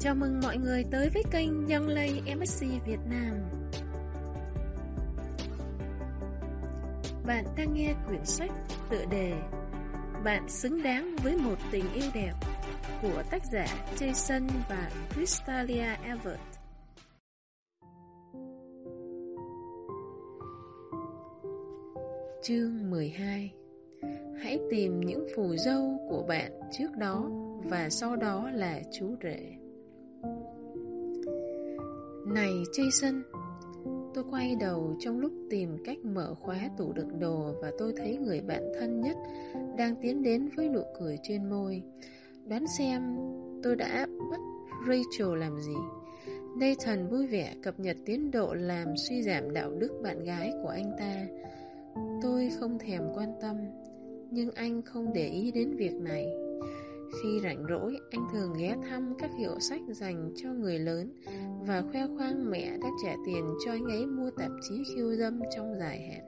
Chào mừng mọi người tới với kênh Young Lay MSC Việt Nam. Bạn đang nghe quyển sách tựa đề Bạn xứng đáng với một tình yêu đẹp của tác giả Jason và Crystalia Evert. Chương 12 Hãy tìm những phù dâu của bạn trước đó và sau đó là chú rể. Này Jason, tôi quay đầu trong lúc tìm cách mở khóa tủ đựng đồ và tôi thấy người bạn thân nhất đang tiến đến với nụ cười trên môi. Đoán xem tôi đã bắt Rachel làm gì? Nathan vui vẻ cập nhật tiến độ làm suy giảm đạo đức bạn gái của anh ta. Tôi không thèm quan tâm, nhưng anh không để ý đến việc này. Khi rảnh rỗi, anh thường ghé thăm các hiệu sách dành cho người lớn và khoe khoang mẹ đã trả tiền cho anh ấy mua tạp chí khiêu dâm trong dài hạn.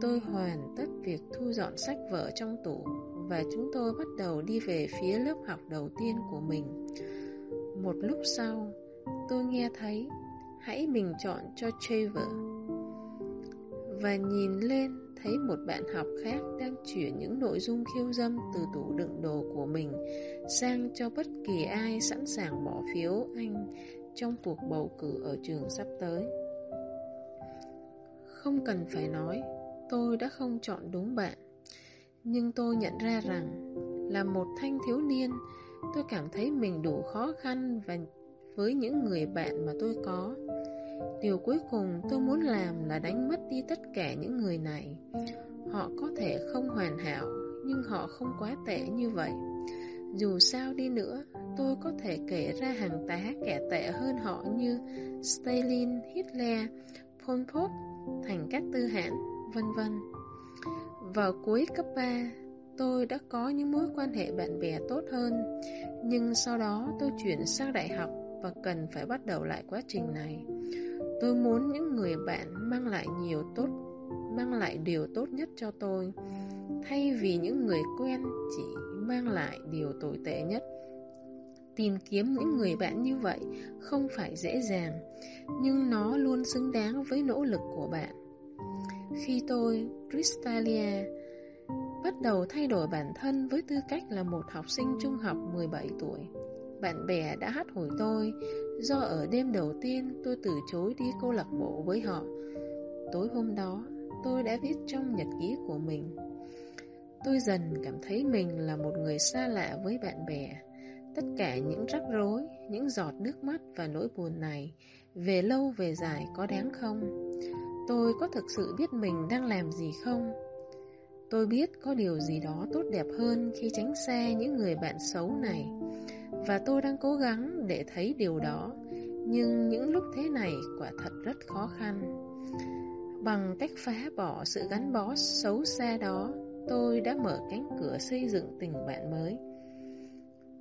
Tôi hoàn tất việc thu dọn sách vở trong tủ và chúng tôi bắt đầu đi về phía lớp học đầu tiên của mình. Một lúc sau, tôi nghe thấy hãy bình chọn cho Trevor và nhìn lên thấy một bạn học khác đang chuyển những nội dung khiêu dâm từ tủ đựng đồ của mình sang cho bất kỳ ai sẵn sàng bỏ phiếu anh trong cuộc bầu cử ở trường sắp tới. Không cần phải nói, tôi đã không chọn đúng bạn. Nhưng tôi nhận ra rằng, là một thanh thiếu niên, tôi cảm thấy mình đủ khó khăn và với những người bạn mà tôi có. Điều cuối cùng tôi muốn làm là đánh mất đi tất cả những người này. Họ có thể không hoàn hảo, nhưng họ không quá tệ như vậy. Dù sao đi nữa, tôi có thể kể ra hàng tá kẻ tệ hơn họ như Stalin, Hitler, Pol Pot, Thành Cát Tư Hãn, vân vân. Vào cuối cấp 3, tôi đã có những mối quan hệ bạn bè tốt hơn, nhưng sau đó tôi chuyển sang đại học và cần phải bắt đầu lại quá trình này. Tôi muốn những người bạn mang lại nhiều tốt, mang lại điều tốt nhất cho tôi, thay vì những người quen chỉ mang lại điều tồi tệ nhất. Tìm kiếm những người bạn như vậy không phải dễ dàng, nhưng nó luôn xứng đáng với nỗ lực của bạn. Khi tôi, Cristalia, bắt đầu thay đổi bản thân với tư cách là một học sinh trung học 17 tuổi, bạn bè đã hát hồi tôi Do ở đêm đầu tiên tôi từ chối đi câu lạc bộ với họ Tối hôm đó tôi đã viết trong nhật ký của mình Tôi dần cảm thấy mình là một người xa lạ với bạn bè Tất cả những rắc rối, những giọt nước mắt và nỗi buồn này Về lâu về dài có đáng không? Tôi có thực sự biết mình đang làm gì không? Tôi biết có điều gì đó tốt đẹp hơn khi tránh xa những người bạn xấu này và tôi đang cố gắng để thấy điều đó. Nhưng những lúc thế này quả thật rất khó khăn. Bằng cách phá bỏ sự gắn bó xấu xa đó, Tôi đã mở cánh cửa xây dựng tình bạn mới.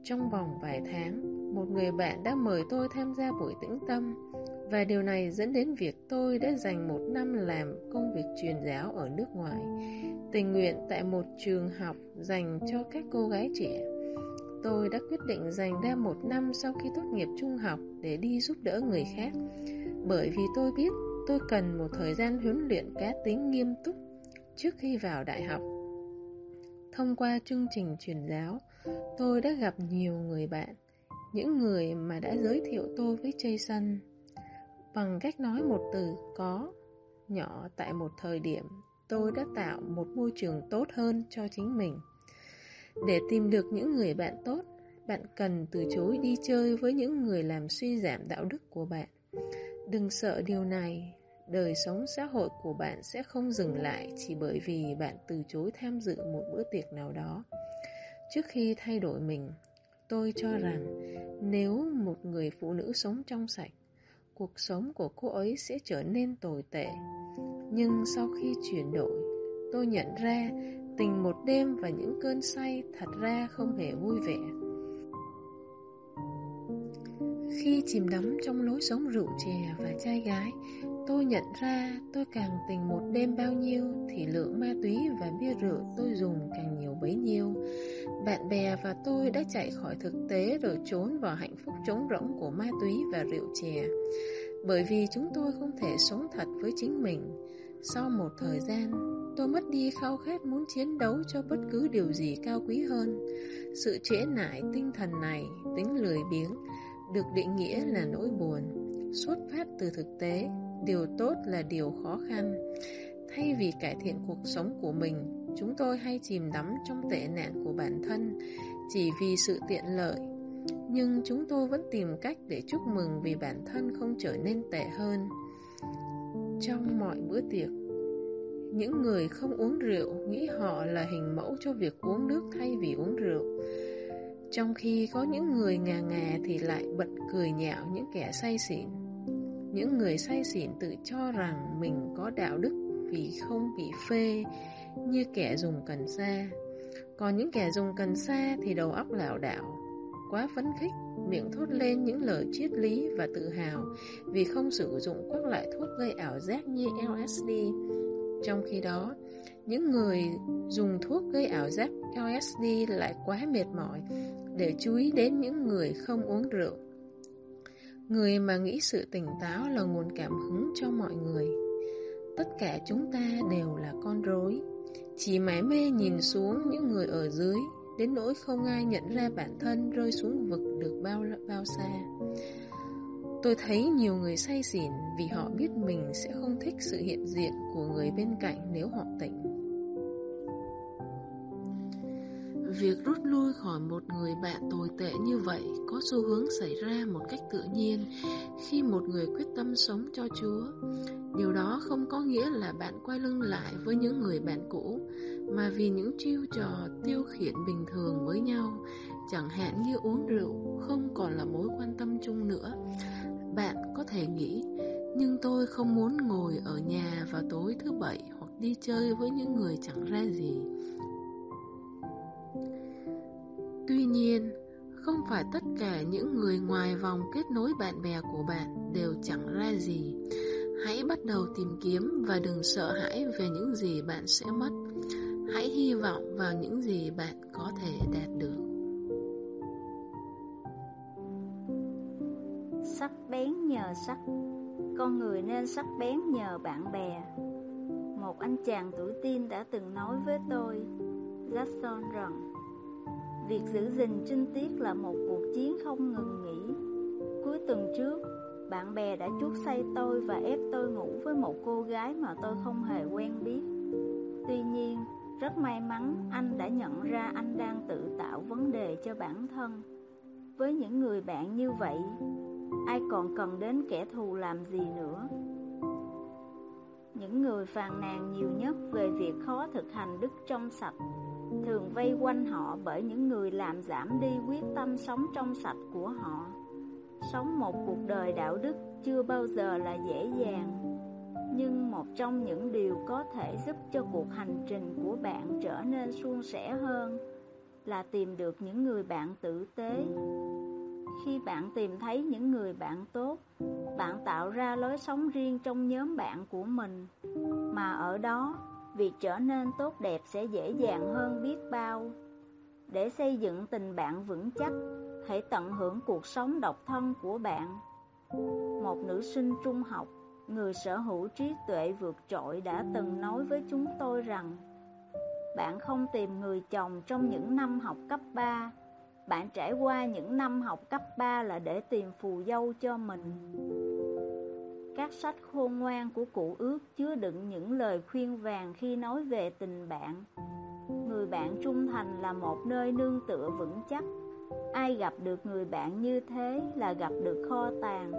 Trong vòng vài tháng, Một người bạn đã mời tôi tham gia buổi tĩnh tâm, Và điều này dẫn đến việc tôi đã dành một năm làm công việc truyền giáo ở nước ngoài, Tình nguyện tại một trường học dành cho các cô gái trẻ. Tôi đã quyết định dành ra một năm sau khi tốt nghiệp trung học để đi giúp đỡ người khác. Bởi vì tôi biết tôi cần một thời gian huấn luyện cá tính nghiêm túc trước khi vào đại học. Thông qua chương trình truyền giáo, tôi đã gặp nhiều người bạn Những người mà đã giới thiệu tôi với Jason. Bằng cách nói một từ có nhỏ tại một thời điểm Tôi đã tạo một môi trường tốt hơn cho chính mình để tìm được những người bạn tốt, bạn cần từ chối đi chơi với những người làm suy giảm đạo đức của bạn. Đừng sợ điều này, đời sống xã hội của bạn sẽ không dừng lại chỉ bởi vì bạn từ chối tham dự một bữa tiệc nào đó. Trước khi thay đổi mình, tôi cho rằng nếu một người phụ nữ sống trong sạch, cuộc sống của cô ấy sẽ trở nên tồi tệ. Nhưng sau khi chuyển đổi, tôi nhận ra Tình một đêm và những cơn say thật ra không hề vui vẻ Khi chìm đắm trong lối sống rượu chè và trai gái tôi nhận ra tôi càng tình một đêm bao nhiêu thì lượng ma túy và bia rượu tôi dùng càng nhiều bấy nhiêu. Bạn bè và tôi đã chạy khỏi thực tế rồi trốn vào hạnh phúc trống rỗng của ma túy và rượu chè. Bởi vì chúng tôi không thể sống thật với chính mình. Sau một thời gian, tôi mất đi khao khát muốn chiến đấu cho bất cứ điều gì cao quý hơn. Sự trễ nải tinh thần này, tính lười biếng, được định nghĩa là nỗi buồn, xuất phát từ thực tế, điều tốt là điều khó khăn. Thay vì cải thiện cuộc sống của mình, chúng tôi hay chìm đắm trong tệ nạn của bản thân chỉ vì sự tiện lợi. Nhưng chúng tôi vẫn tìm cách để chúc mừng vì bản thân không trở nên tệ hơn. Trong mọi bữa tiệc, những người không uống rượu nghĩ họ là hình mẫu cho việc uống nước thay vì uống rượu. Trong khi có những người ngà ngà thì lại bật cười nhạo những kẻ say xỉn. Những người say xỉn tự cho rằng mình có đạo đức vì không bị phê như kẻ dùng cần sa. Còn những kẻ dùng cần sa thì đầu óc lảo đảo, quá phấn khích, miệng thốt lên những lời triết lý và tự hào vì không sử dụng các loại thuốc gây ảo giác như LSD. Trong khi đó, những người dùng thuốc gây ảo giác LSD lại quá mệt mỏi để chú ý đến những người không uống rượu. Người mà nghĩ sự tỉnh táo là nguồn cảm hứng cho mọi người. Tất cả chúng ta đều là con rối, chỉ mải mê nhìn xuống những người ở dưới, đến nỗi không ai nhận ra bản thân rơi xuống vực được bao bao xa. Tôi thấy nhiều người say xỉn vì họ biết mình sẽ không thích sự hiện diện của người bên cạnh nếu họ tỉnh. Việc rút lui khỏi một người bạn tồi tệ như vậy có xu hướng xảy ra một cách tự nhiên khi một người quyết tâm sống cho Chúa. Điều đó không có nghĩa là bạn quay lưng lại với những người bạn cũ, mà vì những chiêu trò tiêu khiển bình thường với nhau, chẳng hạn như uống rượu, không còn là mối quan tâm chung nữa. Bạn có thể nghĩ, nhưng tôi không muốn ngồi ở nhà vào tối thứ bảy hoặc đi chơi với những người chẳng ra gì. Tuy nhiên, không phải tất cả những người ngoài vòng kết nối bạn bè của bạn đều chẳng ra gì. Hãy bắt đầu tìm kiếm và đừng sợ hãi về những gì bạn sẽ mất. Hãy hy vọng vào những gì bạn có thể đạt được. Sắc bén nhờ sắc Con người nên sắc bén nhờ bạn bè Một anh chàng tuổi tin đã từng nói với tôi Jackson rằng Việc giữ gìn trinh tiết là một cuộc chiến không ngừng nghỉ. Cuối tuần trước, bạn bè đã chuốc say tôi và ép tôi ngủ với một cô gái mà tôi không hề quen biết. Tuy nhiên, rất may mắn anh đã nhận ra anh đang tự tạo vấn đề cho bản thân. Với những người bạn như vậy, ai còn cần đến kẻ thù làm gì nữa? Những người phàn nàn nhiều nhất về việc khó thực hành đức trong sạch thường vây quanh họ bởi những người làm giảm đi quyết tâm sống trong sạch của họ. Sống một cuộc đời đạo đức chưa bao giờ là dễ dàng, nhưng một trong những điều có thể giúp cho cuộc hành trình của bạn trở nên suôn sẻ hơn là tìm được những người bạn tử tế. Khi bạn tìm thấy những người bạn tốt, bạn tạo ra lối sống riêng trong nhóm bạn của mình, mà ở đó việc trở nên tốt đẹp sẽ dễ dàng hơn biết bao. Để xây dựng tình bạn vững chắc, hãy tận hưởng cuộc sống độc thân của bạn. Một nữ sinh trung học, người sở hữu trí tuệ vượt trội đã từng nói với chúng tôi rằng Bạn không tìm người chồng trong những năm học cấp 3, bạn trải qua những năm học cấp 3 là để tìm phù dâu cho mình. Các sách khôn ngoan của cụ ước chứa đựng những lời khuyên vàng khi nói về tình bạn. Người bạn trung thành là một nơi nương tựa vững chắc. Ai gặp được người bạn như thế là gặp được kho tàng.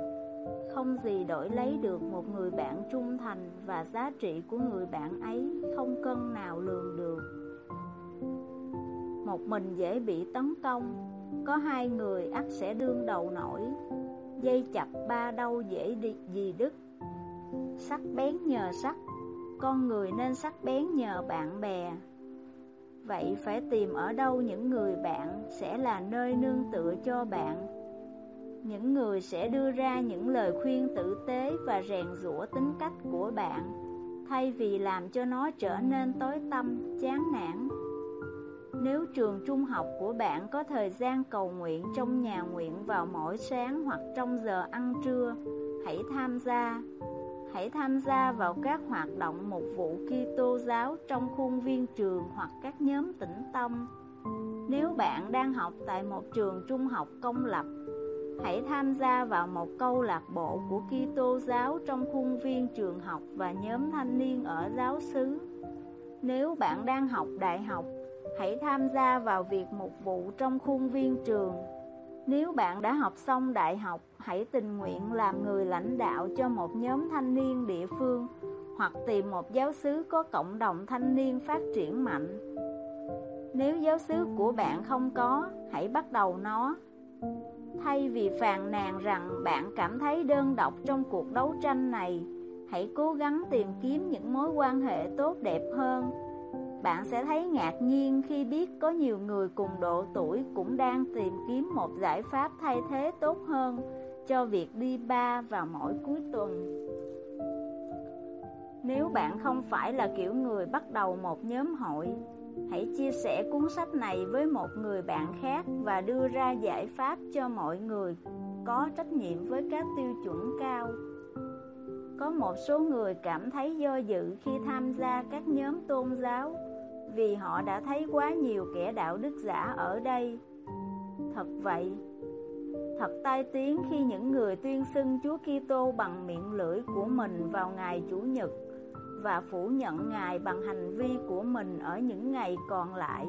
Không gì đổi lấy được một người bạn trung thành và giá trị của người bạn ấy không cân nào lường được. Một mình dễ bị tấn công, có hai người ắt sẽ đương đầu nổi. Dây chặt ba đâu dễ đi, gì đứt. Sắc bén nhờ sắc. Con người nên sắc bén nhờ bạn bè. Vậy phải tìm ở đâu những người bạn Sẽ là nơi nương tựa cho bạn? Những người sẽ đưa ra những lời khuyên tử tế và rèn rũa tính cách của bạn, thay vì làm cho nó trở nên tối tăm, chán nản. Nếu trường trung học của bạn có thời gian cầu nguyện trong nhà nguyện vào mỗi sáng hoặc trong giờ ăn trưa, hãy tham gia. Hãy tham gia vào các hoạt động mục vụ Kitô giáo trong khuôn viên trường hoặc các nhóm tĩnh tâm. Nếu bạn đang học tại một trường trung học công lập, hãy tham gia vào một câu lạc bộ của Kitô giáo trong khuôn viên trường học và nhóm thanh niên ở giáo xứ. Nếu bạn đang học đại học, hãy tham gia vào việc mục vụ trong khuôn viên trường. Nếu bạn đã học xong đại học, hãy tình nguyện làm người lãnh đạo cho một nhóm thanh niên địa phương hoặc tìm một giáo xứ có cộng đồng thanh niên phát triển mạnh. Nếu giáo xứ của bạn không có, hãy bắt đầu nó. Thay vì phàn nàn rằng bạn cảm thấy đơn độc trong cuộc đấu tranh này, hãy cố gắng tìm kiếm những mối quan hệ tốt đẹp hơn bạn sẽ thấy ngạc nhiên khi biết có nhiều người cùng độ tuổi cũng đang tìm kiếm một giải pháp thay thế tốt hơn cho việc đi ba vào mỗi cuối tuần. Nếu bạn không phải là kiểu người bắt đầu một nhóm hội, hãy chia sẻ cuốn sách này với một người bạn khác và đưa ra giải pháp cho mọi người có trách nhiệm với các tiêu chuẩn cao. Có một số người cảm thấy do dự khi tham gia các nhóm tôn giáo vì họ đã thấy quá nhiều kẻ đạo đức giả ở đây. Thật vậy, thật tai tiếng khi những người tuyên xưng Chúa Kitô bằng miệng lưỡi của mình vào ngày Chủ nhật và phủ nhận Ngài bằng hành vi của mình ở những ngày còn lại.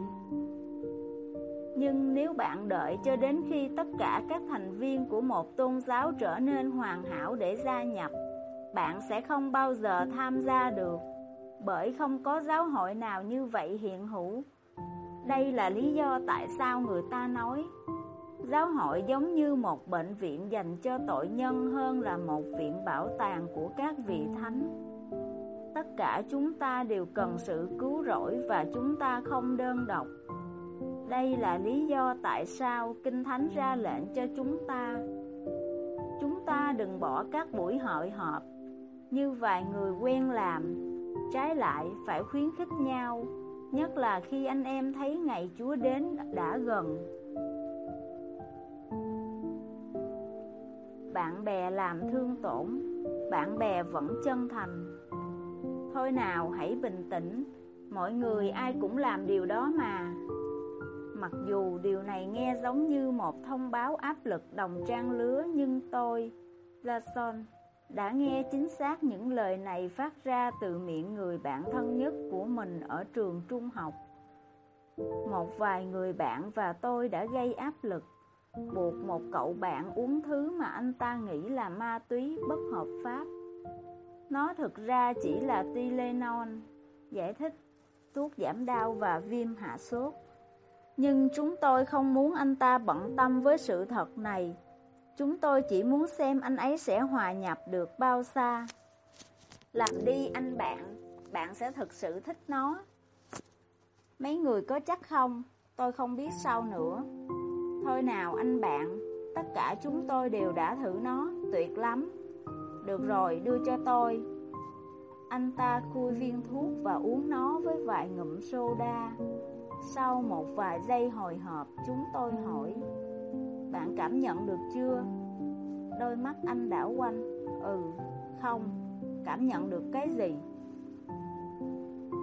Nhưng nếu bạn đợi cho đến khi tất cả các thành viên của một tôn giáo trở nên hoàn hảo để gia nhập, bạn sẽ không bao giờ tham gia được bởi không có giáo hội nào như vậy hiện hữu. Đây là lý do tại sao người ta nói, giáo hội giống như một bệnh viện dành cho tội nhân hơn là một viện bảo tàng của các vị thánh. Tất cả chúng ta đều cần sự cứu rỗi và chúng ta không đơn độc. Đây là lý do tại sao Kinh Thánh ra lệnh cho chúng ta. Chúng ta đừng bỏ các buổi hội họp như vài người quen làm Trái lại phải khuyến khích nhau Nhất là khi anh em thấy ngày Chúa đến đã gần. Bạn bè làm thương tổn Bạn bè vẫn chân thành. Thôi nào hãy bình tĩnh Mọi người ai cũng làm điều đó mà. Mặc dù điều này nghe giống như một thông báo áp lực đồng trang lứa Nhưng tôi, Jason đã nghe chính xác những lời này phát ra từ miệng người bạn thân nhất của mình ở trường trung học. Một vài người bạn và tôi đã gây áp lực, buộc một cậu bạn uống thứ mà anh ta nghĩ là ma túy bất hợp pháp. Nó thực ra chỉ là Tylenol, giải thích, thuốc giảm đau và viêm hạ sốt. Nhưng chúng tôi không muốn anh ta bận tâm với sự thật này Chúng tôi chỉ muốn xem anh ấy sẽ hòa nhập được bao xa. Làm đi anh bạn, bạn sẽ thực sự thích nó. Mấy người có chắc không? Tôi không biết sao nữa. Thôi nào anh bạn, tất cả chúng tôi đều đã thử nó, tuyệt lắm. Được rồi, đưa cho tôi. Anh ta khui viên thuốc và uống nó với vài ngụm soda. Sau một vài giây hồi hộp, chúng tôi hỏi bạn cảm nhận được chưa? Đôi mắt anh đảo quanh. Ừ, không. Cảm nhận được cái gì?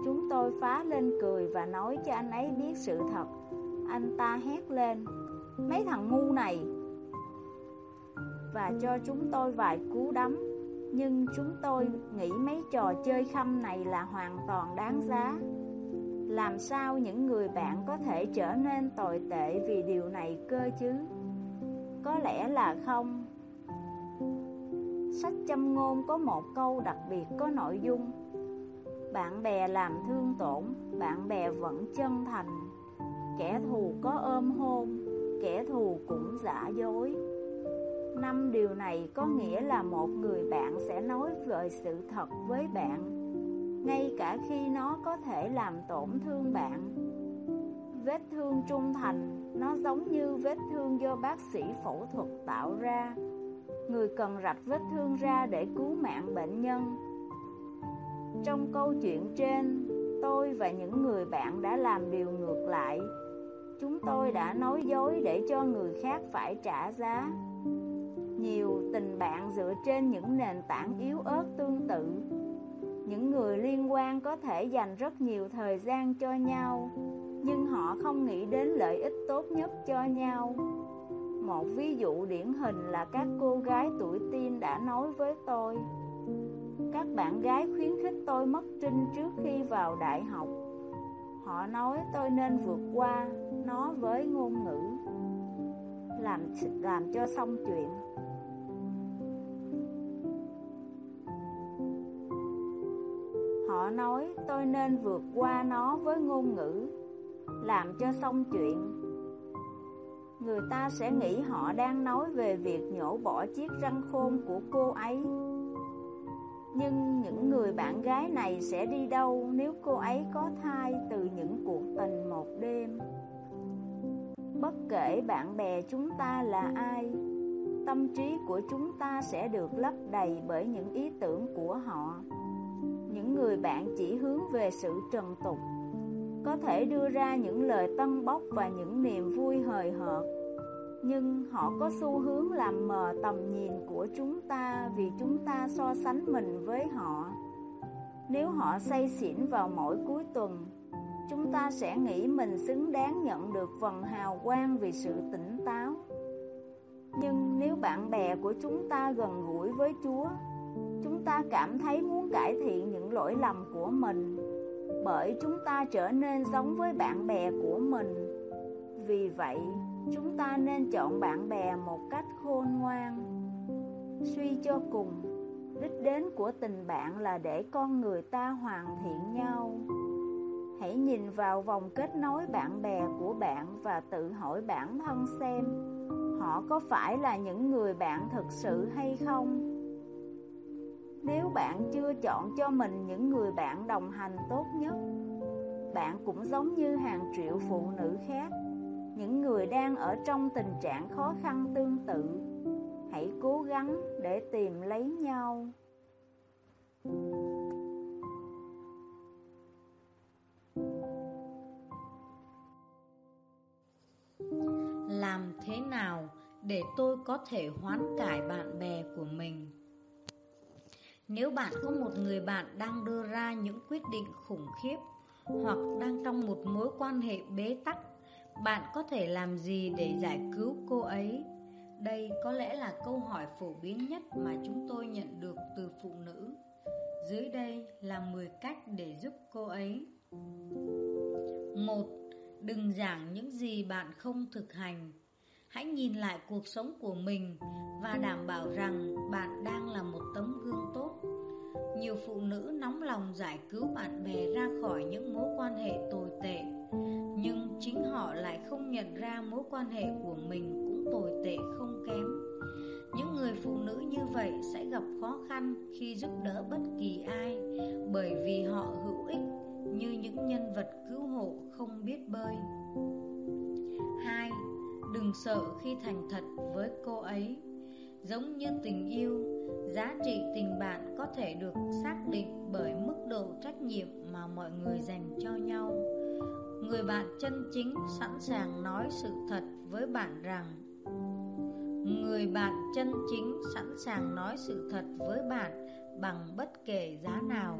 Chúng tôi phá lên cười và nói cho anh ấy biết sự thật. Anh ta hét lên. Mấy thằng ngu này. Và cho chúng tôi vài cú đấm. Nhưng chúng tôi nghĩ mấy trò chơi khăm này là hoàn toàn đáng giá. Làm sao những người bạn có thể trở nên tồi tệ vì điều này cơ chứ? Có lẽ là không. Sách châm ngôn có một câu đặc biệt có nội dung. Bạn bè làm thương tổn, bạn bè vẫn chân thành. Kẻ thù có ôm hôn, kẻ thù cũng giả dối. Năm điều này có nghĩa là một người bạn sẽ nói về sự thật với bạn Ngay cả khi nó có thể làm tổn thương bạn. Vết thương trung thành. Nó giống như vết thương do bác sĩ phẫu thuật tạo ra. Người cần rạch vết thương ra để cứu mạng bệnh nhân. Trong câu chuyện trên, Tôi và những người bạn đã làm điều ngược lại. Chúng tôi đã nói dối để cho người khác phải trả giá. Nhiều tình bạn dựa trên những nền tảng yếu ớt tương tự. Những người liên quan có thể dành rất nhiều thời gian cho nhau. Nhưng họ không nghĩ đến lợi ích tốt nhất cho nhau. Một ví dụ điển hình là các cô gái tuổi teen đã nói với tôi, Các bạn gái khuyến khích tôi mất trinh trước khi vào đại học. Họ nói tôi nên vượt qua nó với ngôn ngữ, Làm làm cho xong chuyện. Họ nói tôi nên vượt qua nó với ngôn ngữ. Làm cho xong chuyện Người ta sẽ nghĩ họ đang nói về việc nhổ bỏ chiếc răng khôn của cô ấy nhưng những người bạn gái này sẽ đi đâu nếu cô ấy có thai từ những cuộc tình một đêm? Bất kể bạn bè chúng ta là ai, tâm trí của chúng ta sẽ được lấp đầy bởi những ý tưởng của họ. Những người bạn chỉ hướng về sự trần tục, có thể đưa ra những lời tân bốc và những niềm vui hời hợt nhưng họ có xu hướng làm mờ tầm nhìn của chúng ta vì chúng ta so sánh mình với họ. Nếu họ say xỉn vào mỗi cuối tuần, chúng ta sẽ nghĩ mình xứng đáng nhận được phần hào quang vì sự tỉnh táo. Nhưng nếu bạn bè của chúng ta gần gũi với Chúa, chúng ta cảm thấy muốn cải thiện những lỗi lầm của mình, bởi chúng ta trở nên giống với bạn bè của mình. Vì vậy, Chúng ta nên chọn bạn bè một cách khôn ngoan Suy cho cùng Đích đến của tình bạn là để con người ta hoàn thiện nhau Hãy nhìn vào vòng kết nối bạn bè của bạn Và tự hỏi bản thân xem Họ có phải là những người bạn thực sự hay không? Nếu bạn chưa chọn cho mình những người bạn đồng hành tốt nhất, Bạn cũng giống như hàng triệu phụ nữ khác. Những người đang ở trong tình trạng khó khăn tương tự, hãy cố gắng để tìm lấy nhau. Làm thế nào để tôi có thể hoán cải bạn bè của mình? Nếu bạn có một người bạn đang đưa ra những quyết định khủng khiếp hoặc đang trong một mối quan hệ bế tắc, bạn có thể làm gì để giải cứu cô ấy? Đây có lẽ là câu hỏi phổ biến nhất mà chúng tôi nhận được từ phụ nữ. Dưới đây là 10 cách để giúp cô ấy. 1. Đừng giảng những gì bạn không thực hành. Hãy nhìn lại cuộc sống của mình và đảm bảo rằng bạn đang là một tấm gương tốt. Nhiều phụ nữ nóng lòng giải cứu bạn bè ra khỏi những mối quan hệ tồi tệ, nhưng chính họ lại không nhận ra mối quan hệ của mình cũng tồi tệ không kém Những người phụ nữ như vậy sẽ gặp khó khăn khi giúp đỡ bất kỳ ai Bởi vì họ hữu ích như những nhân vật cứu hộ không biết bơi sợ khi thành thật với cô ấy. Giống như tình yêu, giá trị tình bạn có thể được xác định bởi mức độ trách nhiệm mà mọi người dành cho nhau. Người bạn chân chính sẵn sàng nói sự thật với bạn rằng Người bạn chân chính sẵn sàng nói sự thật với bạn bằng bất kể giá nào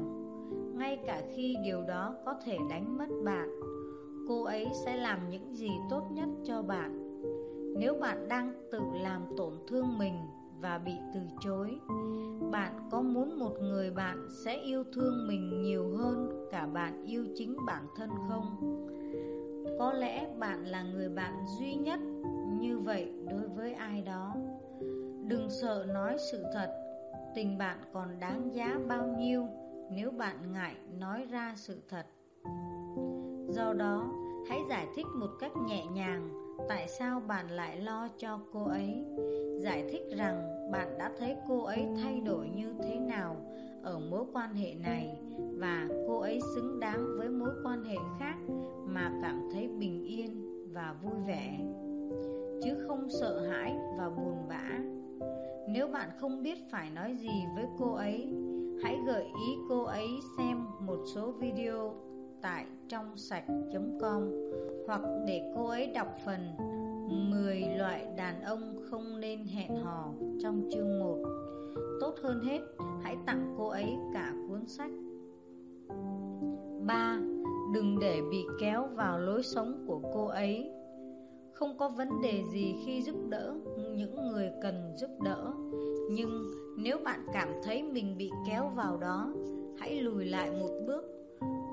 Ngay cả khi điều đó có thể đánh mất bạn. Cô ấy sẽ làm những gì tốt nhất cho bạn. Nếu bạn đang tự làm tổn thương mình và bị từ chối Bạn có muốn một người bạn sẽ yêu thương mình nhiều hơn cả bạn yêu chính bản thân không? Có lẽ bạn là người bạn duy nhất như vậy đối với ai đó Đừng sợ nói sự thật Tình bạn còn đáng giá bao nhiêu nếu bạn ngại nói ra sự thật Do đó, hãy giải thích một cách nhẹ nhàng Tại sao bạn lại lo cho cô ấy? Giải thích rằng bạn đã thấy cô ấy thay đổi như thế nào Ở mối quan hệ này Và cô ấy xứng đáng với mối quan hệ khác mà cảm thấy bình yên và vui vẻ. Chứ không sợ hãi và buồn bã. Nếu bạn không biết phải nói gì với cô ấy, Hãy gợi ý cô ấy xem một số video tại trong sạch.com Hoặc để cô ấy đọc phần 10 loại đàn ông không nên hẹn hò trong chương 1 Tốt hơn hết, hãy tặng cô ấy cả cuốn sách 3. Đừng để bị kéo vào lối sống của cô ấy Không có vấn đề gì khi giúp đỡ những người cần giúp đỡ Nhưng nếu bạn cảm thấy mình bị kéo vào đó Hãy lùi lại một bước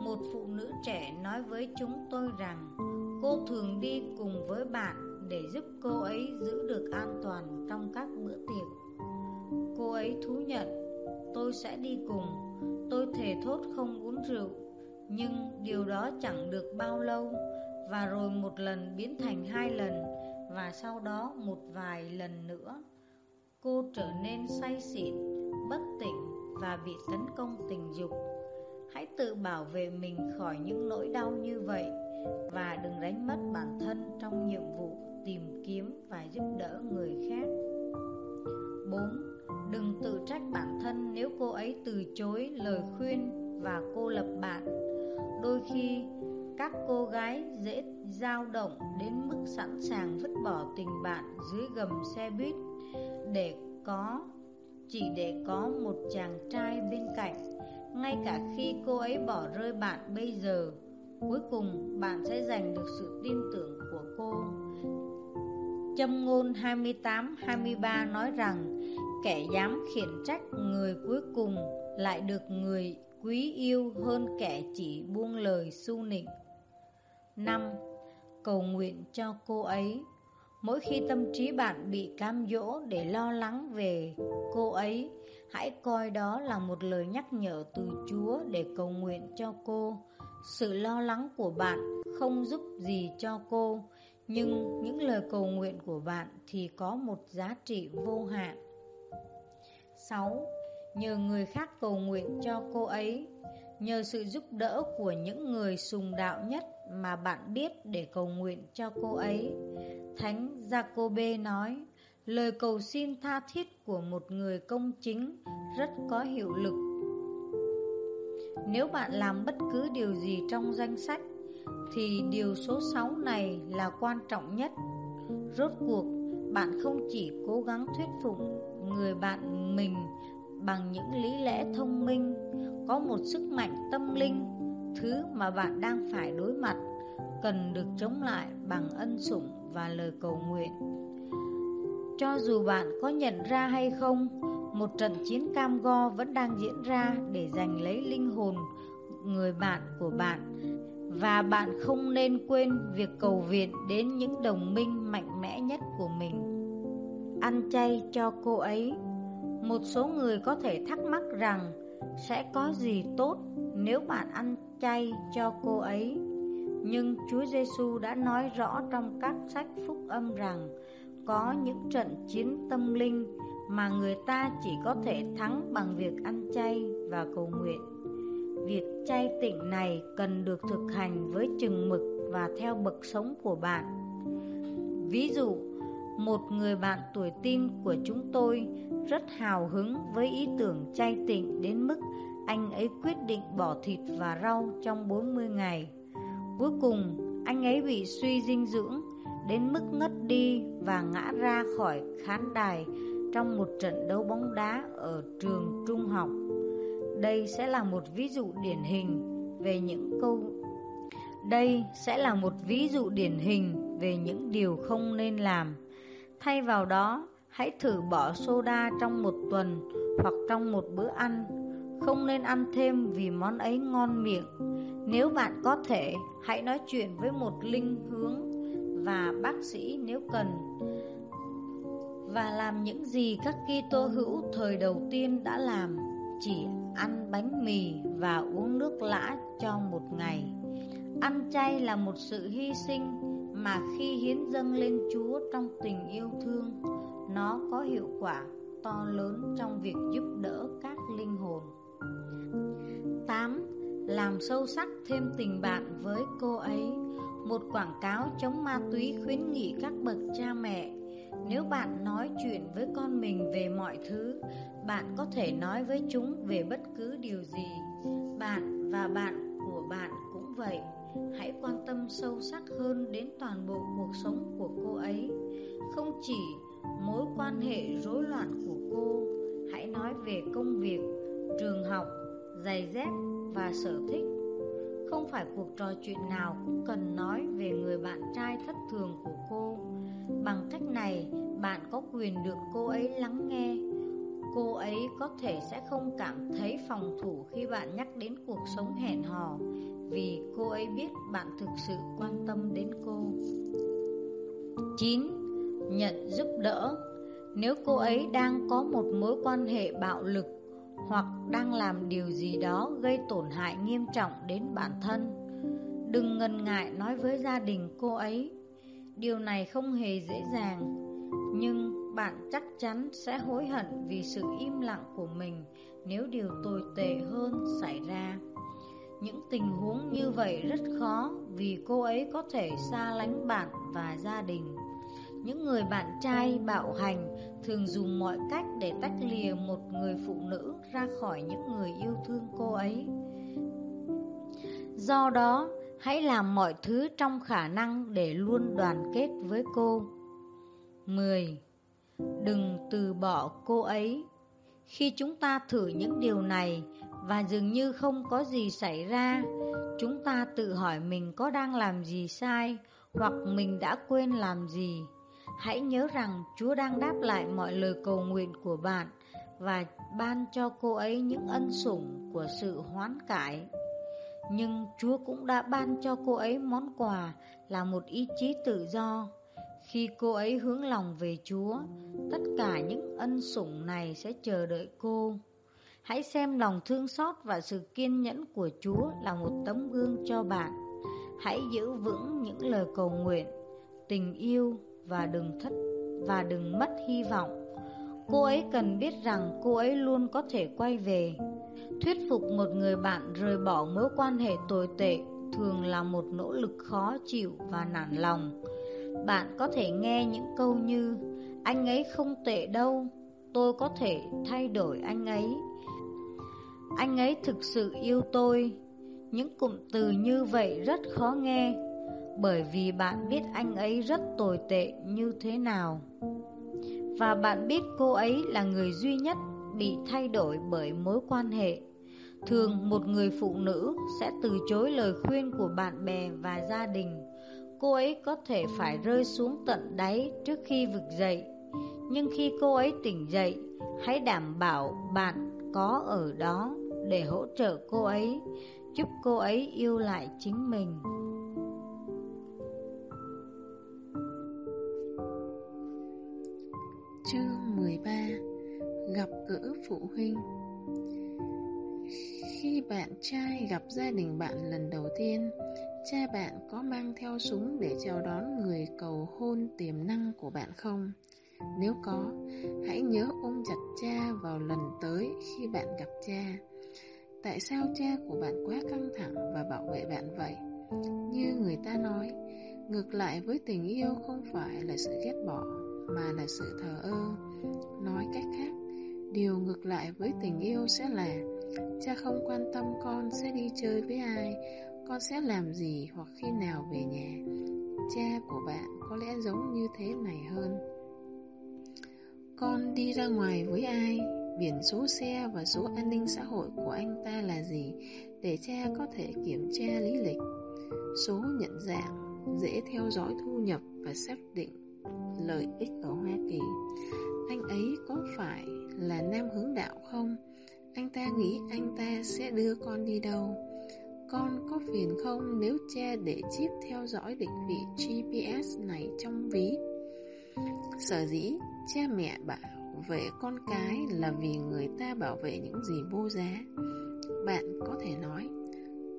một phụ nữ trẻ nói với chúng tôi rằng Cô thường đi cùng với bạn để giúp cô ấy giữ được an toàn trong các bữa tiệc. Cô ấy thú nhận Tôi sẽ đi cùng. Tôi thề thốt không uống rượu Nhưng điều đó chẳng được bao lâu Và rồi một lần biến thành hai lần Và sau đó một vài lần nữa. Cô trở nên say xỉn, bất tỉnh và bị tấn công tình dục. Hãy tự bảo vệ mình khỏi những nỗi đau như vậy Và đừng đánh mất bản thân trong nhiệm vụ tìm kiếm và giúp đỡ người khác 4. Đừng tự trách bản thân nếu cô ấy từ chối lời khuyên và cô lập bạn. Đôi khi, các cô gái dễ dao động đến mức sẵn sàng vứt bỏ tình bạn dưới gầm xe buýt để có chỉ để có một chàng trai bên cạnh. Ngay cả khi cô ấy bỏ rơi bạn bây giờ, cuối cùng bạn sẽ giành được sự tin tưởng của cô. Châm ngôn 28-23 nói rằng Kẻ dám khiển trách người cuối cùng lại được người quý yêu hơn kẻ chỉ buông lời su nịnh. 5. Cầu nguyện cho cô ấy Mỗi khi tâm trí bạn bị cam dỗ để lo lắng về cô ấy, hãy coi đó là một lời nhắc nhở từ Chúa để cầu nguyện cho cô. Sự lo lắng của bạn không giúp gì cho cô, nhưng những lời cầu nguyện của bạn thì có một giá trị vô hạn. 6. Nhờ người khác cầu nguyện cho cô ấy Nhờ sự giúp đỡ của những người sùng đạo nhất mà bạn biết để cầu nguyện cho cô ấy Thánh Jacobe nói Lời cầu xin tha thiết của một người công chính rất có hiệu lực Nếu bạn làm bất cứ điều gì trong danh sách Thì điều số 6 này là quan trọng nhất Rốt cuộc, bạn không chỉ cố gắng thuyết phục người bạn mình bằng những lý lẽ thông minh, có một sức mạnh tâm linh, thứ mà bạn đang phải đối mặt, cần được chống lại bằng ân sủng và lời cầu nguyện. Cho dù bạn có nhận ra hay không, một trận chiến cam go vẫn đang diễn ra để giành lấy linh hồn người bạn của bạn và bạn không nên quên việc cầu viện đến những đồng minh mạnh mẽ nhất của mình. Ăn chay cho cô ấy một số người có thể thắc mắc rằng sẽ có gì tốt nếu bạn ăn chay cho cô ấy. Nhưng Chúa Giêsu đã nói rõ trong các sách phúc âm rằng có những trận chiến tâm linh mà người ta chỉ có thể thắng bằng việc ăn chay và cầu nguyện. Việc chay tịnh này cần được thực hành với chừng mực và theo bậc sống của bạn. Ví dụ, một người bạn tuổi tin của chúng tôi rất hào hứng với ý tưởng chay tịnh đến mức anh ấy quyết định bỏ thịt và rau trong 40 ngày. Cuối cùng, anh ấy bị suy dinh dưỡng đến mức ngất đi và ngã ra khỏi khán đài trong một trận đấu bóng đá ở trường trung học. Đây sẽ là một ví dụ điển hình về những câu Đây sẽ là một ví dụ điển hình về những điều không nên làm. Thay vào đó, hãy thử bỏ soda trong một tuần hoặc trong một bữa ăn. Không nên ăn thêm vì món ấy ngon miệng. Nếu bạn có thể, hãy nói chuyện với một linh hướng và bác sĩ nếu cần. Và làm những gì các Kitô hữu thời đầu tiên đã làm, chỉ ăn bánh mì và uống nước lã cho một ngày. Ăn chay là một sự hy sinh mà khi hiến dâng lên Chúa trong tình yêu thương, nó có hiệu quả to lớn trong việc giúp đỡ các linh hồn. 8. Làm sâu sắc thêm tình bạn với cô ấy. Một quảng cáo chống ma túy khuyến nghị các bậc cha mẹ. Nếu bạn nói chuyện với con mình về mọi thứ Bạn có thể nói với chúng về bất cứ điều gì. Bạn và bạn của bạn cũng vậy. Hãy quan tâm sâu sắc hơn đến toàn bộ cuộc sống của cô ấy. Không chỉ mối quan hệ rối loạn của cô Hãy nói về công việc, trường học, giày dép và sở thích. Không phải cuộc trò chuyện nào cũng cần nói về người bạn trai thất thường của cô. Bằng cách này, bạn có quyền được cô ấy lắng nghe. Cô ấy có thể sẽ không cảm thấy phòng thủ khi bạn nhắc đến cuộc sống hẹn hò Vì cô ấy biết bạn thực sự quan tâm đến cô. 9. Nhận giúp đỡ. Nếu cô ấy đang có một mối quan hệ bạo lực hoặc đang làm điều gì đó gây tổn hại nghiêm trọng đến bản thân. Đừng ngần ngại nói với gia đình cô ấy. Điều này không hề dễ dàng, nhưng bạn chắc chắn sẽ hối hận vì sự im lặng của mình nếu điều tồi tệ hơn xảy ra. Những tình huống như vậy rất khó vì cô ấy có thể xa lánh bạn và gia đình. Những người bạn trai bạo hành thường dùng mọi cách để tách lìa một người phụ nữ ra khỏi những người yêu thương cô ấy. Do đó, hãy làm mọi thứ trong khả năng để luôn đoàn kết với cô. 10. Đừng từ bỏ cô ấy. Khi chúng ta thử những điều này và dường như không có gì xảy ra, chúng ta tự hỏi mình có đang làm gì sai hoặc mình đã quên làm gì. Hãy nhớ rằng Chúa đang đáp lại mọi lời cầu nguyện của bạn và ban cho cô ấy những ân sủng của sự hoán cải. Nhưng Chúa cũng đã ban cho cô ấy món quà là một ý chí tự do. Khi cô ấy hướng lòng về Chúa, tất cả những ân sủng này sẽ chờ đợi cô. Hãy xem lòng thương xót và sự kiên nhẫn của Chúa là một tấm gương cho bạn. Hãy giữ vững những lời cầu nguyện, tình yêu và đừng thất và đừng mất hy vọng. Cô ấy cần biết rằng cô ấy luôn có thể quay về. Thuyết phục một người bạn rời bỏ mối quan hệ tồi tệ thường là một nỗ lực khó chịu và nản lòng. Bạn có thể nghe những câu như Anh ấy không tệ đâu, tôi có thể thay đổi anh ấy. Anh ấy thực sự yêu tôi. Những cụm từ như vậy rất khó nghe bởi vì bạn biết anh ấy rất tồi tệ như thế nào. Và bạn biết cô ấy là người duy nhất bị thay đổi bởi mối quan hệ. Thường một người phụ nữ sẽ từ chối lời khuyên của bạn bè và gia đình. Cô ấy có thể phải rơi xuống tận đáy trước khi vực dậy. Nhưng khi cô ấy tỉnh dậy, hãy đảm bảo bạn có ở đó để hỗ trợ cô ấy, giúp cô ấy yêu lại chính mình. Chương 13 Gặp gỡ phụ huynh Khi bạn trai gặp gia đình bạn lần đầu tiên, cha bạn có mang theo súng để chào đón người cầu hôn tiềm năng của bạn không? Nếu có, hãy nhớ ôm chặt cha vào lần tới khi bạn gặp cha. Tại sao cha của bạn quá căng thẳng và bảo vệ bạn vậy? Như người ta nói, ngược lại với tình yêu không phải là sự ghét bỏ mà là sự thờ ơ. Nói cách khác, điều ngược lại với tình yêu sẽ là cha không quan tâm con sẽ đi chơi với ai, con sẽ làm gì hoặc khi nào về nhà. Cha của bạn có lẽ giống như thế này hơn. Con đi ra ngoài với ai, biển số xe và số an ninh xã hội của anh ta là gì để cha có thể kiểm tra lý lịch, số nhận dạng, dễ theo dõi thu nhập và xác định lợi ích ở Hoa Kỳ. Anh ấy có phải là nam hướng đạo không? Anh ta nghĩ anh ta sẽ đưa con đi đâu? Con có phiền không nếu cha để chip theo dõi định vị GPS này trong ví? Sở dĩ cha mẹ bảo vệ con cái là vì người ta bảo vệ những gì vô giá. Bạn có thể nói,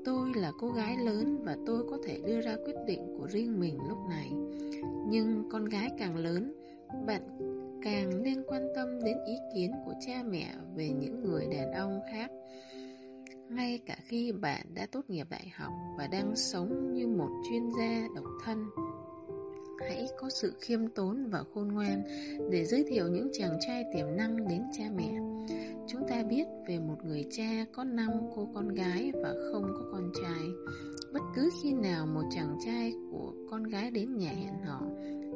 tôi là cô gái lớn và tôi có thể đưa ra quyết định của riêng mình lúc này. Nhưng con gái càng lớn, bạn càng nên quan tâm đến ý kiến của cha mẹ về những người đàn ông khác. ngay cả khi bạn đã tốt nghiệp đại học và đang sống như một chuyên gia độc thân. Hãy có sự khiêm tốn và khôn ngoan để giới thiệu những chàng trai tiềm năng đến cha mẹ. Chúng ta biết về một người cha có năm cô con gái và không có con trai. Bất cứ khi nào một chàng trai của con gái đến nhà hẹn hò,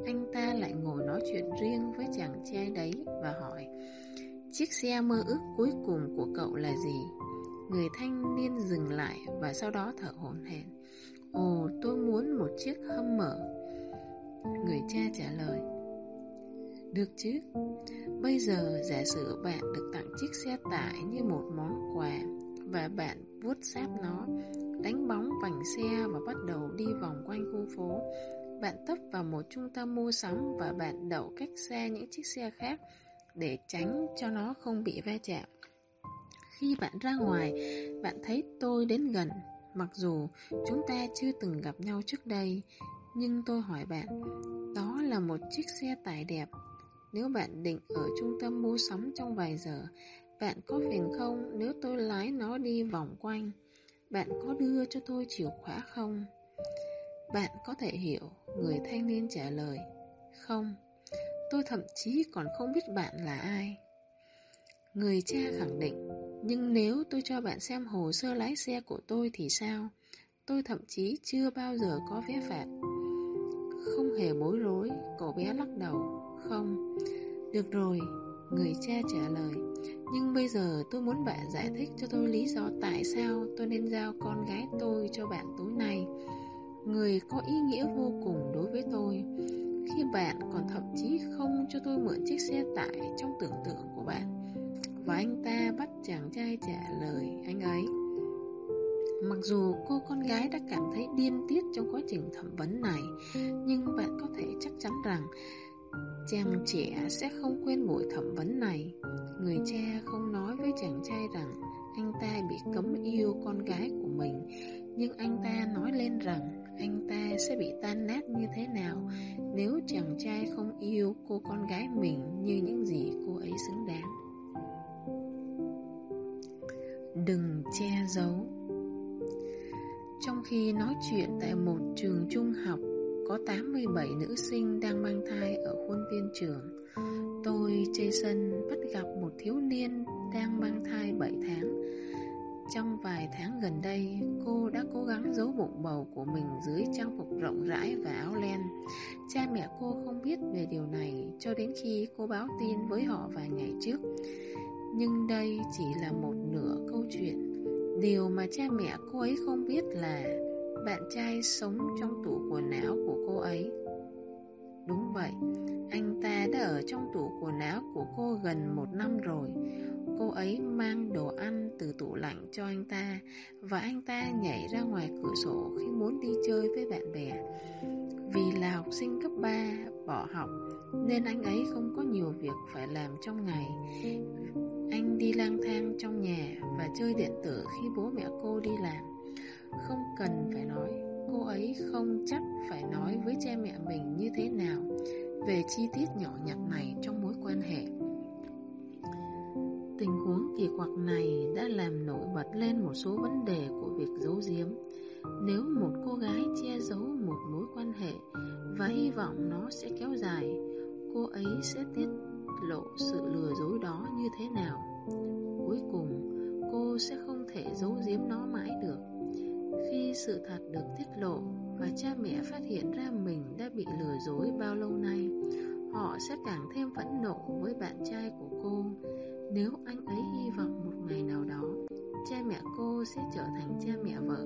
anh ta lại ngồi nói chuyện riêng với chàng trai đấy và hỏi Chiếc xe mơ ước cuối cùng của cậu là gì? Người thanh niên dừng lại và sau đó thở hổn hển. Ồ, tôi muốn một chiếc hâm mở. Người cha trả lời. Được chứ? Bây giờ giả sử bạn được tặng chiếc xe tải như một món quà và bạn vuốt sáp nó, đánh bóng vành xe và bắt đầu đi vòng quanh khu phố. Bạn tấp vào một trung tâm mua sắm và bạn đậu cách xa những chiếc xe khác để tránh cho nó không bị va chạm. Khi bạn ra ngoài, bạn thấy tôi đến gần, mặc dù chúng ta chưa từng gặp nhau trước đây, nhưng tôi hỏi bạn, đó là một chiếc xe tải đẹp. Nếu bạn định ở trung tâm mua sắm trong vài giờ, bạn có phiền không nếu tôi lái nó đi vòng quanh? Bạn có đưa cho tôi chìa khóa không? Bạn có thể hiểu, người thanh niên trả lời. Không, tôi thậm chí còn không biết bạn là ai. Người cha khẳng định, nhưng nếu tôi cho bạn xem hồ sơ lái xe của tôi thì sao? Tôi thậm chí chưa bao giờ có vé phạt. Không hề bối rối, cậu bé lắc đầu. Không, được rồi, người cha trả lời. Nhưng bây giờ tôi muốn bạn giải thích cho tôi lý do tại sao tôi nên giao con gái tôi cho bạn tối nay. Người có ý nghĩa vô cùng đối với tôi. Khi bạn còn thậm chí không cho tôi mượn chiếc xe tải trong tưởng tượng của bạn. Và anh ta bắt chàng trai trả lời anh ấy. Mặc dù cô con gái đã cảm thấy điên tiết trong quá trình thẩm vấn này, nhưng bạn có thể chắc chắn rằng chàng trẻ sẽ không quên buổi thẩm vấn này. Người cha không nói với chàng trai rằng anh ta bị cấm yêu con gái của mình, nhưng anh ta nói lên rằng anh ta sẽ bị tan nát như thế nào nếu chàng trai không yêu cô con gái mình như những gì cô ấy xứng đáng. Đừng che giấu trong khi nói chuyện tại một trường trung học có 87 nữ sinh đang mang thai ở khuôn viên trường, tôi Jason bắt gặp một thiếu niên đang mang thai 7 tháng. Trong vài tháng gần đây, cô đã cố gắng giấu bụng bầu của mình dưới trang phục rộng rãi và áo len. Cha mẹ cô không biết về điều này cho đến khi cô báo tin với họ vài ngày trước. Nhưng đây chỉ là một nửa câu chuyện Điều mà cha mẹ cô ấy không biết là bạn trai sống trong tủ quần áo của cô ấy. Đúng vậy, anh ta đã ở trong tủ quần áo của cô gần một năm rồi. Cô ấy mang đồ ăn từ tủ lạnh cho anh ta và anh ta nhảy ra ngoài cửa sổ khi muốn đi chơi với bạn bè. Vì là học sinh cấp 3 bỏ học nên anh ấy không có nhiều việc phải làm trong ngày. Anh đi lang thang trong nhà và chơi điện tử khi bố mẹ cô đi làm. Không cần phải nói, cô ấy không chắc phải nói với cha mẹ mình như thế nào về chi tiết nhỏ nhặt này trong mối quan hệ. Tình huống kỳ quặc này đã làm nổi bật lên một số vấn đề của việc giấu giếm. Nếu một cô gái che giấu một mối quan hệ và hy vọng nó sẽ kéo dài, cô ấy sẽ tiết lộ sự lừa dối đó như thế nào. Cuối cùng, cô sẽ không thể giấu giếm nó mãi được. Khi sự thật được tiết lộ và cha mẹ phát hiện ra mình đã bị lừa dối bao lâu nay, họ sẽ càng thêm phẫn nộ với bạn trai của cô. Nếu anh ấy hy vọng một ngày nào đó, cha mẹ cô sẽ trở thành cha mẹ vợ,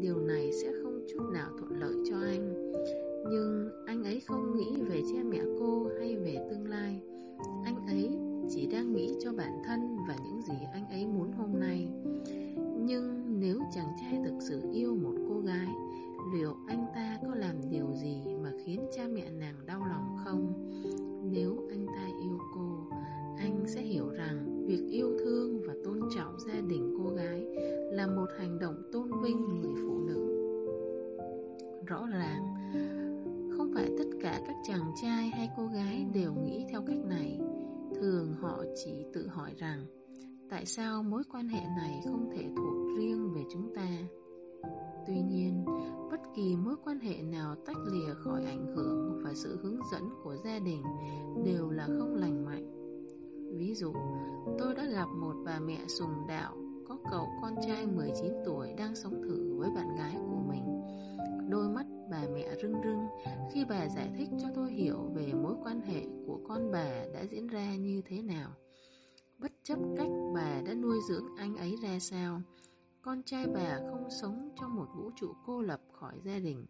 điều này sẽ không chút nào thuận lợi cho anh. Nhưng anh ấy không nghĩ về cha mẹ cô hay về tương lai. Anh ấy chỉ đang nghĩ cho bản thân và những gì anh ấy muốn hôm nay. Nhưng nếu chàng trai thực sự yêu một cô gái, liệu anh ta có làm điều gì mà khiến cha mẹ nàng đau lòng không? Nếu anh ta yêu cô, anh sẽ hiểu rằng việc yêu thương và tôn trọng gia đình cô gái là một hành động tôn vinh người phụ nữ. Rõ ràng, không phải tất cả các chàng trai hay cô gái đều nghĩ theo cách này. Thường họ chỉ tự hỏi rằng Tại sao mối quan hệ này không thể thuộc riêng về chúng ta? Tuy nhiên, bất kỳ mối quan hệ nào tách lìa khỏi ảnh hưởng và sự hướng dẫn của gia đình đều là không lành mạnh. Ví dụ, tôi đã gặp một bà mẹ sùng đạo có cậu con trai 19 tuổi đang sống thử với bạn gái của mình. Đôi mắt bà mẹ rưng rưng khi bà giải thích cho tôi hiểu về mối quan hệ của con bà đã diễn ra như thế nào. Bất chấp cách bà đã nuôi dưỡng anh ấy ra sao, con trai bà không sống trong một vũ trụ cô lập khỏi gia đình,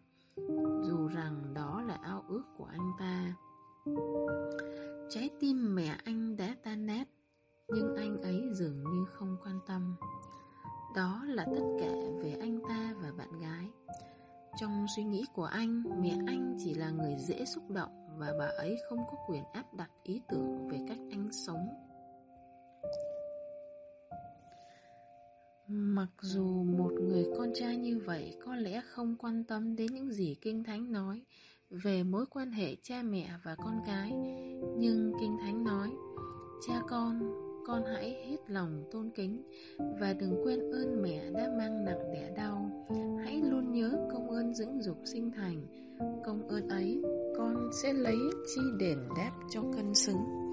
dù rằng đó là ao ước của anh ta. Trái tim mẹ anh đã tan nát, nhưng anh ấy dường như không quan tâm. Đó là tất cả về anh ta và bạn gái. Trong suy nghĩ của anh, mẹ anh chỉ là người dễ xúc động và bà ấy không có quyền áp đặt ý tưởng về cách anh sống. Mặc dù một người con trai như vậy có lẽ không quan tâm đến những gì Kinh Thánh nói về mối quan hệ cha mẹ và con cái, nhưng Kinh Thánh nói, cha con, con hãy hết lòng tôn kính và đừng quên ơn mẹ đã mang nặng đẻ đau. Hãy luôn nhớ công ơn dưỡng dục sinh thành, công ơn ấy con sẽ lấy chi đền đáp cho cân xứng.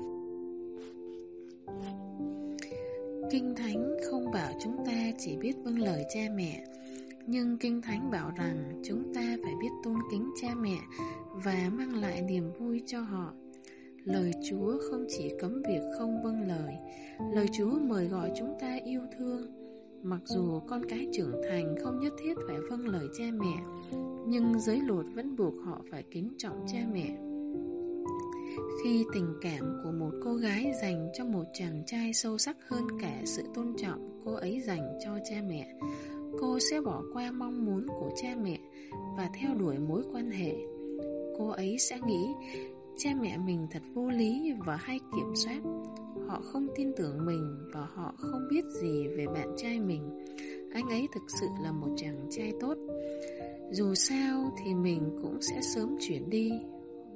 Kinh Thánh không bảo chúng ta chỉ biết vâng lời cha mẹ, nhưng Kinh Thánh bảo rằng chúng ta phải biết tôn kính cha mẹ và mang lại niềm vui cho họ. Lời Chúa không chỉ cấm việc không vâng lời, lời Chúa mời gọi chúng ta yêu thương. Mặc dù con cái trưởng thành không nhất thiết phải vâng lời cha mẹ, nhưng giới luật vẫn buộc họ phải kính trọng cha mẹ. Khi tình cảm của một cô gái dành cho một chàng trai sâu sắc hơn cả sự tôn trọng cô ấy dành cho cha mẹ, cô sẽ bỏ qua mong muốn của cha mẹ và theo đuổi mối quan hệ. Cô ấy sẽ nghĩ cha mẹ mình thật vô lý và hay kiểm soát. Họ không tin tưởng mình và họ không biết gì về bạn trai mình. Anh ấy thực sự là một chàng trai tốt. Dù sao thì mình cũng sẽ sớm chuyển đi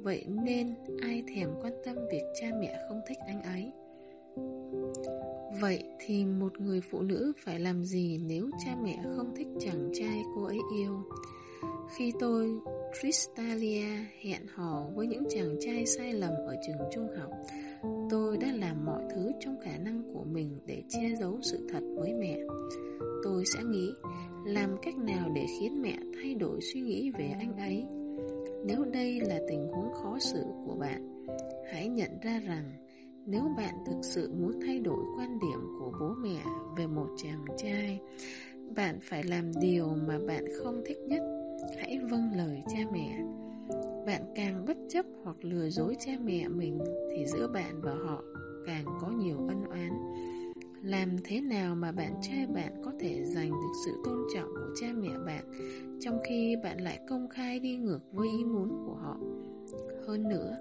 Vậy nên ai thèm quan tâm việc cha mẹ không thích anh ấy? Vậy thì một người phụ nữ phải làm gì nếu cha mẹ không thích chàng trai cô ấy yêu? Khi tôi, Tristalia, hẹn hò với những chàng trai sai lầm ở trường trung học Tôi đã làm mọi thứ trong khả năng của mình để che giấu sự thật với mẹ. Tôi sẽ nghĩ làm cách nào để khiến mẹ thay đổi suy nghĩ về anh ấy? Nếu đây là tình huống khó xử của bạn, hãy nhận ra rằng nếu bạn thực sự muốn thay đổi quan điểm của bố mẹ về một chàng trai, bạn phải làm điều mà bạn không thích nhất. Hãy vâng lời cha mẹ. Bạn càng bất chấp hoặc lừa dối cha mẹ mình thì giữa bạn và họ càng có nhiều ân oán. Làm thế nào mà bạn trai bạn có thể giành được sự tôn trọng của cha mẹ bạn trong khi bạn lại công khai đi ngược với ý muốn của họ. Hơn nữa,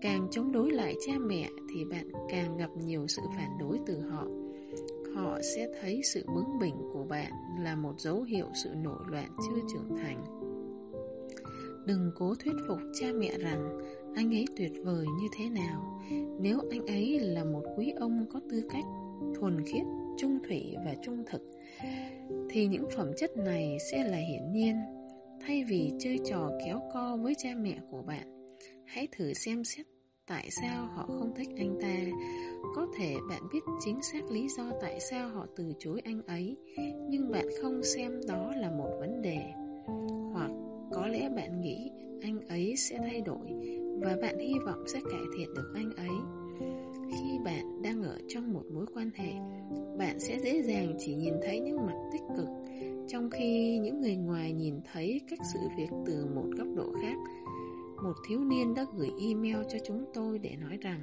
càng chống đối lại cha mẹ thì bạn càng gặp nhiều sự phản đối từ họ. Họ sẽ thấy sự bướng bỉnh của bạn là một dấu hiệu sự nổi loạn chưa trưởng thành. Đừng cố thuyết phục cha mẹ rằng anh ấy tuyệt vời như thế nào nếu anh ấy là một quý ông có tư cách thuần khiết, trung thủy và trung thực thì những phẩm chất này sẽ là hiển nhiên. Thay vì chơi trò kéo co với cha mẹ của bạn, hãy thử xem xét tại sao họ không thích anh ta. Có thể bạn biết chính xác lý do tại sao họ từ chối anh ấy, nhưng bạn không xem đó là một vấn đề. Hoặc có lẽ bạn nghĩ anh ấy sẽ thay đổi và bạn hy vọng sẽ cải thiện được anh ấy khi bạn đang ở trong một mối quan hệ, bạn sẽ dễ dàng chỉ nhìn thấy những mặt tích cực, trong khi những người ngoài nhìn thấy cách sự việc từ một góc độ khác. Một thiếu niên đã gửi email cho chúng tôi để nói rằng,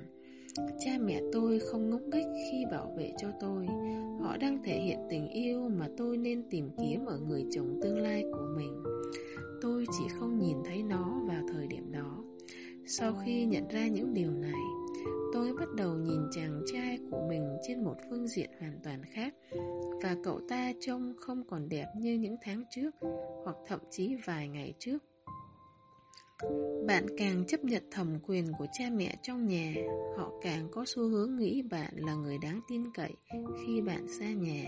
cha mẹ tôi không ngốc nghếch khi bảo vệ cho tôi. Họ đang thể hiện tình yêu mà tôi nên tìm kiếm ở người chồng tương lai của mình. Tôi chỉ không nhìn thấy nó vào thời điểm đó. Sau khi nhận ra những điều này tôi bắt đầu nhìn chàng trai của mình trên một phương diện hoàn toàn khác và cậu ta trông không còn đẹp như những tháng trước hoặc thậm chí vài ngày trước. Bạn càng chấp nhận thẩm quyền của cha mẹ trong nhà, họ càng có xu hướng nghĩ bạn là người đáng tin cậy khi bạn xa nhà.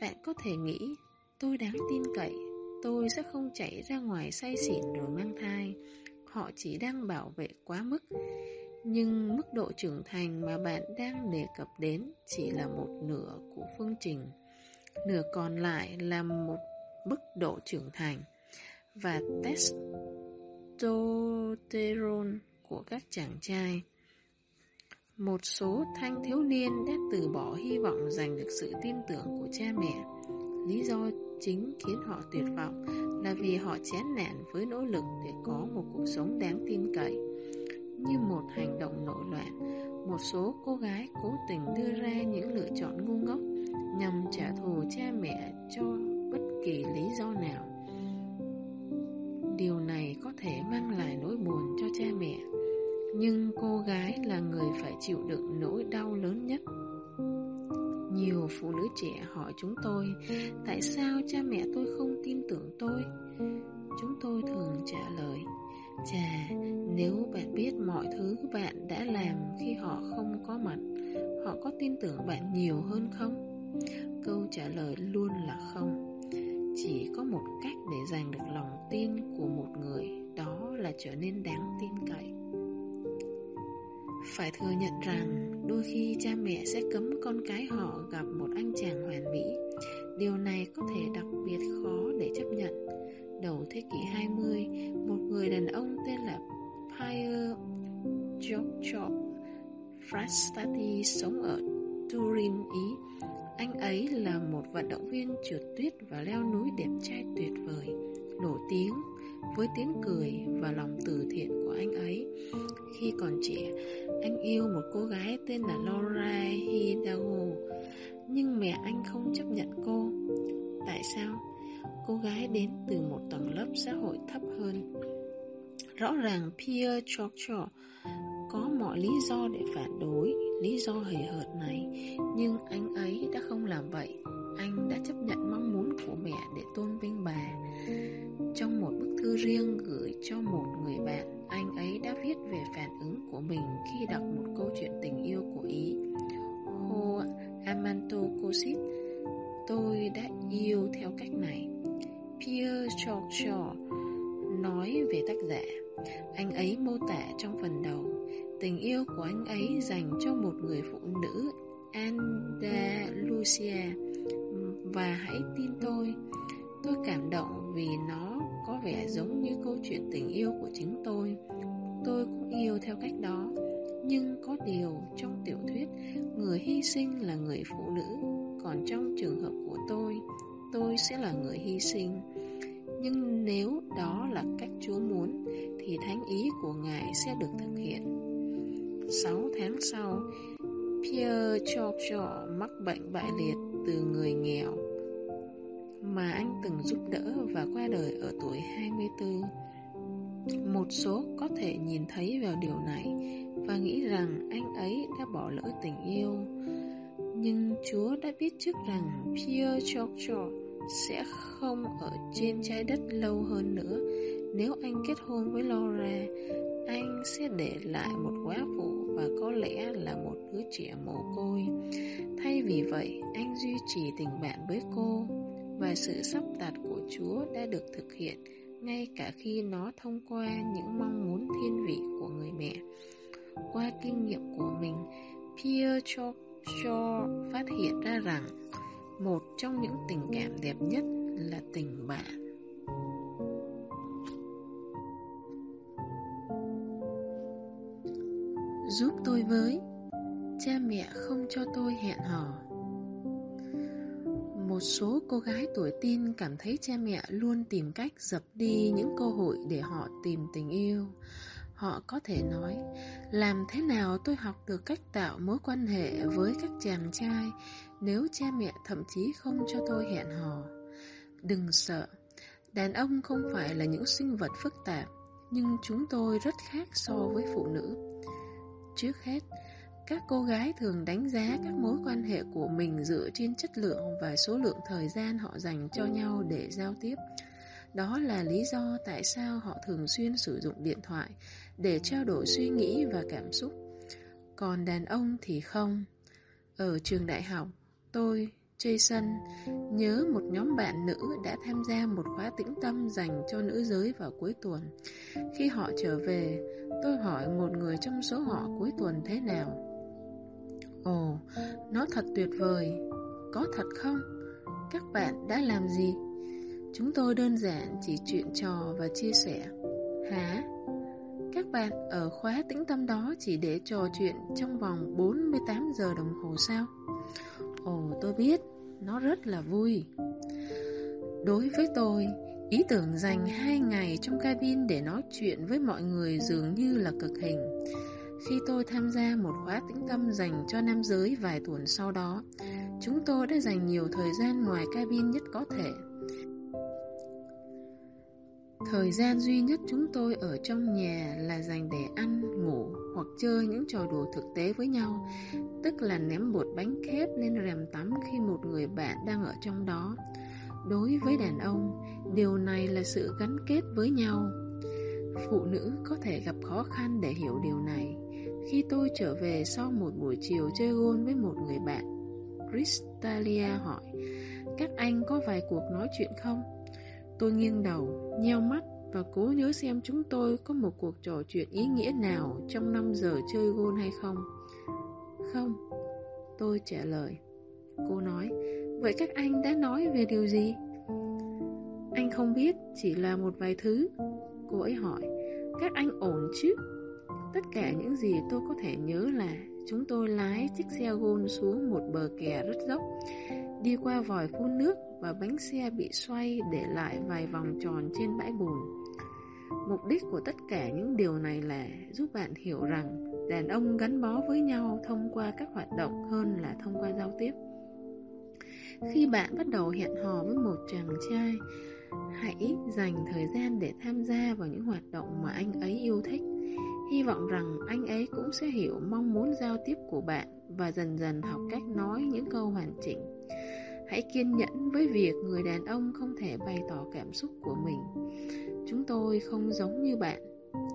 Bạn có thể nghĩ, tôi đáng tin cậy, tôi sẽ không chạy ra ngoài say xỉn rồi mang thai. Họ chỉ đang bảo vệ quá mức. Nhưng mức độ trưởng thành mà bạn đang đề cập đến chỉ là một nửa của phương trình. Nửa còn lại là một mức độ trưởng thành. Và testosterone của các chàng trai. Một số thanh thiếu niên đã từ bỏ hy vọng giành được sự tin tưởng của cha mẹ. Lý do chính khiến họ tuyệt vọng là vì họ chán nản với nỗ lực để có một cuộc sống đáng tin cậy. Như một hành động nổi loạn, một số cô gái cố tình đưa ra những lựa chọn ngu ngốc nhằm trả thù cha mẹ cho bất kỳ lý do nào. Điều này có thể mang lại nỗi buồn cho cha mẹ, nhưng cô gái là người phải chịu đựng nỗi đau lớn nhất. Nhiều phụ nữ trẻ hỏi chúng tôi Tại sao cha mẹ tôi không tin tưởng tôi Chúng tôi thường trả lời Chà, nếu bạn biết mọi thứ bạn đã làm khi họ không có mặt Họ có tin tưởng bạn nhiều hơn không? Câu trả lời luôn là không. Chỉ có một cách để giành được lòng tin của một người Đó là trở nên đáng tin cậy. Phải thừa nhận rằng Đôi khi cha mẹ sẽ cấm con cái họ gặp một anh chàng hoàn mỹ. Điều này có thể đặc biệt khó để chấp nhận. Đầu thế kỷ 20, một người đàn ông tên là Pierre Giorgio Frastati sống ở Turin, Ý. Anh ấy là một vận động viên trượt tuyết và leo núi đẹp trai tuyệt vời Nổi tiếng với tiếng cười và lòng từ thiện của anh ấy. Khi còn trẻ, anh yêu một cô gái tên là Laura Hidalgo Nhưng mẹ anh không chấp nhận cô. Tại sao? Cô gái đến từ một tầng lớp xã hội thấp hơn Rõ ràng Pierre Giorgio có mọi lý do để phản đối lý do hề hợt này Nhưng anh ấy đã không làm vậy Anh đã chấp nhận mong muốn của mẹ để tôn vinh bà Trong một bức thư riêng gửi cho một người bạn anh ấy đã viết về phản ứng của mình khi đọc một câu chuyện tình yêu của Ý. Ho Amanto Kosit, tôi đã yêu theo cách này. Pierre George nói về tác giả. Anh ấy mô tả trong phần đầu tình yêu của anh ấy dành cho một người phụ nữ Andalusia và hãy tin tôi, tôi cảm động vì nó có vẻ giống như câu chuyện tình yêu của chính tôi. Tôi cũng yêu theo cách đó, nhưng có điều trong tiểu thuyết, người hy sinh là người phụ nữ, còn trong trường hợp của tôi, tôi sẽ là người hy sinh. Nhưng nếu đó là cách Chúa muốn, thì thánh ý của Ngài sẽ được thực hiện. Sáu tháng sau, Pierre Giorgio mắc bệnh bại liệt từ người nghèo mà anh từng giúp đỡ và qua đời ở tuổi 24. Một số có thể nhìn thấy vào điều này và nghĩ rằng anh ấy đã bỏ lỡ tình yêu. Nhưng Chúa đã biết trước rằng Pierre Giorgio sẽ không ở trên trái đất lâu hơn nữa. Nếu anh kết hôn với Laura, anh sẽ để lại một quá phụ và có lẽ là một đứa trẻ mồ côi. Thay vì vậy, anh duy trì tình bạn với cô và sự sắp đặt của Chúa đã được thực hiện ngay cả khi nó thông qua những mong muốn thiên vị của người mẹ. Qua kinh nghiệm của mình, Pierre cho phát hiện ra rằng một trong những tình cảm đẹp nhất là tình bạn. Giúp tôi với, Cha mẹ không cho tôi hẹn hò một số cô gái tuổi tin cảm thấy cha mẹ luôn tìm cách dập đi những cơ hội để họ tìm tình yêu. Họ có thể nói, làm thế nào tôi học được cách tạo mối quan hệ với các chàng trai nếu cha mẹ thậm chí không cho tôi hẹn hò. Đừng sợ, đàn ông không phải là những sinh vật phức tạp, nhưng chúng tôi rất khác so với phụ nữ. Trước hết, các cô gái thường đánh giá các mối quan hệ của mình dựa trên chất lượng và số lượng thời gian họ dành cho nhau để giao tiếp. Đó là lý do tại sao họ thường xuyên sử dụng điện thoại để trao đổi suy nghĩ và cảm xúc. Còn đàn ông thì không. Ở trường đại học, tôi, Jason, nhớ một nhóm bạn nữ đã tham gia một khóa tĩnh tâm dành cho nữ giới vào cuối tuần. Khi họ trở về, tôi hỏi một người trong số họ cuối tuần thế nào. Ồ, nó thật tuyệt vời. Có thật không? Các bạn đã làm gì? Chúng tôi đơn giản chỉ chuyện trò và chia sẻ. Hả? Các bạn ở khóa tĩnh tâm đó chỉ để trò chuyện trong vòng 48 giờ đồng hồ sao? Ồ, tôi biết, nó rất là vui. Đối với tôi, ý tưởng dành hai ngày trong cabin để nói chuyện với mọi người dường như là cực hình. Khi tôi tham gia một khóa tĩnh tâm dành cho nam giới vài tuần sau đó, chúng tôi đã dành nhiều thời gian ngoài cabin nhất có thể. Thời gian duy nhất chúng tôi ở trong nhà là dành để ăn, ngủ hoặc chơi những trò đùa thực tế với nhau, tức là ném bột bánh khép lên rèm tắm khi một người bạn đang ở trong đó. Đối với đàn ông, điều này là sự gắn kết với nhau. Phụ nữ có thể gặp khó khăn để hiểu điều này. Khi tôi trở về sau một buổi chiều chơi gôn với một người bạn, Cristalia hỏi, các anh có vài cuộc nói chuyện không? Tôi nghiêng đầu, nheo mắt và cố nhớ xem chúng tôi có một cuộc trò chuyện ý nghĩa nào trong 5 giờ chơi gôn hay không. Không, tôi trả lời. Cô nói, vậy các anh đã nói về điều gì? Anh không biết, chỉ là một vài thứ. Cô ấy hỏi, các anh ổn chứ? Tất cả những gì tôi có thể nhớ là chúng tôi lái chiếc xe gôn xuống một bờ kè rất dốc, đi qua vòi phun nước và bánh xe bị xoay để lại vài vòng tròn trên bãi bùn. Mục đích của tất cả những điều này là giúp bạn hiểu rằng đàn ông gắn bó với nhau thông qua các hoạt động hơn là thông qua giao tiếp. Khi bạn bắt đầu hẹn hò với một chàng trai, hãy dành thời gian để tham gia vào những hoạt động mà anh ấy yêu thích. Hy vọng rằng anh ấy cũng sẽ hiểu mong muốn giao tiếp của bạn và dần dần học cách nói những câu hoàn chỉnh. Hãy kiên nhẫn với việc người đàn ông không thể bày tỏ cảm xúc của mình. Chúng tôi không giống như bạn.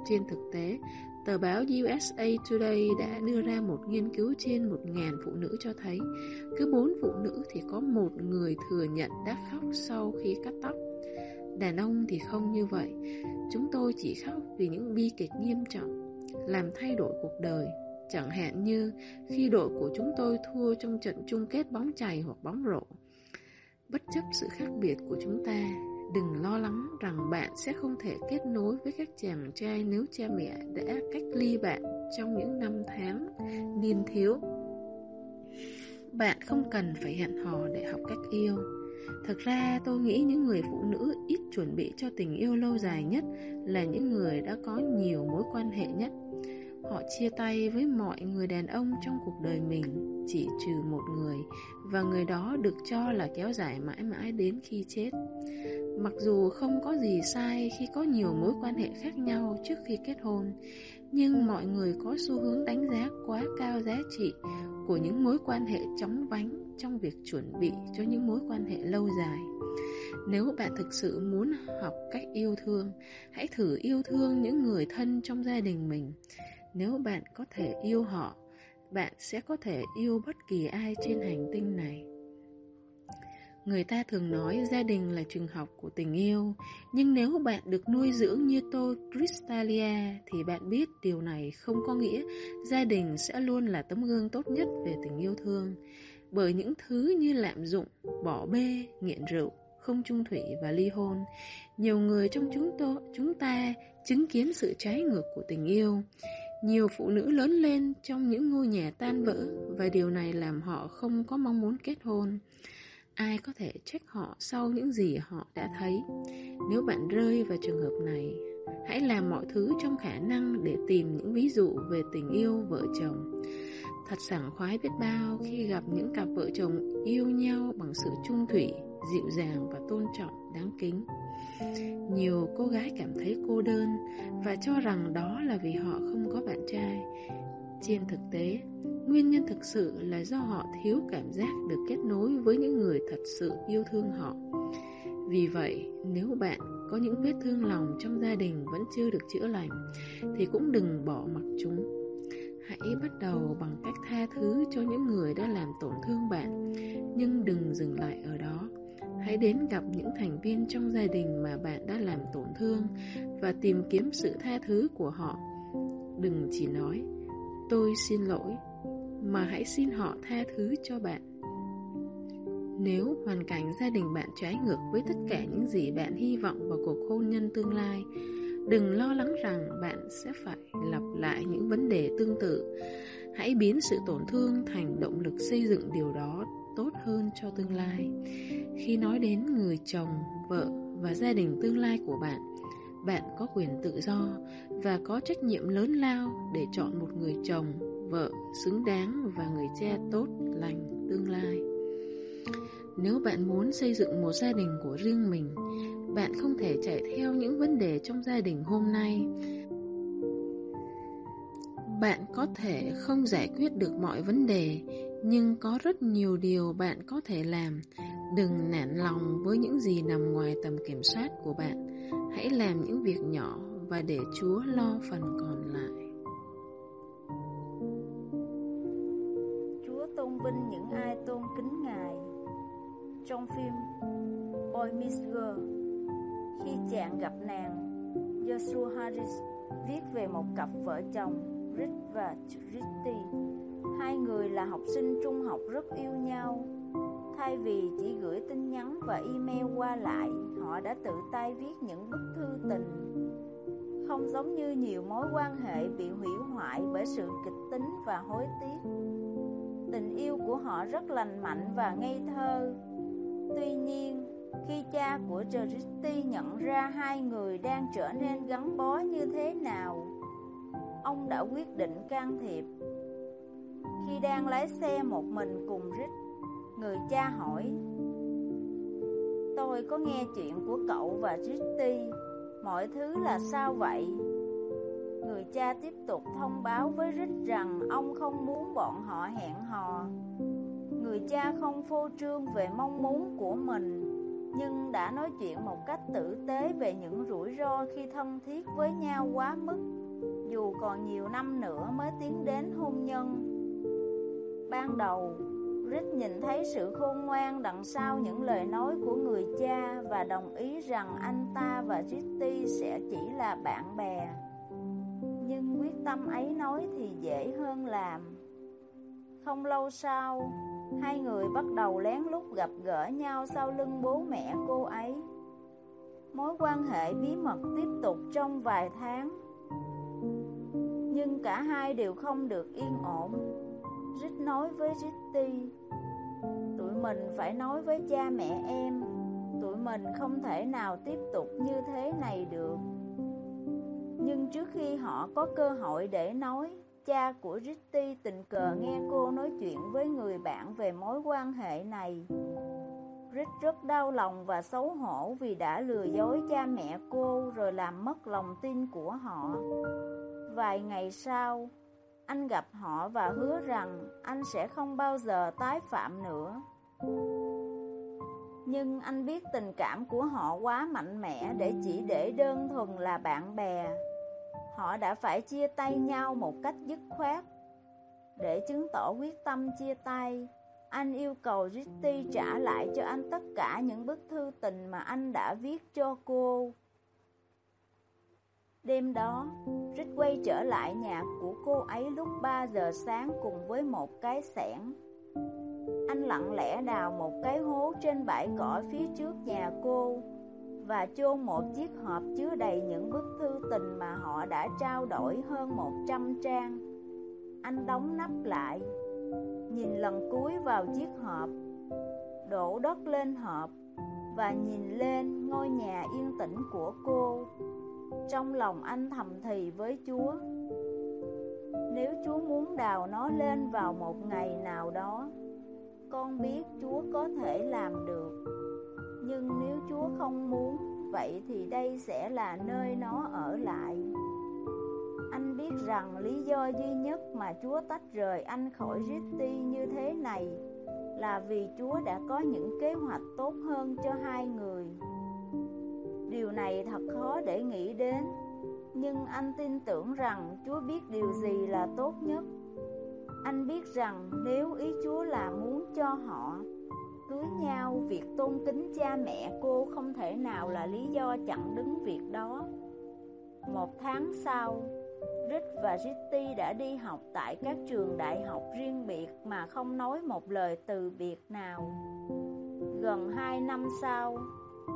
Trên thực tế, tờ báo USA Today đã đưa ra một nghiên cứu trên 1.000 phụ nữ cho thấy cứ 4 phụ nữ thì có một người thừa nhận đã khóc sau khi cắt tóc. Đàn ông thì không như vậy. Chúng tôi chỉ khóc vì những bi kịch nghiêm trọng, làm thay đổi cuộc đời. Chẳng hạn như khi đội của chúng tôi thua trong trận chung kết bóng chày hoặc bóng rổ. Bất chấp sự khác biệt của chúng ta, đừng lo lắng rằng bạn sẽ không thể kết nối với các chàng trai nếu cha mẹ đã cách ly bạn trong những năm tháng niên thiếu. Bạn không cần phải hẹn hò để học cách yêu. Thực ra tôi nghĩ những người phụ nữ ít chuẩn bị cho tình yêu lâu dài nhất là những người đã có nhiều mối quan hệ nhất. Họ chia tay với mọi người đàn ông trong cuộc đời mình chỉ trừ một người Và người đó được cho là kéo dài mãi mãi đến khi chết. Mặc dù không có gì sai khi có nhiều mối quan hệ khác nhau trước khi kết hôn Nhưng mọi người có xu hướng đánh giá quá cao giá trị của những mối quan hệ chóng vánh trong việc chuẩn bị cho những mối quan hệ lâu dài. Nếu bạn thực sự muốn học cách yêu thương hãy thử yêu thương những người thân trong gia đình mình. Nếu bạn có thể yêu họ, bạn sẽ có thể yêu bất kỳ ai trên hành tinh này. Người ta thường nói gia đình là trường học của tình yêu, nhưng nếu bạn được nuôi dưỡng như tôi, Crystalia thì bạn biết điều này không có nghĩa gia đình sẽ luôn là tấm gương tốt nhất về tình yêu thương. Bởi những thứ như lạm dụng, bỏ bê, nghiện rượu, không chung thủy và ly hôn, nhiều người trong chúng tôi, chúng ta chứng kiến sự trái ngược của tình yêu. Nhiều phụ nữ lớn lên trong những ngôi nhà tan vỡ và điều này làm họ không có mong muốn kết hôn. Ai có thể trách họ sau những gì họ đã thấy? Nếu bạn rơi vào trường hợp này, hãy làm mọi thứ trong khả năng để tìm những ví dụ về tình yêu vợ chồng. Thật sảng khoái biết bao khi gặp những cặp vợ chồng yêu nhau bằng sự trung thủy, dịu dàng và tôn trọng đáng kính. Nhiều cô gái cảm thấy cô đơn và cho rằng đó là vì họ không có bạn trai. Trên thực tế, nguyên nhân thực sự là do họ thiếu cảm giác được kết nối với những người thật sự yêu thương họ. Vì vậy, nếu bạn có những vết thương lòng trong gia đình vẫn chưa được chữa lành thì cũng đừng bỏ mặc chúng. Hãy bắt đầu bằng cách tha thứ cho những người đã làm tổn thương bạn, nhưng đừng dừng lại ở đó. Hãy đến gặp những thành viên trong gia đình mà bạn đã làm tổn thương và tìm kiếm sự tha thứ của họ. Đừng chỉ nói, tôi xin lỗi, mà hãy xin họ tha thứ cho bạn. Nếu hoàn cảnh gia đình bạn trái ngược với tất cả những gì bạn hy vọng vào cuộc hôn nhân tương lai, đừng lo lắng rằng bạn sẽ phải lặp lại những vấn đề tương tự. Hãy biến sự tổn thương thành động lực xây dựng điều đó tốt hơn cho tương lai. Khi nói đến người chồng, vợ và gia đình tương lai của bạn, bạn có quyền tự do và có trách nhiệm lớn lao để chọn một người chồng, vợ xứng đáng và người cha tốt lành tương lai. Nếu bạn muốn xây dựng một gia đình của riêng mình, bạn không thể chạy theo những vấn đề trong gia đình hôm nay. Bạn có thể không giải quyết được mọi vấn đề, nhưng có rất nhiều điều bạn có thể làm. Đừng nản lòng với những gì nằm ngoài tầm kiểm soát của bạn. Hãy làm những việc nhỏ và để Chúa lo phần còn lại. Chúa tôn vinh những ai tôn kính Ngài trong phim Boy Meets Girl, khi chàng gặp nàng, Joshua Harris viết về một cặp vợ chồng, Rick và christie hai người là học sinh trung học rất yêu nhau. Thay vì chỉ gửi tin nhắn và email qua lại họ đã tự tay viết những bức thư tình. Không giống như nhiều mối quan hệ bị hủy hoại bởi sự kịch tính và hối tiếc. Tình yêu của họ rất lành mạnh và ngây thơ. Tuy nhiên, khi cha của Charity nhận ra hai người đang trở nên gắn bó như thế nào, ông đã quyết định can thiệp. Khi đang lái xe một mình cùng Rick, người cha hỏi Tôi có nghe chuyện của cậu và Ritty, mọi thứ là sao vậy? Người cha tiếp tục thông báo với Rick rằng ông không muốn bọn họ hẹn hò Người cha không phô trương về mong muốn của mình Nhưng đã nói chuyện một cách tử tế về những rủi ro khi thân thiết với nhau quá mức Dù còn nhiều năm nữa mới tiến đến hôn nhân Ban đầu, Rick nhìn thấy sự khôn ngoan đằng sau những lời nói của người cha Và đồng ý rằng anh ta và Ritty sẽ chỉ là bạn bè. Nhưng quyết tâm ấy nói thì dễ hơn làm. Không lâu sau, Hai người bắt đầu lén lút gặp gỡ nhau sau lưng bố mẹ cô ấy. Mối quan hệ bí mật tiếp tục trong vài tháng Nhưng cả hai đều không được yên ổn. Rít nói với Ritty Tụi mình phải nói với cha mẹ em Tụi mình không thể nào tiếp tục như thế này được Nhưng trước khi họ có cơ hội để nói Cha của Ritty tình cờ nghe cô nói chuyện với người bạn về mối quan hệ này. Rít rất đau lòng và xấu hổ vì đã lừa dối cha mẹ cô rồi làm mất lòng tin của họ. Vài ngày sau, anh gặp họ và hứa rằng anh sẽ không bao giờ tái phạm nữa. Nhưng anh biết tình cảm của họ quá mạnh mẽ để chỉ để đơn thuần là bạn bè họ đã phải chia tay nhau một cách dứt khoát. Để chứng tỏ quyết tâm chia tay, anh yêu cầu Ritty trả lại cho anh tất cả những bức thư tình mà anh đã viết cho cô. Đêm đó, Rít quay trở lại nhà của cô ấy lúc 3 giờ sáng cùng với một cái xẻng. Anh lặng lẽ đào một cái hố trên bãi cỏ phía trước nhà cô và chôn một chiếc hộp chứa đầy những bức thư tình mà họ đã trao đổi hơn 100 trang. Anh đóng nắp lại, nhìn lần cuối vào chiếc hộp, đổ đất lên hộp và nhìn lên ngôi nhà yên tĩnh của cô. Trong lòng anh thầm thì với Chúa, nếu Chúa muốn đào nó lên vào một ngày nào đó, con biết Chúa có thể làm được. Nhưng nếu Chúa không muốn Vậy thì đây sẽ là nơi nó ở lại. Anh biết rằng lý do duy nhất mà Chúa tách rời anh khỏi Ritty như thế này Là vì Chúa đã có những kế hoạch tốt hơn cho hai người. Điều này thật khó để nghĩ đến. Nhưng anh tin tưởng rằng Chúa biết điều gì là tốt nhất. Anh biết rằng nếu ý Chúa là muốn cho họ Cưới nhau, việc tôn kính cha mẹ cô không thể nào là lý do chặn đứng việc đó. Một tháng sau Rick và Ritty đã đi học tại các trường đại học riêng biệt mà không nói một lời từ biệt nào. Gần hai năm sau,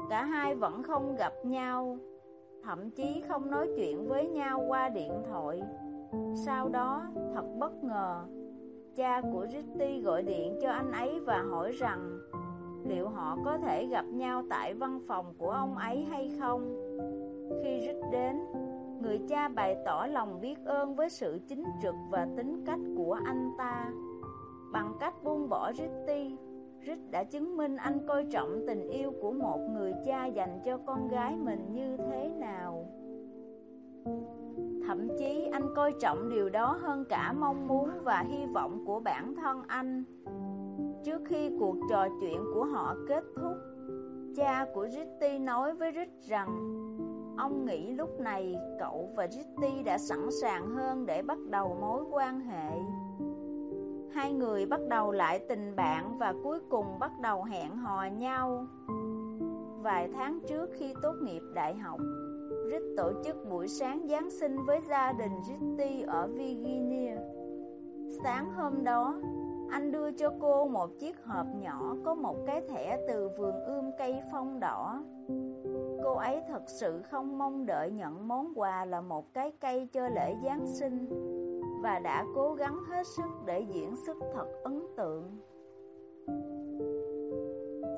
cả hai vẫn không gặp nhau, thậm chí không nói chuyện với nhau qua điện thoại. Sau đó, thật bất ngờ, cha của Ritty gọi điện cho anh ấy và hỏi rằng liệu họ có thể gặp nhau tại văn phòng của ông ấy hay không. Khi Rick đến, Người cha bày tỏ lòng biết ơn với sự chính trực và tính cách của anh ta Bằng cách buông bỏ Ritty Rich đã chứng minh anh coi trọng tình yêu của một người cha dành cho con gái mình như thế nào. Thậm chí, anh coi trọng điều đó hơn cả mong muốn và hy vọng của bản thân anh. Trước khi cuộc trò chuyện của họ kết thúc, Cha của Ritty nói với Rich rằng, Ông nghĩ lúc này cậu và Ritty đã sẵn sàng hơn để bắt đầu mối quan hệ. Hai người bắt đầu lại tình bạn và cuối cùng bắt đầu hẹn hò nhau. Vài tháng trước khi tốt nghiệp đại học Rít tổ chức buổi sáng Giáng sinh với gia đình Ritty ở Virginia. Sáng hôm đó, anh đưa cho cô một chiếc hộp nhỏ có một cái thẻ từ vườn ươm cây phong đỏ. Cô ấy thật sự không mong đợi nhận món quà là một cái cây cho lễ Giáng sinh. Và đã cố gắng hết sức để diễn xuất thật ấn tượng.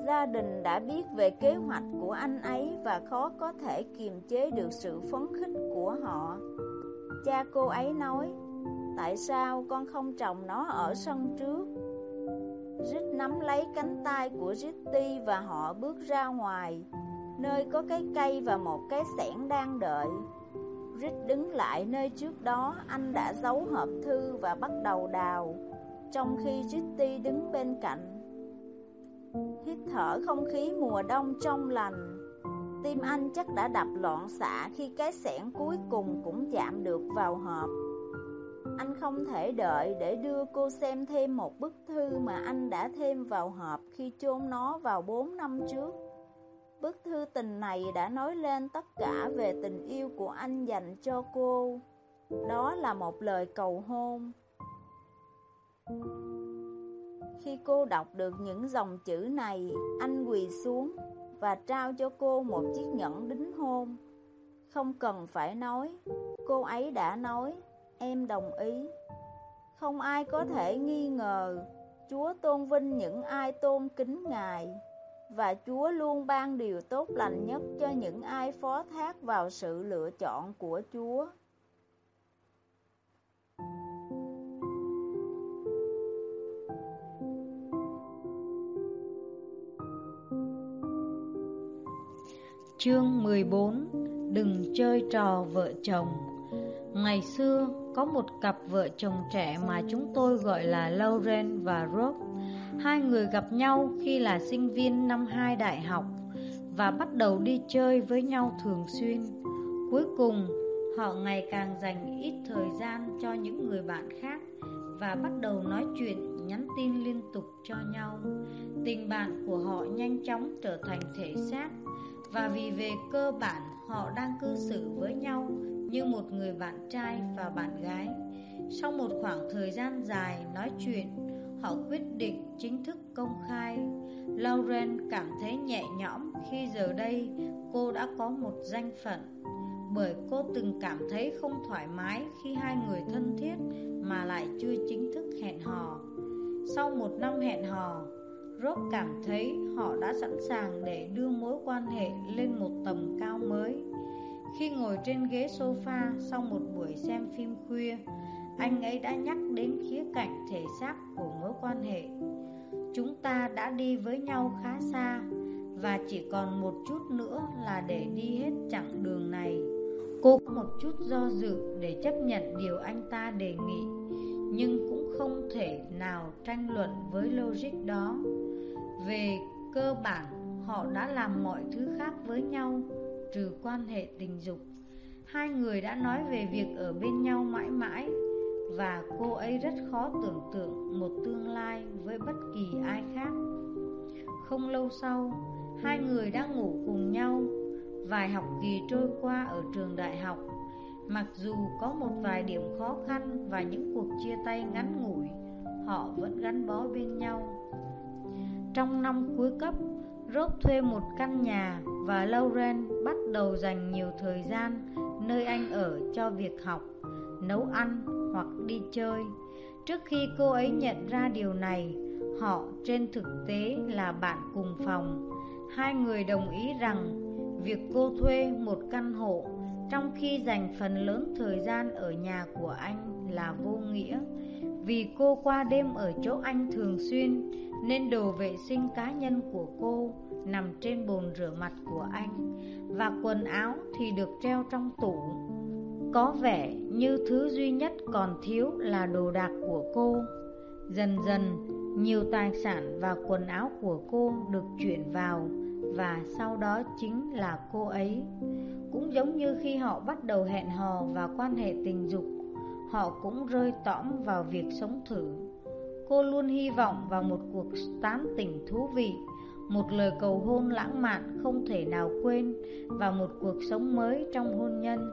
Gia đình đã biết về kế hoạch của anh ấy và khó có thể kiềm chế được sự phấn khích của họ. Cha cô ấy nói, Tại sao con không trồng nó ở sân trước? Rít nắm lấy cánh tay của Ritty và họ bước ra ngoài, Nơi có cái cây và một cái xẻng đang đợi. Rít đứng lại nơi trước đó, Anh đã giấu hộp thư và bắt đầu đào, Trong khi Ritty đứng bên cạnh. Hít thở không khí mùa đông trong lành, Tim anh chắc đã đập loạn xạ Khi cái sẻn cuối cùng cũng chạm được vào hộp. Anh không thể đợi để đưa cô xem thêm một bức thư Mà anh đã thêm vào hộp khi chôn nó vào 4 năm trước. Bức thư tình này đã nói lên tất cả về tình yêu của anh dành cho cô. Đó là một lời cầu hôn. Khi cô đọc được những dòng chữ này, anh quỳ xuống và trao cho cô một chiếc nhẫn đính hôn. Không cần phải nói, cô ấy đã nói, em đồng ý. Không ai có thể nghi ngờ, Chúa tôn vinh những ai tôn kính Ngài và Chúa luôn ban điều tốt lành nhất cho những ai phó thác vào sự lựa chọn của Chúa. Chương 14 Đừng chơi trò vợ chồng Ngày xưa, có một cặp vợ chồng trẻ mà chúng tôi gọi là Lauren và Rob Hai người gặp nhau khi là sinh viên năm hai đại học và bắt đầu đi chơi với nhau thường xuyên. Cuối cùng, họ ngày càng dành ít thời gian cho những người bạn khác và bắt đầu nói chuyện, nhắn tin liên tục cho nhau. Tình bạn của họ nhanh chóng trở thành thể xác và vì về cơ bản họ đang cư xử với nhau như một người bạn trai và bạn gái. Sau một khoảng thời gian dài nói chuyện, họ quyết định chính thức công khai. Lauren cảm thấy nhẹ nhõm khi giờ đây cô đã có một danh phận, bởi cô từng cảm thấy không thoải mái khi hai người thân thiết mà lại chưa chính thức hẹn hò. Sau một năm hẹn hò, Rob cảm thấy họ đã sẵn sàng để đưa mối quan hệ lên một tầm cao mới. Khi ngồi trên ghế sofa sau một buổi xem phim khuya, anh ấy đã nhắc đến khía cạnh thể xác của mối quan hệ. Chúng ta đã đi với nhau khá xa và chỉ còn một chút nữa là để đi hết chặng đường này. Cô có một chút do dự để chấp nhận điều anh ta đề nghị, nhưng cũng không thể nào tranh luận với logic đó. Về cơ bản, họ đã làm mọi thứ khác với nhau, trừ quan hệ tình dục. Hai người đã nói về việc ở bên nhau mãi mãi và cô ấy rất khó tưởng tượng một tương lai với bất kỳ ai khác. Không lâu sau, hai người đang ngủ cùng nhau. Vài học kỳ trôi qua ở trường đại học, mặc dù có một vài điểm khó khăn và những cuộc chia tay ngắn ngủi, họ vẫn gắn bó bên nhau. Trong năm cuối cấp, Rob thuê một căn nhà và Lauren bắt đầu dành nhiều thời gian nơi anh ở cho việc học, nấu ăn hoặc đi chơi. Trước khi cô ấy nhận ra điều này, họ trên thực tế là bạn cùng phòng. Hai người đồng ý rằng việc cô thuê một căn hộ trong khi dành phần lớn thời gian ở nhà của anh là vô nghĩa. Vì cô qua đêm ở chỗ anh thường xuyên nên đồ vệ sinh cá nhân của cô nằm trên bồn rửa mặt của anh và quần áo thì được treo trong tủ. Có vẻ như thứ duy nhất còn thiếu là đồ đạc của cô. Dần dần, nhiều tài sản và quần áo của cô được chuyển vào và sau đó chính là cô ấy. Cũng giống như khi họ bắt đầu hẹn hò và quan hệ tình dục, họ cũng rơi tõm vào việc sống thử. Cô luôn hy vọng vào một cuộc tán tỉnh thú vị, một lời cầu hôn lãng mạn không thể nào quên và một cuộc sống mới trong hôn nhân.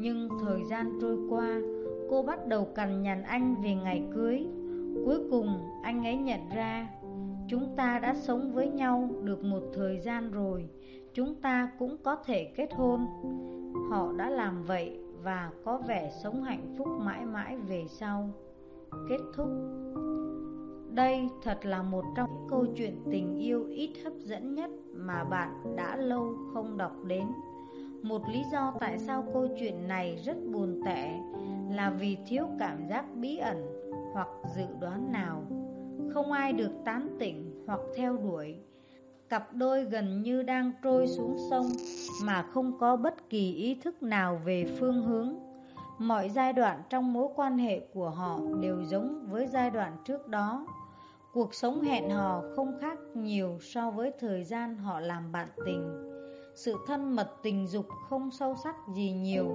Nhưng thời gian trôi qua, cô bắt đầu cằn nhằn anh về ngày cưới. Cuối cùng, anh ấy nhận ra, chúng ta đã sống với nhau được một thời gian rồi, chúng ta cũng có thể kết hôn. Họ đã làm vậy và có vẻ sống hạnh phúc mãi mãi về sau. Kết thúc đây thật là một trong những câu chuyện tình yêu ít hấp dẫn nhất mà bạn đã lâu không đọc đến. Một lý do tại sao câu chuyện này rất buồn tệ là vì thiếu cảm giác bí ẩn hoặc dự đoán nào. Không ai được tán tỉnh hoặc theo đuổi. Cặp đôi gần như đang trôi xuống sông mà không có bất kỳ ý thức nào về phương hướng. Mọi giai đoạn trong mối quan hệ của họ đều giống với giai đoạn trước đó. Cuộc sống hẹn hò không khác nhiều so với thời gian họ làm bạn tình. Sự thân mật tình dục không sâu sắc gì nhiều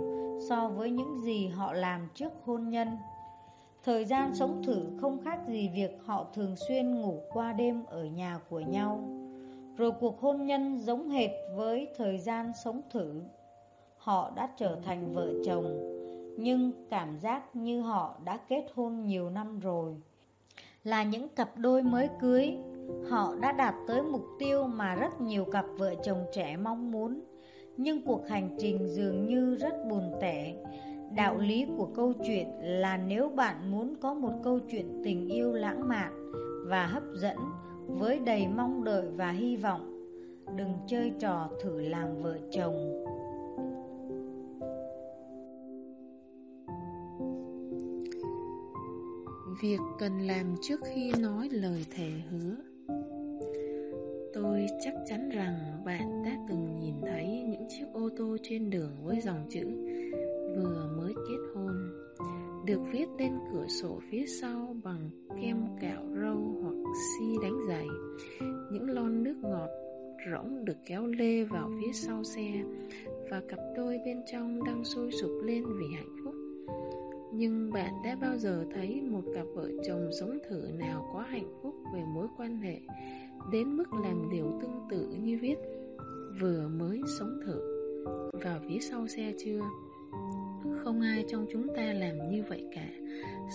so với những gì họ làm trước hôn nhân. Thời gian sống thử không khác gì việc họ thường xuyên ngủ qua đêm ở nhà của nhau. Rồi cuộc hôn nhân giống hệt với thời gian sống thử. Họ đã trở thành vợ chồng, nhưng cảm giác như họ đã kết hôn nhiều năm rồi là những cặp đôi mới cưới. Họ đã đạt tới mục tiêu mà rất nhiều cặp vợ chồng trẻ mong muốn. Nhưng cuộc hành trình dường như rất buồn tẻ. Đạo lý của câu chuyện là nếu bạn muốn có một câu chuyện tình yêu lãng mạn và hấp dẫn với đầy mong đợi và hy vọng, đừng chơi trò thử làm vợ chồng. việc cần làm trước khi nói lời thề hứa tôi chắc chắn rằng bạn đã từng nhìn thấy những chiếc ô tô trên đường với dòng chữ vừa mới kết hôn được viết lên cửa sổ phía sau bằng kem cạo râu hoặc xi đánh giày. Những lon nước ngọt rỗng được kéo lê vào phía sau xe và cặp đôi bên trong đang sôi sục lên vì hạnh phúc. Nhưng bạn đã bao giờ thấy một cặp vợ chồng sống thử nào có hạnh phúc về mối quan hệ đến mức làm điều tương tự như viết vừa mới sống thử vào phía sau xe chưa? Không ai trong chúng ta làm như vậy cả.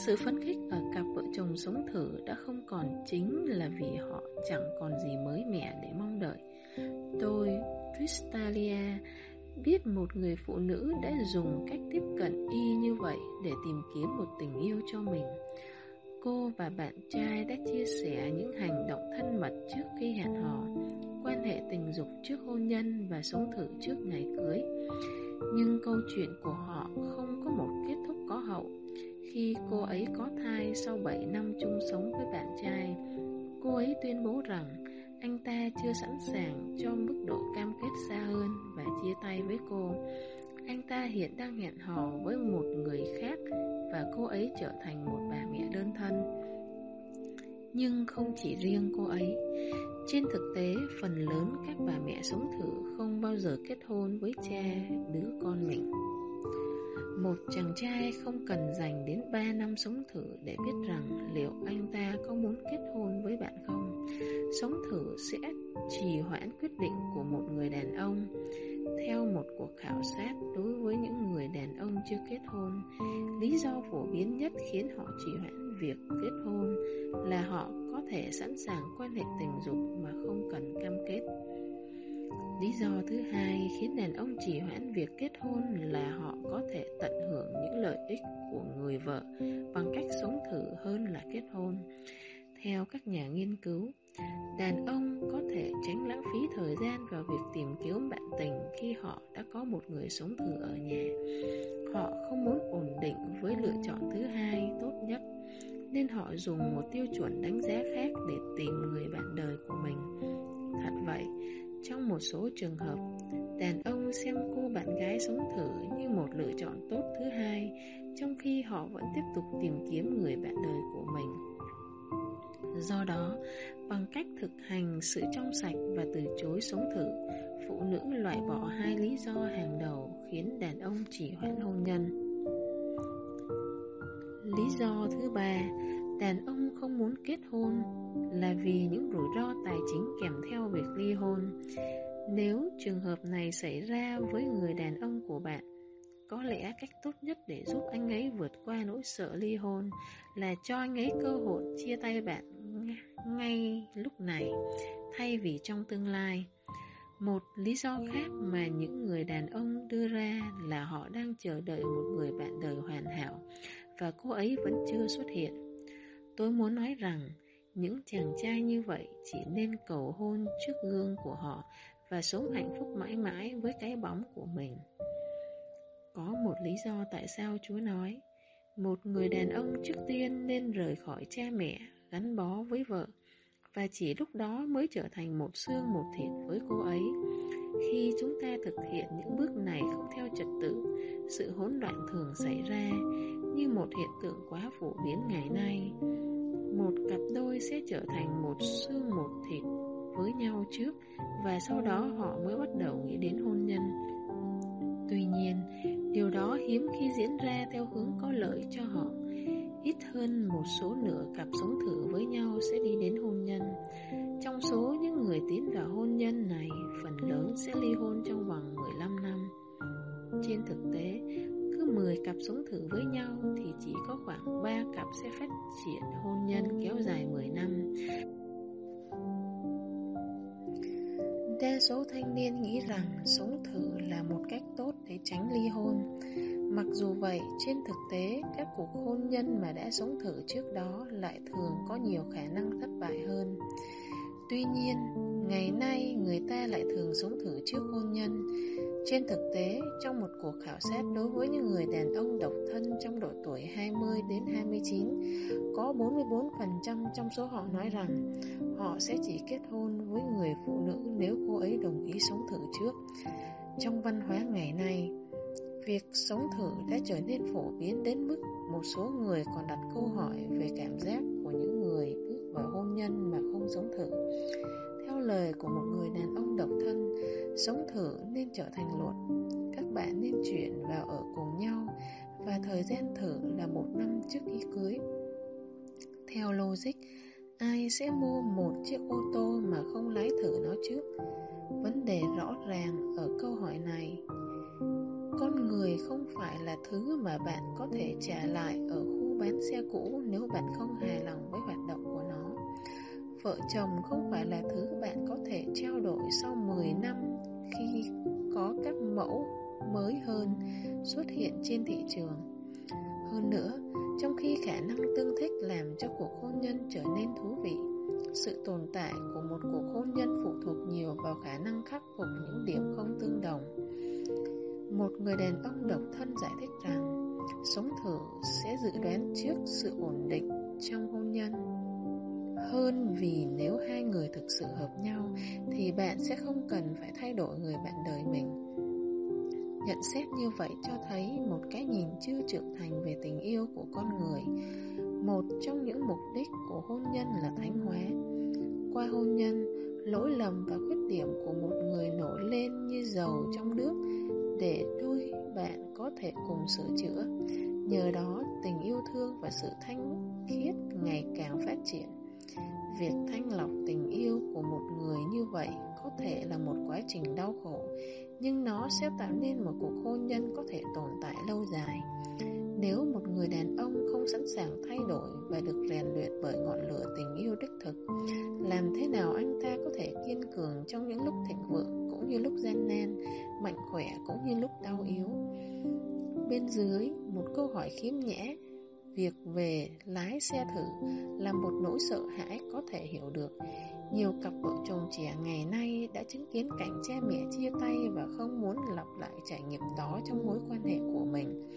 Sự phấn khích ở cặp vợ chồng sống thử đã không còn chính là vì họ chẳng còn gì mới mẻ để mong đợi. Tôi, Tristalia, biết một người phụ nữ đã dùng cách tiếp cận y như vậy để tìm kiếm một tình yêu cho mình. Cô và bạn trai đã chia sẻ những hành động thân mật trước khi hẹn hò, quan hệ tình dục trước hôn nhân và sống thử trước ngày cưới. Nhưng câu chuyện của họ không có một kết thúc có hậu. Khi cô ấy có thai sau 7 năm chung sống với bạn trai, cô ấy tuyên bố rằng anh ta chưa sẵn sàng cho mức độ cam kết xa hơn và chia tay với cô. Anh ta hiện đang hẹn hò với một người khác và cô ấy trở thành một bà mẹ đơn thân. Nhưng không chỉ riêng cô ấy, Trên thực tế, phần lớn các bà mẹ sống thử không bao giờ kết hôn với cha đứa con mình. Một chàng trai không cần dành đến 3 năm sống thử để biết rằng liệu anh ta có muốn kết hôn với bạn không. Sống thử sẽ trì hoãn quyết định của một người đàn ông. Theo một cuộc khảo sát đối với những người đàn ông chưa kết hôn, lý do phổ biến nhất khiến họ trì hoãn việc kết hôn là họ có thể sẵn sàng quan hệ tình dục mà không cần cam kết. Lý do thứ hai khiến đàn ông trì hoãn việc kết hôn là họ có thể tận hưởng những lợi ích của người vợ bằng cách sống thử hơn là kết hôn. Theo các nhà nghiên cứu, đàn ông có thể tránh lãng phí thời gian vào việc tìm kiếm bạn tình khi họ đã có một người sống thử ở nhà. Họ không muốn ổn định với lựa chọn thứ hai tốt nhất nên họ dùng một tiêu chuẩn đánh giá khác để tìm người bạn đời của mình. Thật vậy, trong một số trường hợp, đàn ông xem cô bạn gái sống thử như một lựa chọn tốt thứ hai, trong khi họ vẫn tiếp tục tìm kiếm người bạn đời của mình. Do đó, bằng cách thực hành sự trong sạch và từ chối sống thử, phụ nữ loại bỏ hai lý do hàng đầu khiến đàn ông chỉ hoãn hôn nhân. Lý do thứ ba, đàn ông không muốn kết hôn là vì những rủi ro tài chính kèm theo việc ly hôn. Nếu trường hợp này xảy ra với người đàn ông của bạn, có lẽ cách tốt nhất để giúp anh ấy vượt qua nỗi sợ ly hôn là cho anh ấy cơ hội chia tay bạn ngay lúc này, thay vì trong tương lai. Một lý do khác mà những người đàn ông đưa ra là họ đang chờ đợi một người bạn đời hoàn hảo và cô ấy vẫn chưa xuất hiện. Tôi muốn nói rằng, những chàng trai như vậy chỉ nên cầu hôn trước gương của họ và sống hạnh phúc mãi mãi với cái bóng của mình. Có một lý do tại sao Chúa nói một người đàn ông trước tiên nên rời khỏi cha mẹ gắn bó với vợ và chỉ lúc đó mới trở thành một xương một thịt với cô ấy. Khi chúng ta thực hiện những bước này không theo trật tự, sự hỗn loạn thường xảy ra như một hiện tượng quá phổ biến ngày nay. Một cặp đôi sẽ trở thành một xương một thịt với nhau trước và sau đó họ mới bắt đầu nghĩ đến hôn nhân. Tuy nhiên, điều đó hiếm khi diễn ra theo hướng có lợi cho họ. Ít hơn một số nửa cặp sống thử với nhau sẽ đi đến hôn nhân. Trong số những người tiến vào hôn nhân này, phần lớn sẽ ly hôn trong vòng 15 năm. Trên thực tế, cứ 10 cặp sống thử với nhau thì chỉ có khoảng 3 cặp sẽ phát triển hôn nhân kéo dài 10 năm. Đa số thanh niên nghĩ rằng sống thử là một cách tốt để tránh ly hôn. Mặc dù vậy, trên thực tế, các cuộc hôn nhân mà đã sống thử trước đó lại thường có nhiều khả năng thất bại hơn. Tuy nhiên, ngày nay người ta lại thường sống thử trước hôn nhân. Trên thực tế, trong một cuộc khảo sát đối với những người đàn ông độc thân trong độ tuổi 20 đến 29, có 44% trong số họ nói rằng họ sẽ chỉ kết hôn với người phụ nữ nếu cô ấy đồng ý sống thử trước. Trong văn hóa ngày nay, việc sống thử đã trở nên phổ biến đến mức một số người còn đặt câu hỏi về cảm giác của những người bước vào hôn nhân mà không sống thử. Theo lời của một người đàn ông độc thân, sống thử nên trở thành luật. Các bạn nên chuyển vào ở cùng nhau và thời gian thử là một năm trước khi cưới. Theo logic, ai sẽ mua một chiếc ô tô mà không lái thử nó trước? Vấn đề rõ ràng ở câu hỏi này. Con người không phải là thứ mà bạn có thể trả lại ở khu bán xe cũ nếu bạn không hài lòng với hoạt động. Vợ chồng không phải là thứ bạn có thể trao đổi sau 10 năm khi có các mẫu mới hơn xuất hiện trên thị trường. Hơn nữa, trong khi khả năng tương thích làm cho cuộc hôn nhân trở nên thú vị, sự tồn tại của một cuộc hôn nhân phụ thuộc nhiều vào khả năng khắc phục những điểm không tương đồng. Một người đàn ông độc thân giải thích rằng sống thử sẽ dự đoán trước sự ổn định trong hôn nhân hơn vì nếu hai người thực sự hợp nhau thì bạn sẽ không cần phải thay đổi người bạn đời mình. Nhận xét như vậy cho thấy một cái nhìn chưa trưởng thành về tình yêu của con người. Một trong những mục đích của hôn nhân là thánh hóa. qua hôn nhân, lỗi lầm và khuyết điểm của một người nổi lên như dầu trong nước để đôi bạn có thể cùng sửa chữa. Nhờ đó, tình yêu thương và sự thanh khiết ngày càng phát triển. Việc thanh lọc tình yêu của một người như vậy có thể là một quá trình đau khổ, nhưng nó sẽ tạo nên một cuộc hôn nhân có thể tồn tại lâu dài. Nếu một người đàn ông không sẵn sàng thay đổi và được rèn luyện bởi ngọn lửa tình yêu đích thực, làm thế nào anh ta có thể kiên cường trong những lúc thịnh vượng cũng như lúc gian nan, mạnh khỏe cũng như lúc đau yếu? Bên dưới, một câu hỏi khiếm nhẽ Việc về lái xe thử là một nỗi sợ hãi có thể hiểu được. Nhiều cặp vợ chồng trẻ ngày nay đã chứng kiến cảnh cha mẹ chia tay và không muốn lặp lại trải nghiệm đó trong mối quan hệ của mình.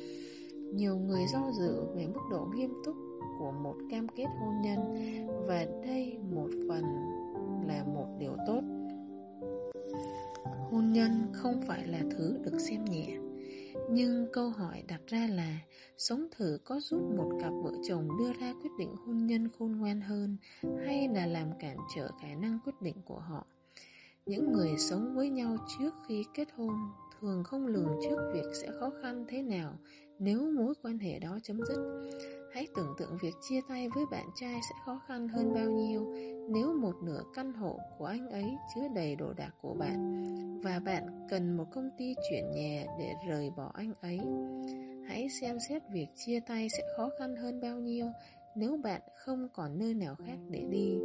Nhiều người do dự về mức độ nghiêm túc của một cam kết hôn nhân và đây một phần là một điều tốt. Hôn nhân không phải là thứ được xem nhẹ nhưng câu hỏi đặt ra là, sống thử có giúp một cặp vợ chồng đưa ra quyết định hôn nhân khôn ngoan hơn hay là làm cản trở khả năng quyết định của họ. Những người sống với nhau trước khi kết hôn thường không lường trước việc sẽ khó khăn thế nào nếu mối quan hệ đó chấm dứt. Hãy tưởng tượng việc chia tay với bạn trai sẽ khó khăn hơn bao nhiêu nếu một nửa căn hộ của anh ấy chứa đầy đồ đạc của bạn và bạn cần một công ty chuyển nhà để rời bỏ anh ấy. Hãy xem xét việc chia tay sẽ khó khăn hơn bao nhiêu nếu bạn không còn nơi nào khác để đi.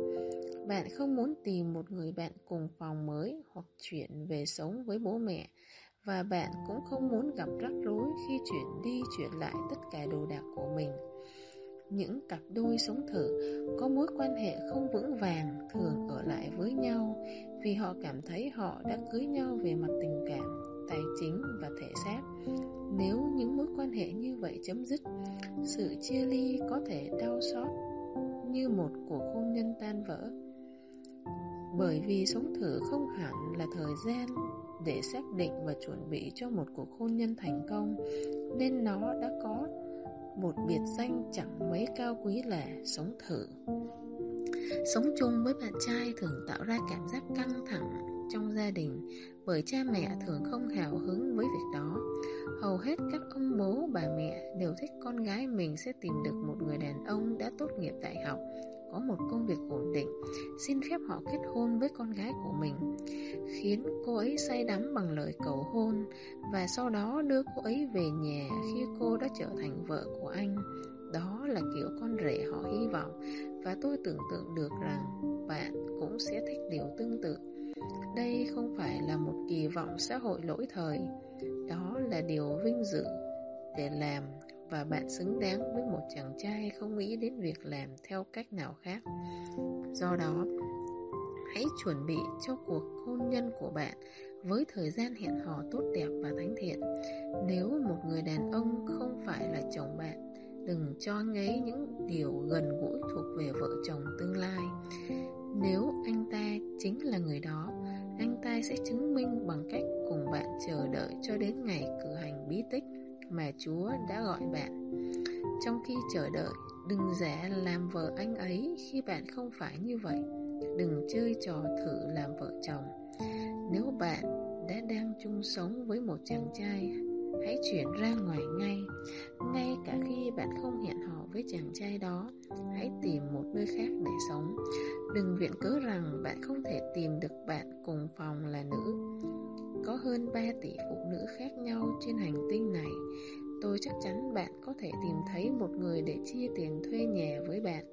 Bạn không muốn tìm một người bạn cùng phòng mới hoặc chuyển về sống với bố mẹ và bạn cũng không muốn gặp rắc rối khi chuyển đi chuyển lại tất cả đồ đạc của mình. Những cặp đôi sống thử có mối quan hệ không vững vàng thường ở lại với nhau vì họ cảm thấy họ đã cưới nhau về mặt tình cảm, tài chính và thể xác. Nếu những mối quan hệ như vậy chấm dứt, sự chia ly có thể đau xót như một cuộc hôn nhân tan vỡ. Bởi vì sống thử không hẳn là thời gian để xác định và chuẩn bị cho một cuộc hôn nhân thành công, nên nó đã có một biệt danh chẳng mấy cao quý là sống thử. Sống chung với bạn trai thường tạo ra cảm giác căng thẳng trong gia đình bởi cha mẹ thường không hào hứng với việc đó. Hầu hết các ông bố bà mẹ đều thích con gái mình sẽ tìm được một người đàn ông đã tốt nghiệp đại học, có một công việc ổn định, xin phép họ kết hôn với con gái của mình, khiến cô ấy say đắm bằng lời cầu hôn và sau đó đưa cô ấy về nhà khi cô đã trở thành vợ của anh. Đó là kiểu con rể họ hy vọng và tôi tưởng tượng được rằng bạn cũng sẽ thích điều tương tự. Đây không phải là một kỳ vọng xã hội lỗi thời, đó là điều vinh dự để làm và bạn xứng đáng với một chàng trai không nghĩ đến việc làm theo cách nào khác. Do đó, hãy chuẩn bị cho cuộc hôn nhân của bạn với thời gian hẹn hò tốt đẹp và thánh thiện. Nếu một người đàn ông không phải là chồng bạn, đừng cho anh ấy những điều gần gũi thuộc về vợ chồng tương lai. Nếu anh ta chính là người đó, anh ta sẽ chứng minh bằng cách cùng bạn chờ đợi cho đến ngày cử hành bí tích mà Chúa đã gọi bạn. Trong khi chờ đợi, đừng giả làm vợ anh ấy khi bạn không phải như vậy. Đừng chơi trò thử làm vợ chồng. Nếu bạn đã đang chung sống với một chàng trai, hãy chuyển ra ngoài ngay. Ngay cả khi bạn không hẹn hò với chàng trai đó, hãy tìm một nơi khác để sống. Đừng viện cớ rằng bạn không thể tìm được bạn cùng phòng là nữ. Có hơn 3 tỷ phụ nữ khác nhau trên hành tinh này. Tôi chắc chắn bạn có thể tìm thấy một người để chia tiền thuê nhà với bạn.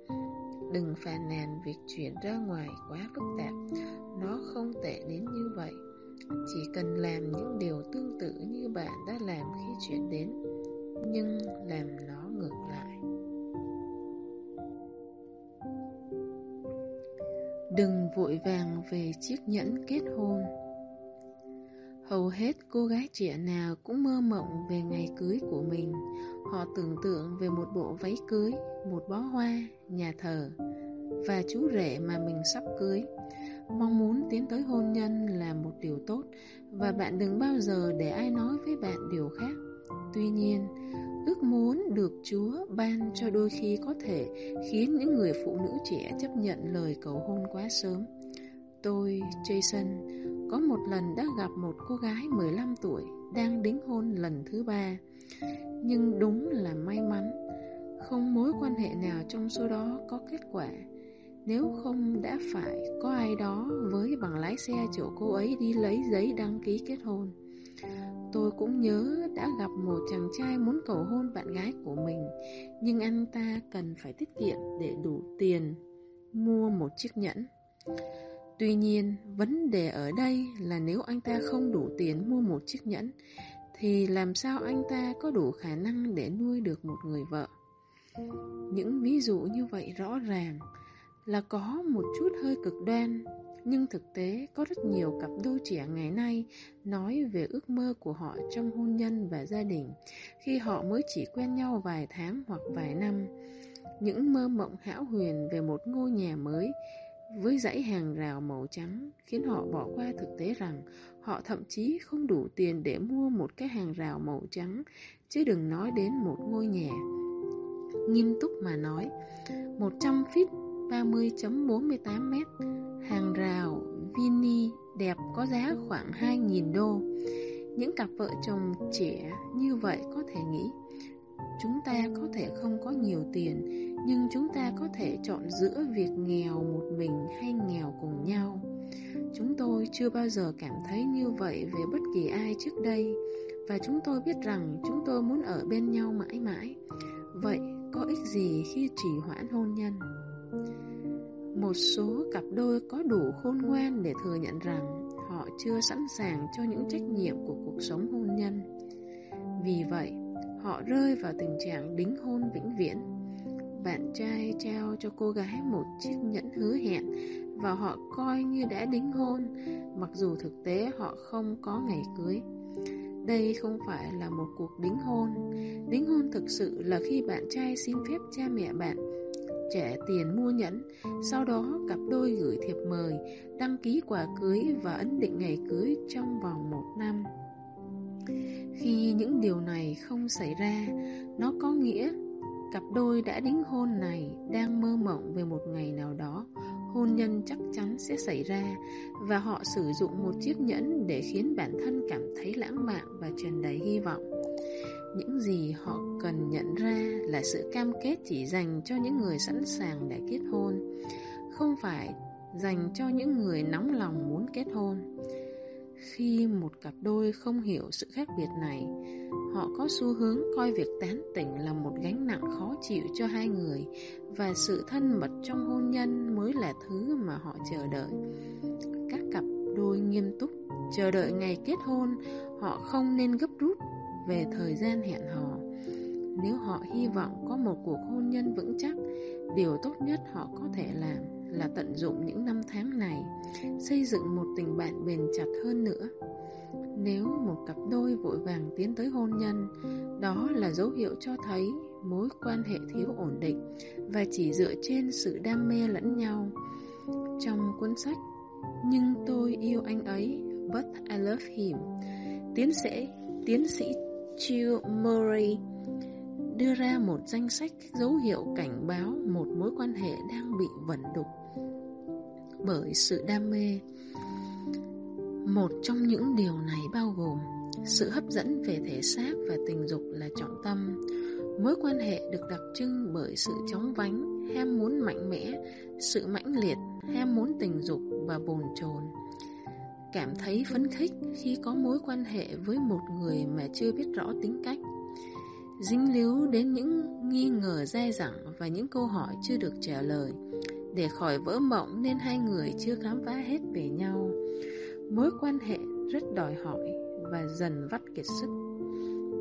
Đừng phàn nàn việc chuyển ra ngoài quá phức tạp. Nó không tệ đến như vậy. Chỉ cần làm những điều tương tự như bạn đã làm khi chuyển đến, nhưng làm nó ngược lại. Đừng vội vàng về chiếc nhẫn kết hôn. Hầu hết cô gái trẻ nào cũng mơ mộng về ngày cưới của mình. Họ tưởng tượng về một bộ váy cưới, một bó hoa, nhà thờ và chú rể mà mình sắp cưới. Mong muốn tiến tới hôn nhân là một điều tốt và bạn đừng bao giờ để ai nói với bạn điều khác. Tuy nhiên, ước muốn được Chúa ban cho đôi khi có thể khiến những người phụ nữ trẻ chấp nhận lời cầu hôn quá sớm. Tôi, Jason, có một lần đã gặp một cô gái 15 tuổi đang đính hôn lần thứ ba. Nhưng đúng là may mắn, không mối quan hệ nào trong số đó có kết quả. Nếu không đã phải có ai đó với bằng lái xe chở cô ấy đi lấy giấy đăng ký kết hôn. Tôi cũng nhớ đã gặp một chàng trai muốn cầu hôn bạn gái của mình, nhưng anh ta cần phải tiết kiệm để đủ tiền mua một chiếc nhẫn. Tuy nhiên, vấn đề ở đây là nếu anh ta không đủ tiền mua một chiếc nhẫn, thì làm sao anh ta có đủ khả năng để nuôi được một người vợ? Những ví dụ như vậy rõ ràng là có một chút hơi cực đoan, nhưng thực tế có rất nhiều cặp đôi trẻ ngày nay nói về ước mơ của họ trong hôn nhân và gia đình khi họ mới chỉ quen nhau vài tháng hoặc vài năm. Những mơ mộng hão huyền về một ngôi nhà mới với dãy hàng rào màu trắng khiến họ bỏ qua thực tế rằng họ thậm chí không đủ tiền để mua một cái hàng rào màu trắng, chứ đừng nói đến một ngôi nhà. Nghiêm túc mà nói, 100 feet 30.48 mét, hàng rào Vini đẹp có giá khoảng 2.000 đô. Những cặp vợ chồng trẻ như vậy có thể nghĩ, chúng ta có thể không có nhiều tiền, nhưng chúng ta có thể chọn giữa việc nghèo một mình hay nghèo cùng nhau. Chúng tôi chưa bao giờ cảm thấy như vậy về bất kỳ ai trước đây, và chúng tôi biết rằng chúng tôi muốn ở bên nhau mãi mãi. Vậy có ích gì khi trì hoãn hôn nhân? Một số cặp đôi có đủ khôn ngoan để thừa nhận rằng họ chưa sẵn sàng cho những trách nhiệm của cuộc sống hôn nhân. Vì vậy, họ rơi vào tình trạng đính hôn vĩnh viễn. Bạn trai trao cho cô gái một chiếc nhẫn hứa hẹn và họ coi như đã đính hôn, mặc dù thực tế họ không có ngày cưới. Đây không phải là một cuộc đính hôn. Đính hôn thực sự là khi bạn trai xin phép cha mẹ bạn trả tiền mua nhẫn, sau đó cặp đôi gửi thiệp mời, đăng ký quà cưới và ấn định ngày cưới trong vòng một năm. Khi những điều này không xảy ra, nó có nghĩa cặp đôi đã đính hôn này đang mơ mộng về một ngày nào đó hôn nhân chắc chắn sẽ xảy ra và họ sử dụng một chiếc nhẫn để khiến bản thân cảm thấy lãng mạn và tràn đầy hy vọng. Những gì họ cần nhận ra là sự cam kết chỉ dành cho những người sẵn sàng để kết hôn, không phải dành cho những người nóng lòng muốn kết hôn. Khi một cặp đôi không hiểu sự khác biệt này, họ có xu hướng coi việc tán tỉnh là một gánh nặng khó chịu cho hai người và sự thân mật trong hôn nhân mới là thứ mà họ chờ đợi. Các cặp đôi nghiêm túc chờ đợi ngày kết hôn, họ không nên gấp rút về thời gian hẹn hò. Nếu họ hy vọng có một cuộc hôn nhân vững chắc, điều tốt nhất họ có thể làm là tận dụng những năm tháng này, xây dựng một tình bạn bền chặt hơn nữa. Nếu một cặp đôi vội vàng tiến tới hôn nhân, đó là dấu hiệu cho thấy mối quan hệ thiếu ổn định và chỉ dựa trên sự đam mê lẫn nhau. Trong cuốn sách Nhưng tôi yêu anh ấy, But I Love Him, tiến sĩ tiến sĩ Jill Murray đưa ra một danh sách dấu hiệu cảnh báo một mối quan hệ đang bị vẩn đục bởi sự đam mê. Một trong những điều này bao gồm sự hấp dẫn về thể xác và tình dục là trọng tâm. Mối quan hệ được đặc trưng bởi sự chóng vánh, ham muốn mạnh mẽ, sự mãnh liệt, ham muốn tình dục và bồn chồn cảm thấy phấn khích khi có mối quan hệ với một người mà chưa biết rõ tính cách. Dính líu đến những nghi ngờ dai dẳng và những câu hỏi chưa được trả lời. Để khỏi vỡ mộng nên hai người chưa khám phá hết về nhau. Mối quan hệ rất đòi hỏi và dần vắt kiệt sức.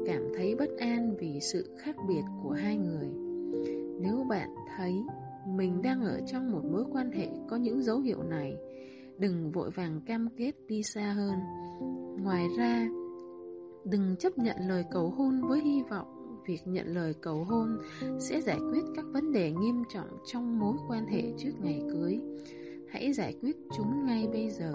Cảm thấy bất an vì sự khác biệt của hai người. Nếu bạn thấy mình đang ở trong một mối quan hệ có những dấu hiệu này, đừng vội vàng cam kết đi xa hơn. Ngoài ra, đừng chấp nhận lời cầu hôn với hy vọng việc nhận lời cầu hôn sẽ giải quyết các vấn đề nghiêm trọng trong mối quan hệ trước ngày cưới. Hãy giải quyết chúng ngay bây giờ,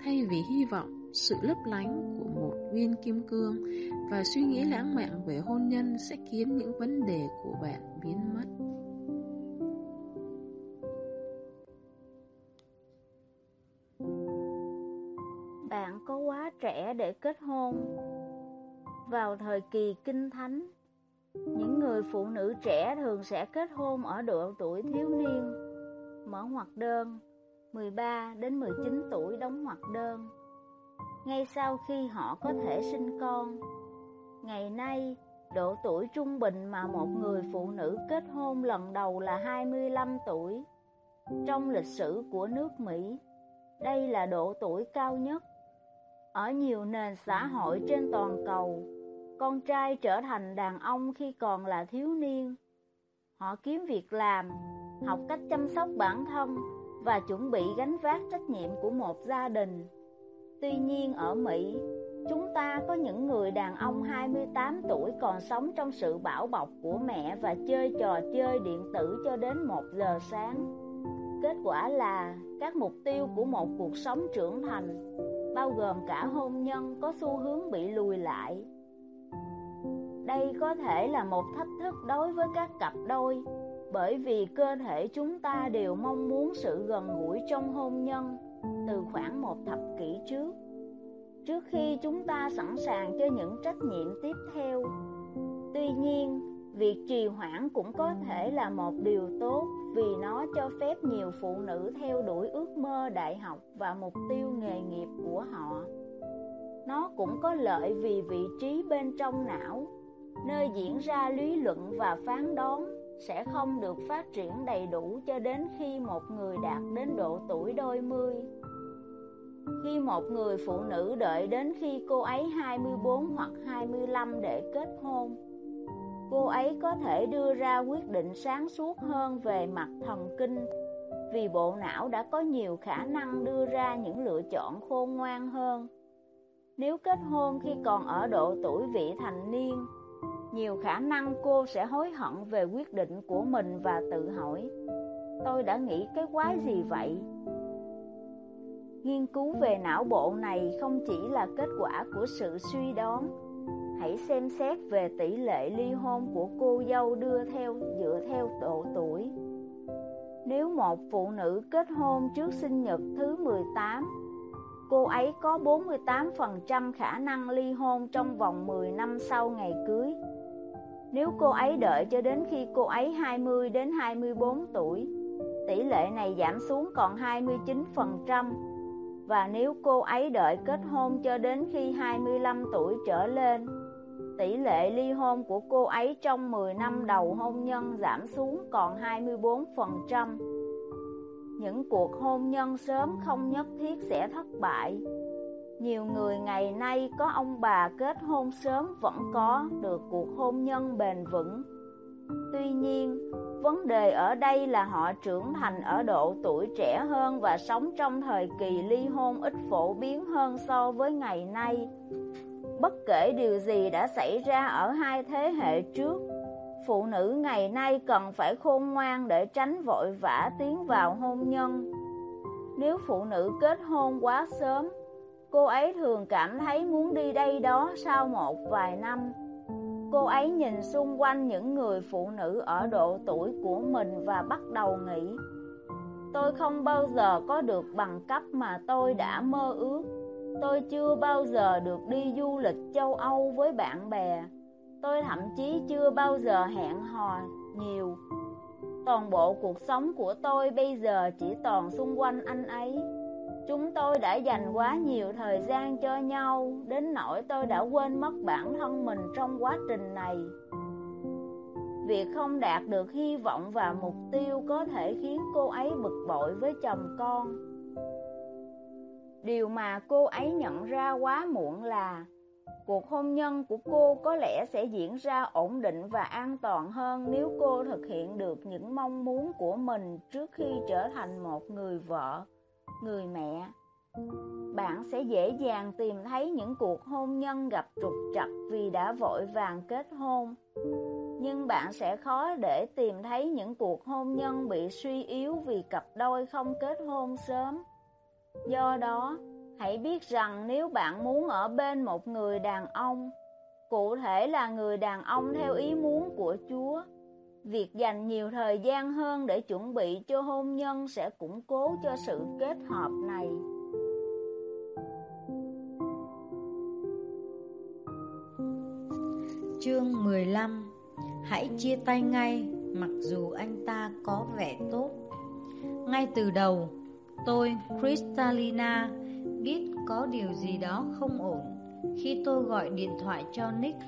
thay vì hy vọng sự lấp lánh của một viên kim cương và suy nghĩ lãng mạn về hôn nhân sẽ khiến những vấn đề của bạn biến mất. Bạn có quá trẻ để kết hôn. Vào thời kỳ kinh thánh, những người phụ nữ trẻ thường sẽ kết hôn ở độ tuổi thiếu niên, mở hoạt đơn, 13 đến 19 tuổi đóng hoạt đơn. Ngay sau khi họ có thể sinh con, ngày nay độ tuổi trung bình mà một người phụ nữ kết hôn lần đầu là 25 tuổi. Trong lịch sử của nước Mỹ, đây là độ tuổi cao nhất. Ở nhiều nền xã hội trên toàn cầu, con trai trở thành đàn ông khi còn là thiếu niên. Họ kiếm việc làm, học cách chăm sóc bản thân và chuẩn bị gánh vác trách nhiệm của một gia đình. Tuy nhiên ở Mỹ, chúng ta có những người đàn ông 28 tuổi còn sống trong sự bảo bọc của mẹ và chơi trò chơi điện tử cho đến 1 giờ sáng. Kết quả là các mục tiêu của một cuộc sống trưởng thành, bao gồm cả hôn nhân có xu hướng bị lùi lại. Đây có thể là một thách thức đối với các cặp đôi, bởi vì cơ thể chúng ta đều mong muốn sự gần gũi trong hôn nhân từ khoảng một thập kỷ trước. Trước khi chúng ta sẵn sàng cho những trách nhiệm tiếp theo. Tuy nhiên, việc trì hoãn cũng có thể là một điều tốt vì nó cho phép nhiều phụ nữ theo đuổi ước mơ đại học và mục tiêu nghề nghiệp của họ. Nó cũng có lợi vì vị trí bên trong não nơi diễn ra lý luận và phán đoán sẽ không được phát triển đầy đủ cho đến khi một người đạt đến độ tuổi đôi mươi. Khi một người phụ nữ đợi đến khi cô ấy 24 hoặc 25 để kết hôn, cô ấy có thể đưa ra quyết định sáng suốt hơn về mặt thần kinh vì bộ não đã có nhiều khả năng đưa ra những lựa chọn khôn ngoan hơn. Nếu kết hôn khi còn ở độ tuổi vị thành niên, nhiều khả năng cô sẽ hối hận về quyết định của mình và tự hỏi, Tôi đã nghĩ cái quái gì vậy? Nghiên cứu về não bộ này không chỉ là kết quả của sự suy đoán. Hãy xem xét về tỷ lệ ly hôn của cô dâu đưa theo, dựa theo độ tuổi. Nếu một phụ nữ kết hôn trước sinh nhật thứ 18 Cô ấy có 48% khả năng ly hôn trong vòng 10 năm sau ngày cưới nếu cô ấy đợi cho đến khi cô ấy 20 đến 24 tuổi, tỷ lệ này giảm xuống còn 29%. Và nếu cô ấy đợi kết hôn cho đến khi 25 tuổi trở lên, tỷ lệ ly hôn của cô ấy trong 10 năm đầu hôn nhân giảm xuống còn 24%. Những cuộc hôn nhân sớm không nhất thiết sẽ thất bại, nhiều người ngày nay có ông bà kết hôn sớm vẫn có được cuộc hôn nhân bền vững. Tuy nhiên, vấn đề ở đây là họ trưởng thành ở độ tuổi trẻ hơn và sống trong thời kỳ ly hôn ít phổ biến hơn so với ngày nay. Bất kể điều gì đã xảy ra ở hai thế hệ trước, phụ nữ ngày nay cần phải khôn ngoan để tránh vội vã tiến vào hôn nhân. Nếu phụ nữ kết hôn quá sớm, Cô ấy thường cảm thấy muốn đi đây đó sau một vài năm. Cô ấy nhìn xung quanh những người phụ nữ ở độ tuổi của mình và bắt đầu nghĩ, Tôi không bao giờ có được bằng cấp mà tôi đã mơ ước. Tôi chưa bao giờ được đi du lịch châu Âu với bạn bè. Tôi thậm chí chưa bao giờ hẹn hò nhiều. Toàn bộ cuộc sống của tôi bây giờ chỉ toàn xung quanh anh ấy. Chúng tôi đã dành quá nhiều thời gian cho nhau, Đến nỗi tôi đã quên mất bản thân mình trong quá trình này. Việc không đạt được hy vọng và mục tiêu có thể khiến cô ấy bực bội với chồng con. Điều mà cô ấy nhận ra quá muộn là Cuộc hôn nhân của cô có lẽ sẽ diễn ra ổn định và an toàn hơn nếu cô thực hiện được những mong muốn của mình trước khi trở thành một người vợ người mẹ. Bạn sẽ dễ dàng tìm thấy những cuộc hôn nhân gặp trục trặc vì đã vội vàng kết hôn. Nhưng bạn sẽ khó để tìm thấy những cuộc hôn nhân bị suy yếu vì cặp đôi không kết hôn sớm. Do đó Hãy biết rằng nếu bạn muốn ở bên một người đàn ông, cụ thể là người đàn ông theo ý muốn của Chúa, việc dành nhiều thời gian hơn để chuẩn bị cho hôn nhân sẽ củng cố cho sự kết hợp này. Chương 15 Hãy chia tay ngay mặc dù anh ta có vẻ tốt. Ngay từ đầu, tôi, Kristalina, biết có điều gì đó không ổn. Khi tôi gọi điện thoại cho Nick,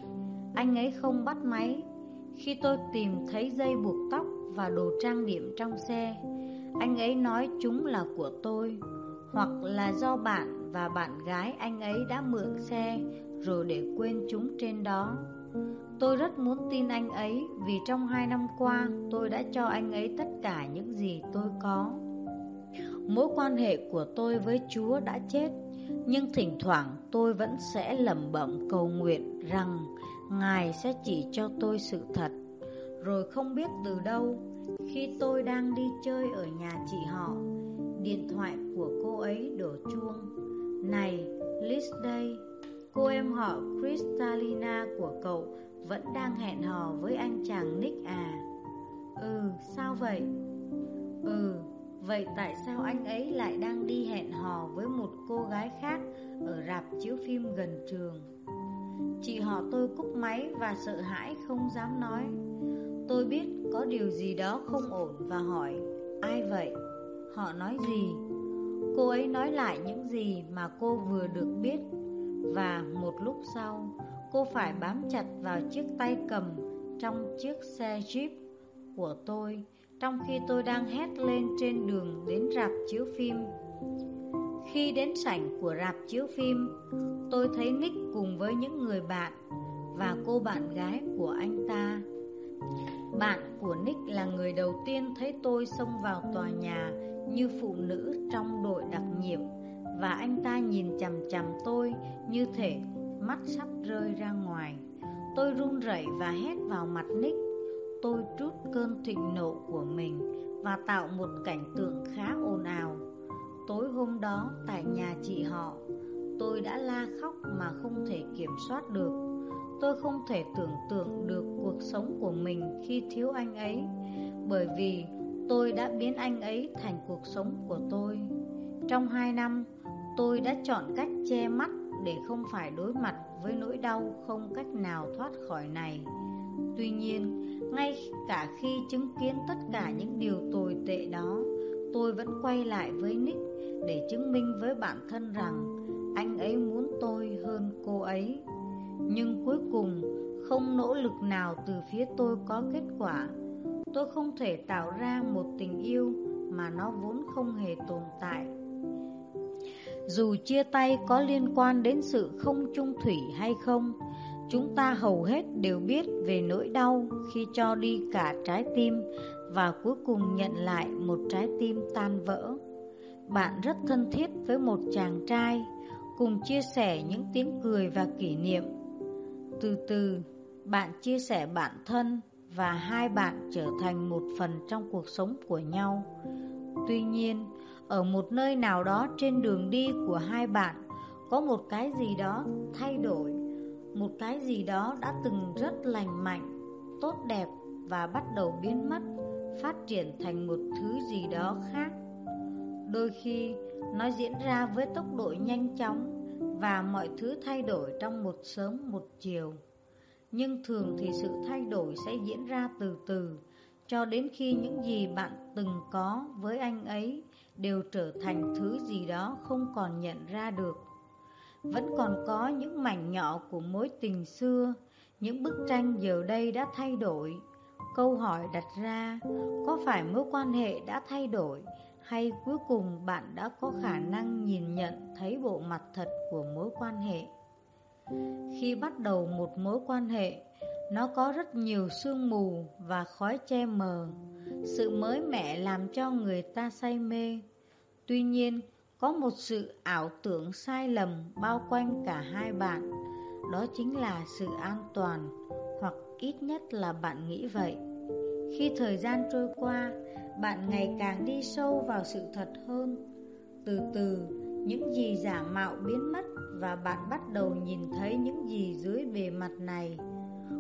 anh ấy không bắt máy. Khi tôi tìm thấy dây buộc tóc và đồ trang điểm trong xe Anh ấy nói chúng là của tôi Hoặc là do bạn và bạn gái anh ấy đã mượn xe Rồi để quên chúng trên đó Tôi rất muốn tin anh ấy vì trong hai năm qua tôi đã cho anh ấy tất cả những gì tôi có. Mối quan hệ của tôi với Chúa đã chết, nhưng thỉnh thoảng tôi vẫn sẽ lẩm bẩm cầu nguyện rằng Ngài sẽ chỉ cho tôi sự thật. Rồi không biết từ đâu, khi tôi đang đi chơi ở nhà chị họ, điện thoại của cô ấy đổ chuông. Này, Liz đây, cô em họ Kristalina của cậu vẫn đang hẹn hò với anh chàng Nick à Ừ, sao vậy? Ừ, vậy tại sao anh ấy lại đang đi hẹn hò với một cô gái khác ở rạp chiếu phim gần trường? Chị họ tôi cúp máy và sợ hãi không dám nói Tôi biết có điều gì đó không ổn và hỏi, Ai vậy? Họ nói gì? Cô ấy nói lại những gì mà cô vừa được biết Và một lúc sau, Cô phải bám chặt vào chiếc tay cầm trong chiếc xe Jeep của tôi Trong khi tôi đang hét lên trên đường đến rạp chiếu phim khi đến sảnh của rạp chiếu phim, Tôi thấy Nick cùng với những người bạn Và cô bạn gái của anh ta Bạn của Nick là người đầu tiên thấy tôi xông vào tòa nhà Như phụ nữ trong đội đặc nhiệm Và anh ta nhìn chằm chằm tôi như thể mắt sắp rơi ra ngoài. Tôi run rẩy và hét vào mặt Nick. Tôi trút cơn thịnh nộ của mình và tạo một cảnh tượng khá ồn ào. Tối hôm đó tại nhà chị họ, tôi đã la khóc mà không thể kiểm soát được. Tôi không thể tưởng tượng được cuộc sống của mình khi thiếu anh ấy, bởi vì tôi đã biến anh ấy thành cuộc sống của tôi. Trong hai năm, tôi đã chọn cách che mắt để không phải đối mặt với nỗi đau không cách nào thoát khỏi này. Tuy nhiên, ngay cả khi chứng kiến tất cả những điều tồi tệ đó, tôi vẫn quay lại với Nick để chứng minh với bản thân rằng anh ấy muốn tôi hơn cô ấy. Nhưng cuối cùng, không nỗ lực nào từ phía tôi có kết quả. Tôi không thể tạo ra một tình yêu mà nó vốn không hề tồn tại dù chia tay có liên quan đến sự không chung thủy hay không, chúng ta hầu hết đều biết về nỗi đau khi cho đi cả trái tim và cuối cùng nhận lại một trái tim tan vỡ. Bạn rất thân thiết với một chàng trai, cùng chia sẻ những tiếng cười và kỷ niệm. Từ từ, bạn chia sẻ bản thân và hai bạn trở thành một phần trong cuộc sống của nhau. Tuy nhiên, ở một nơi nào đó trên đường đi của hai bạn Có một cái gì đó thay đổi Một cái gì đó đã từng rất lành mạnh Tốt đẹp và bắt đầu biến mất Phát triển thành một thứ gì đó khác Đôi khi nó diễn ra với tốc độ nhanh chóng Và mọi thứ thay đổi trong một sớm một chiều Nhưng thường thì sự thay đổi sẽ diễn ra từ từ Cho đến khi những gì bạn từng có với anh ấy đều trở thành thứ gì đó không còn nhận ra được. Vẫn còn có những mảnh nhỏ của mối tình xưa, những bức tranh giờ đây đã thay đổi. Câu hỏi đặt ra, có phải mối quan hệ đã thay đổi hay cuối cùng bạn đã có khả năng nhìn nhận thấy bộ mặt thật của mối quan hệ? Khi bắt đầu một mối quan hệ, nó có rất nhiều sương mù và khói che mờ. Sự mới mẻ làm cho người ta say mê. Tuy nhiên, có một sự ảo tưởng sai lầm bao quanh cả hai bạn. Đó chính là sự an toàn, hoặc ít nhất là bạn nghĩ vậy. Khi thời gian trôi qua, bạn ngày càng đi sâu vào sự thật hơn. Từ từ, những gì giả mạo biến mất và bạn bắt đầu nhìn thấy những gì dưới bề mặt này.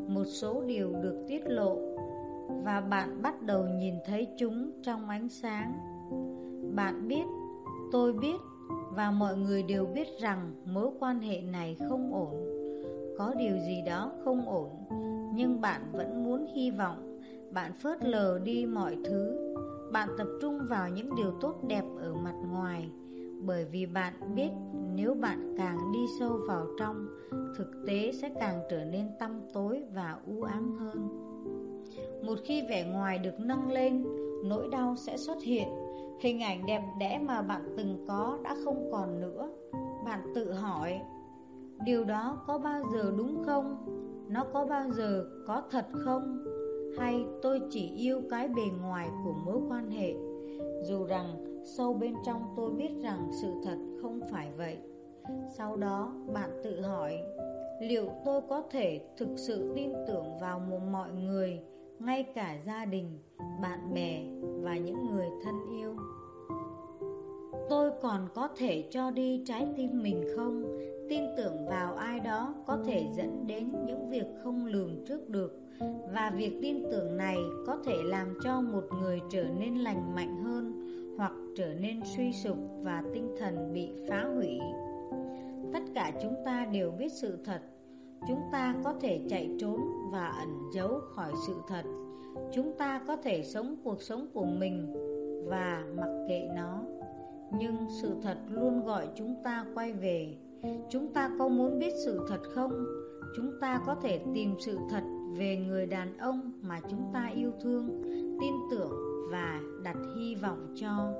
Một số điều được tiết lộ và bạn bắt đầu nhìn thấy chúng trong ánh sáng. Bạn biết, tôi biết và mọi người đều biết rằng mối quan hệ này không ổn. Có điều gì đó không ổn, nhưng bạn vẫn muốn hy vọng. Bạn phớt lờ đi mọi thứ. Bạn tập trung vào những điều tốt đẹp ở mặt ngoài bởi vì bạn biết nếu bạn càng đi sâu vào trong, thực tế sẽ càng trở nên tăm tối và u ám hơn. Một khi vẻ ngoài được nâng lên, nỗi đau sẽ xuất hiện. Hình ảnh đẹp đẽ mà bạn từng có đã không còn nữa. Bạn tự hỏi, điều đó có bao giờ đúng không? Nó có bao giờ có thật không? Hay tôi chỉ yêu cái bề ngoài của mối quan hệ? Dù rằng Sâu bên trong tôi biết rằng sự thật không phải vậy Sau đó bạn tự hỏi Liệu tôi có thể thực sự tin tưởng vào một mọi người Ngay cả gia đình, bạn bè và những người thân yêu Tôi còn có thể cho đi trái tim mình không? Tin tưởng vào ai đó có thể dẫn đến những việc không lường trước được và việc tin tưởng này có thể làm cho một người trở nên lành mạnh hơn hoặc trở nên suy sụp và tinh thần bị phá hủy. Tất cả chúng ta đều biết sự thật, chúng ta có thể chạy trốn và ẩn giấu khỏi sự thật. Chúng ta có thể sống cuộc sống của mình và mặc kệ nó. Nhưng sự thật luôn gọi chúng ta quay về. Chúng ta có muốn biết sự thật không? Chúng ta có thể tìm sự thật về người đàn ông mà chúng ta yêu thương, tin tưởng và đặt hy vọng cho.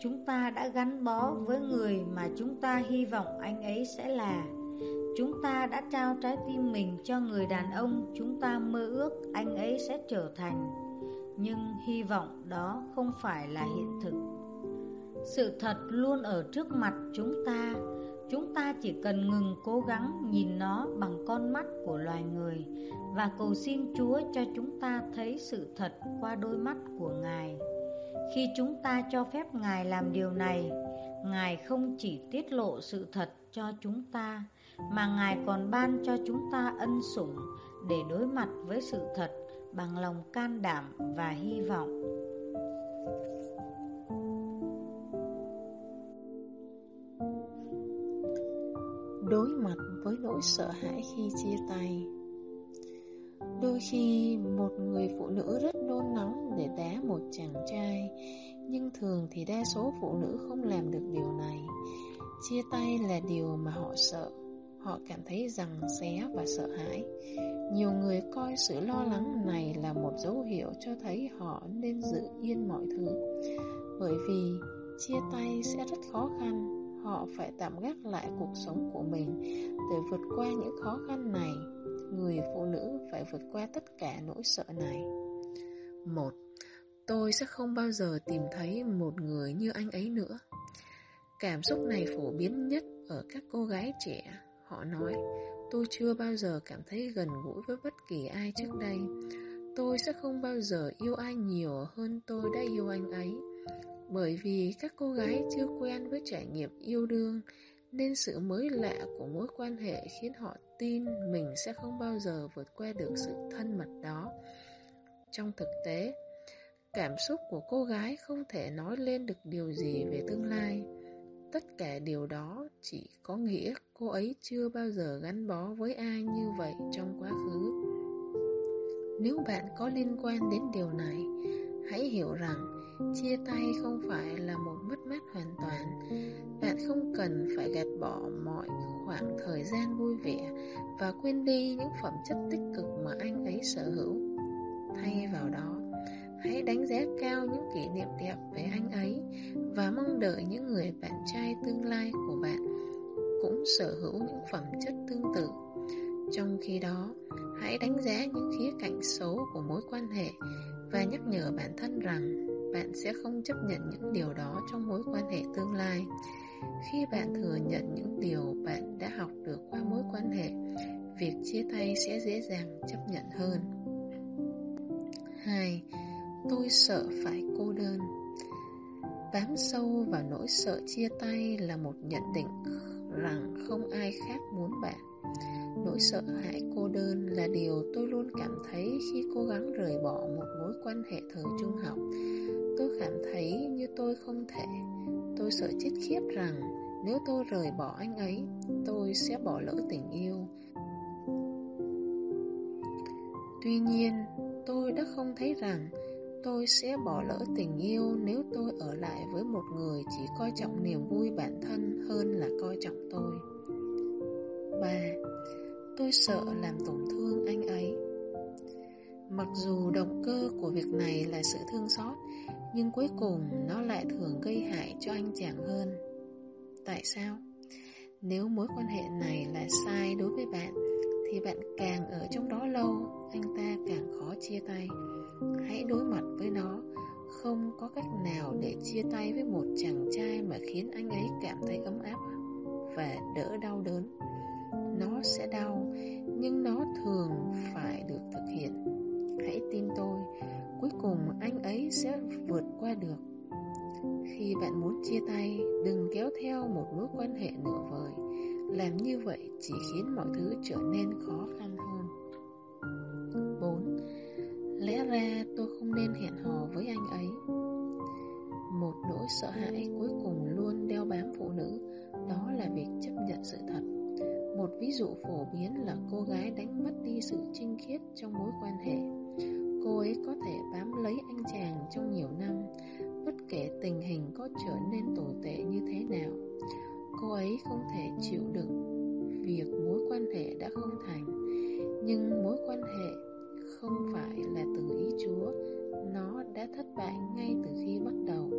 Chúng ta đã gắn bó với người mà chúng ta hy vọng anh ấy sẽ là. Chúng ta đã trao trái tim mình cho người đàn ông chúng ta mơ ước anh ấy sẽ trở thành. Nhưng hy vọng đó không phải là hiện thực. Sự thật luôn ở trước mặt chúng ta. Chúng ta chỉ cần ngừng cố gắng nhìn nó bằng con mắt của loài người và cầu xin Chúa cho chúng ta thấy sự thật qua đôi mắt của Ngài. Khi chúng ta cho phép Ngài làm điều này, Ngài không chỉ tiết lộ sự thật cho chúng ta, mà Ngài còn ban cho chúng ta ân sủng để đối mặt với sự thật bằng lòng can đảm và hy vọng. Đối mặt với nỗi sợ hãi khi chia tay. Đôi khi, một người phụ nữ rất nôn nóng để đá một chàng trai, Nhưng thường thì đa số phụ nữ không làm được điều này. Chia tay là điều mà họ sợ. Họ cảm thấy rằng xé và sợ hãi. Nhiều người coi sự lo lắng này là một dấu hiệu cho thấy họ nên giữ yên mọi thứ. Bởi vì, chia tay sẽ rất khó khăn. Họ phải tạm gác lại cuộc sống của mình Để vượt qua những khó khăn này người phụ nữ phải vượt qua tất cả nỗi sợ này. Một, tôi sẽ không bao giờ tìm thấy một người như anh ấy nữa. Cảm xúc này phổ biến nhất ở các cô gái trẻ. Họ nói, tôi chưa bao giờ cảm thấy gần gũi với bất kỳ ai trước đây. Tôi sẽ không bao giờ yêu ai nhiều hơn tôi đã yêu anh ấy. Bởi vì các cô gái chưa quen với trải nghiệm yêu đương, nên sự mới lạ của mối quan hệ khiến họ tin mình sẽ không bao giờ vượt qua được sự thân mật đó. Trong thực tế, cảm xúc của cô gái không thể nói lên được điều gì về tương lai. Tất cả điều đó chỉ có nghĩa cô ấy chưa bao giờ gắn bó với ai như vậy trong quá khứ. Nếu bạn có liên quan đến điều này, hãy hiểu rằng chia tay không phải là một mất mát hoàn toàn. Bạn không cần phải gạt bỏ mọi khoảng thời gian vui vẻ và quên đi những phẩm chất tích cực mà anh ấy sở hữu. Thay vào đó, hãy đánh giá cao những kỷ niệm đẹp về anh ấy và mong đợi những người bạn trai tương lai của bạn cũng sở hữu những phẩm chất tương tự. Trong khi đó, hãy đánh giá những khía cạnh xấu của mối quan hệ và nhắc nhở bản thân rằng bạn sẽ không chấp nhận những điều đó trong mối quan hệ tương lai khi bạn thừa nhận những điều bạn đã học được qua mối quan hệ, việc chia tay sẽ dễ dàng chấp nhận hơn 2. Tôi sợ phải cô đơn Bám sâu vào nỗi sợ chia tay là một nhận định rằng không ai khác muốn bạn. Nỗi sợ hãi cô đơn là điều tôi luôn cảm thấy khi cố gắng rời bỏ một mối quan hệ thời trung học. Tôi cảm thấy như tôi không thể. Tôi sợ chết khiếp rằng nếu tôi rời bỏ anh ấy, tôi sẽ bỏ lỡ tình yêu. Tuy nhiên, tôi đã không thấy rằng tôi sẽ bỏ lỡ tình yêu nếu tôi ở lại với một người chỉ coi trọng niềm vui bản thân hơn là coi trọng tôi bà Tôi sợ làm tổn thương anh ấy. Mặc dù động cơ của việc này là sự thương xót, nhưng cuối cùng nó lại thường gây hại cho anh chàng hơn. Tại sao? Nếu mối quan hệ này là sai đối với bạn, thì bạn càng ở trong đó lâu, anh ta càng khó chia tay. Hãy đối mặt với nó, không có cách nào để chia tay với một chàng trai mà khiến anh ấy cảm thấy ấm áp và đỡ đau đớn. Nó sẽ đau, nhưng nó thường phải được thực hiện. Hãy tin tôi, cuối cùng anh ấy sẽ vượt qua được. Khi bạn muốn chia tay, đừng kéo theo một mối quan hệ nửa vời. Làm như vậy chỉ khiến mọi thứ trở nên khó khăn hơn. 4. Lẽ ra tôi không nên hẹn hò với anh ấy. Một nỗi sợ hãi cuối cùng luôn đeo bám phụ nữ, đó là việc chấp nhận ví dụ phổ biến là cô gái đánh mất đi sự trinh khiết trong mối quan hệ. Cô ấy có thể bám lấy anh chàng trong nhiều năm, bất kể tình hình có trở nên tồi tệ như thế nào. Cô ấy không thể chịu đựng việc mối quan hệ đã không thành, nhưng mối quan hệ không phải là từ ý Chúa, nó đã thất bại ngay từ khi bắt đầu.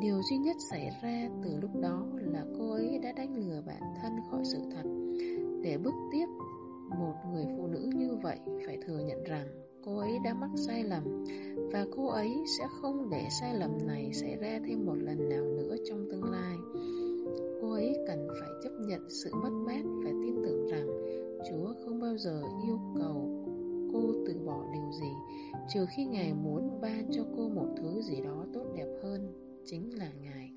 Điều duy nhất xảy ra từ lúc đó là cô ấy đã đánh lừa bản thân khỏi sự thật. Để bước tiếp, một người phụ nữ như vậy phải thừa nhận rằng cô ấy đã mắc sai lầm và cô ấy sẽ không để sai lầm này xảy ra thêm một lần nào nữa trong tương lai. Cô ấy cần phải chấp nhận sự mất mát và tin tưởng rằng Chúa không bao giờ yêu cầu cô từ bỏ điều gì trừ khi Ngài muốn ban cho cô một thứ gì đó tốt đẹp hơn, chính là Ngài.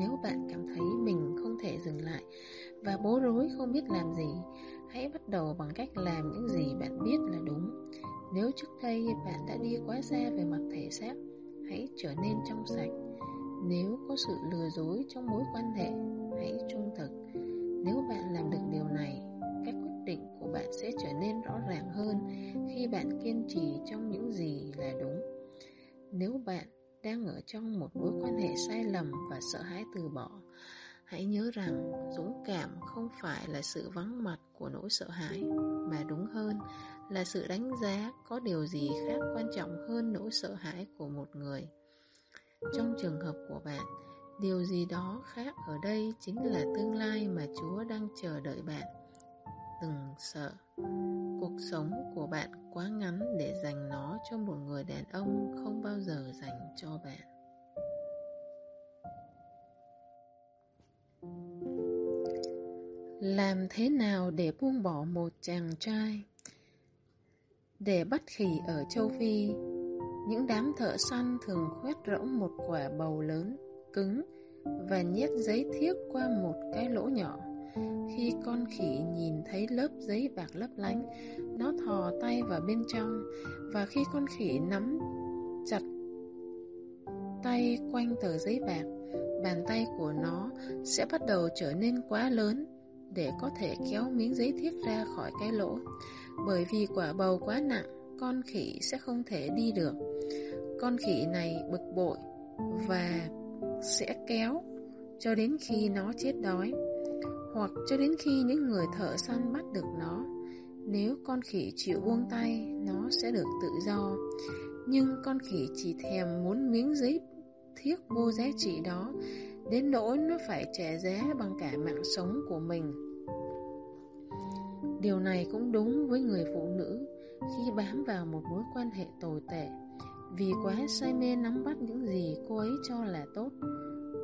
Nếu bạn cảm thấy mình không thể dừng lại và bối rối không biết làm gì, hãy bắt đầu bằng cách làm những gì bạn biết là đúng. Nếu trước đây bạn đã đi quá xa về mặt thể xác, hãy trở nên trong sạch. Nếu có sự lừa dối trong mối quan hệ, hãy trung thực. Nếu bạn làm được điều này, các quyết định của bạn sẽ trở nên rõ ràng hơn khi bạn kiên trì trong những gì là đúng. Nếu bạn đang ở trong một mối quan hệ sai lầm và sợ hãi từ bỏ, hãy nhớ rằng dũng cảm không phải là sự vắng mặt của nỗi sợ hãi, mà đúng hơn là sự đánh giá có điều gì khác quan trọng hơn nỗi sợ hãi của một người. Trong trường hợp của bạn, điều gì đó khác ở đây chính là tương lai mà Chúa đang chờ đợi bạn. Đừng sợ, cuộc sống của bạn quá ngắn để dành nó cho một người đàn ông không bao giờ dành cho bạn. Làm thế nào để buông bỏ một chàng trai? Để bắt khỉ ở châu Phi, những đám thợ săn thường khoét rỗng một quả bầu lớn, cứng và nhét giấy thiếc qua một cái lỗ nhỏ. Khi con khỉ nhìn thấy lớp giấy bạc lấp lánh, nó thò tay vào bên trong và khi con khỉ nắm chặt tay quanh tờ giấy bạc, bàn tay của nó sẽ bắt đầu trở nên quá lớn để có thể kéo miếng giấy thiết ra khỏi cái lỗ. Bởi vì quả bầu quá nặng, con khỉ sẽ không thể đi được. Con khỉ này bực bội và sẽ kéo cho đến khi nó chết đói hoặc cho đến khi những người thợ săn bắt được nó. Nếu con khỉ chịu buông tay, nó sẽ được tự do. Nhưng con khỉ chỉ thèm muốn miếng giấy thiết vô giá trị đó, đến nỗi nó phải trả giá bằng cả mạng sống của mình. Điều này cũng đúng với người phụ nữ khi bám vào một mối quan hệ tồi tệ. Vì quá say mê nắm bắt những gì cô ấy cho là tốt,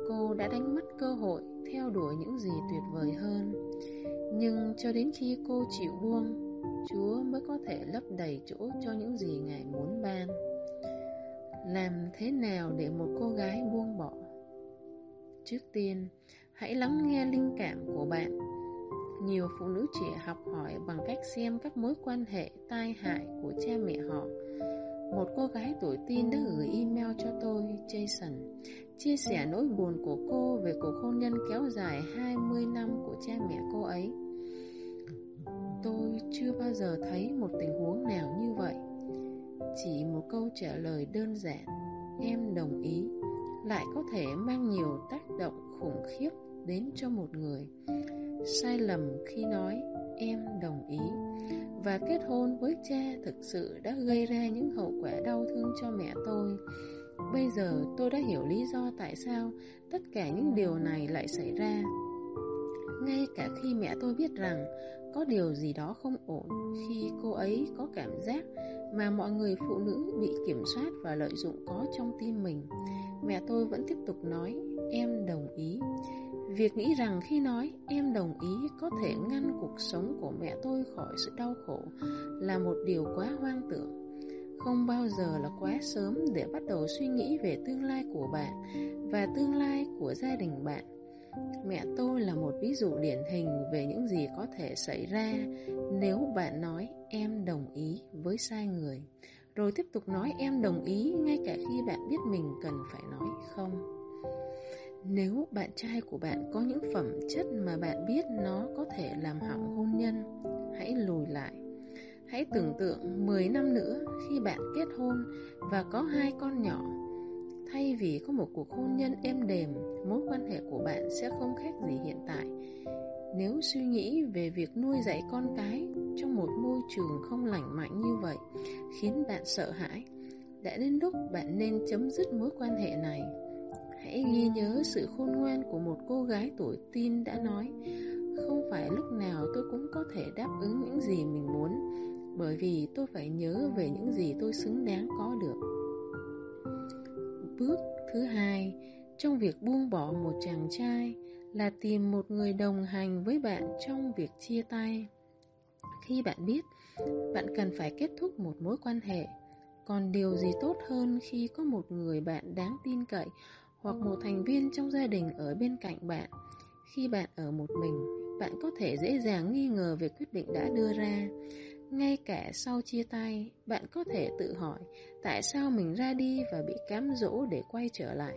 cô đã đánh mất cơ hội theo đuổi những gì tuyệt vời hơn. Nhưng cho đến khi cô chịu buông, Chúa mới có thể lấp đầy chỗ cho những gì Ngài muốn ban. Làm thế nào để một cô gái buông bỏ? Trước tiên, hãy lắng nghe linh cảm của bạn. Nhiều phụ nữ trẻ học hỏi bằng cách xem các mối quan hệ tai hại của cha mẹ họ. Một cô gái tuổi teen đã gửi email cho tôi, Jason, chia sẻ nỗi buồn của cô về cuộc hôn nhân kéo dài 20 năm của cha mẹ cô ấy. Tôi chưa bao giờ thấy một tình huống nào như vậy. Chỉ một câu trả lời đơn giản, em đồng ý, lại có thể mang nhiều tác động khủng khiếp đến cho một người. Sai lầm khi nói, em đồng ý và kết hôn với cha thực sự đã gây ra những hậu quả đau thương cho mẹ tôi. Bây giờ tôi đã hiểu lý do tại sao tất cả những điều này lại xảy ra. Ngay cả khi mẹ tôi biết rằng có điều gì đó không ổn, khi cô ấy có cảm giác mà mọi người phụ nữ bị kiểm soát và lợi dụng có trong tim mình. Mẹ tôi vẫn tiếp tục nói, em đồng ý. Việc nghĩ rằng khi nói em đồng ý có thể ngăn cuộc sống của mẹ tôi khỏi sự đau khổ là một điều quá hoang tưởng. Không bao giờ là quá sớm để bắt đầu suy nghĩ về tương lai của bạn và tương lai của gia đình bạn. Mẹ tôi là một ví dụ điển hình về những gì có thể xảy ra nếu bạn nói em đồng ý với sai người, rồi tiếp tục nói em đồng ý ngay cả khi bạn biết mình cần phải nói không. Nếu bạn trai của bạn có những phẩm chất mà bạn biết nó có thể làm hỏng hôn nhân, hãy lùi lại. Hãy tưởng tượng 10 năm nữa khi bạn kết hôn và có hai con nhỏ Thay vì có một cuộc hôn nhân êm đềm, mối quan hệ của bạn sẽ không khác gì hiện tại. Nếu suy nghĩ về việc nuôi dạy con cái trong một môi trường không lành mạnh như vậy khiến bạn sợ hãi, đã đến lúc bạn nên chấm dứt mối quan hệ này. Hãy ghi nhớ sự khôn ngoan của một cô gái tuổi tin đã nói Không phải lúc nào tôi cũng có thể đáp ứng những gì mình muốn Bởi vì tôi phải nhớ về những gì tôi xứng đáng có được Bước thứ hai trong việc buông bỏ một chàng trai là tìm một người đồng hành với bạn trong việc chia tay. Khi bạn biết bạn cần phải kết thúc một mối quan hệ, còn điều gì tốt hơn khi có một người bạn đáng tin cậy hoặc một thành viên trong gia đình ở bên cạnh bạn. Khi bạn ở một mình, bạn có thể dễ dàng nghi ngờ về quyết định đã đưa ra. Ngay cả sau chia tay, bạn có thể tự hỏi tại sao mình ra đi và bị cám dỗ để quay trở lại.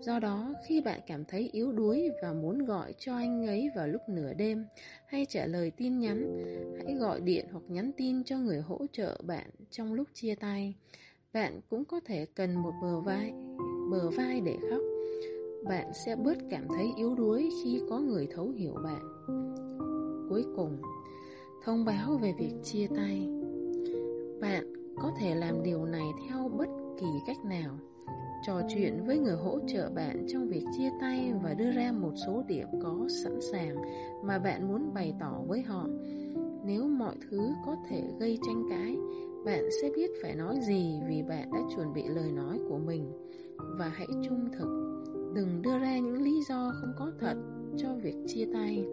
Do đó, khi bạn cảm thấy yếu đuối và muốn gọi cho anh ấy vào lúc nửa đêm hay trả lời tin nhắn, hãy gọi điện hoặc nhắn tin cho người hỗ trợ bạn trong lúc chia tay. Bạn cũng có thể cần một bờ vai, bờ vai để khóc. Bạn sẽ bớt cảm thấy yếu đuối khi có người thấu hiểu bạn. Cuối cùng, thông báo về việc chia tay. Bạn có thể làm điều này theo bất kỳ cách nào. Trò chuyện với người hỗ trợ bạn trong việc chia tay và đưa ra một số điểm có sẵn sàng mà bạn muốn bày tỏ với họ. Nếu mọi thứ có thể gây tranh cãi, bạn sẽ biết phải nói gì vì bạn đã chuẩn bị lời nói của mình. Và hãy trung thực, đừng đưa ra những lý do không có thật cho việc chia tay.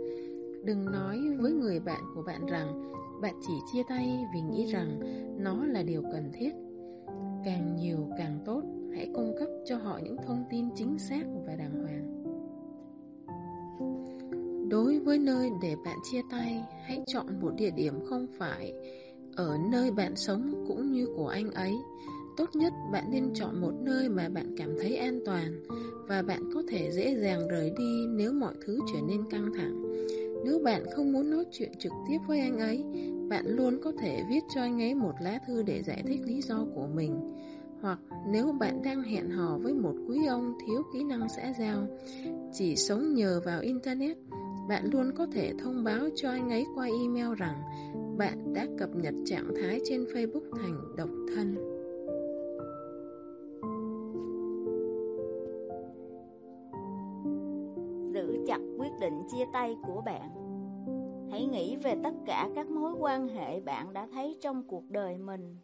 Đừng nói với người bạn của bạn rằng bạn chỉ chia tay vì nghĩ rằng nó là điều cần thiết. Càng nhiều càng tốt, hãy cung cấp cho họ những thông tin chính xác và đàng hoàng. Đối với nơi để bạn chia tay, hãy chọn một địa điểm không phải ở nơi bạn sống cũng như của anh ấy. Tốt nhất bạn nên chọn một nơi mà bạn cảm thấy an toàn và bạn có thể dễ dàng rời đi nếu mọi thứ trở nên căng thẳng. Nếu bạn không muốn nói chuyện trực tiếp với anh ấy, bạn luôn có thể viết cho anh ấy một lá thư để giải thích lý do của mình. Hoặc nếu bạn đang hẹn hò với một quý ông thiếu kỹ năng xã giao, chỉ sống nhờ vào Internet, bạn luôn có thể thông báo cho anh ấy qua email rằng bạn đã cập nhật trạng thái trên Facebook thành độc thân. Quyết định chia tay của bạn Hãy nghĩ về tất cả các mối quan hệ bạn đã thấy trong cuộc đời mình.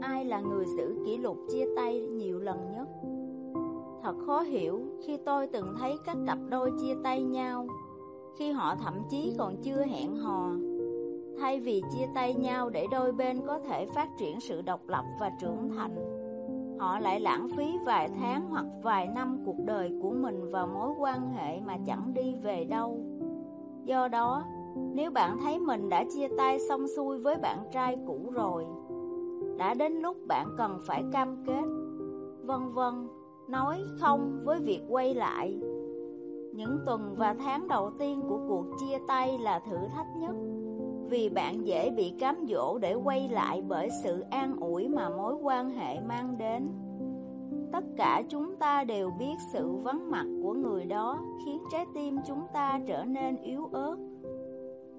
Ai là người giữ kỷ lục chia tay nhiều lần nhất? Thật khó hiểu khi tôi từng thấy các cặp đôi chia tay nhau, khi họ thậm chí còn chưa hẹn hò. Thay vì chia tay nhau để đôi bên có thể phát triển sự độc lập và trưởng thành, họ lại lãng phí vài tháng hoặc vài năm cuộc đời của mình vào mối quan hệ mà chẳng đi về đâu. Do đó, nếu bạn thấy mình đã chia tay xong xuôi với bạn trai cũ rồi, đã đến lúc bạn cần phải cam kết, vân vân, nói không với việc quay lại. Những tuần và tháng đầu tiên của cuộc chia tay là thử thách nhất, vì bạn dễ bị cám dỗ để quay lại bởi sự an ủi mà mối quan hệ mang đến. Tất cả chúng ta đều biết sự vắng mặt của người đó khiến trái tim chúng ta trở nên yếu ớt.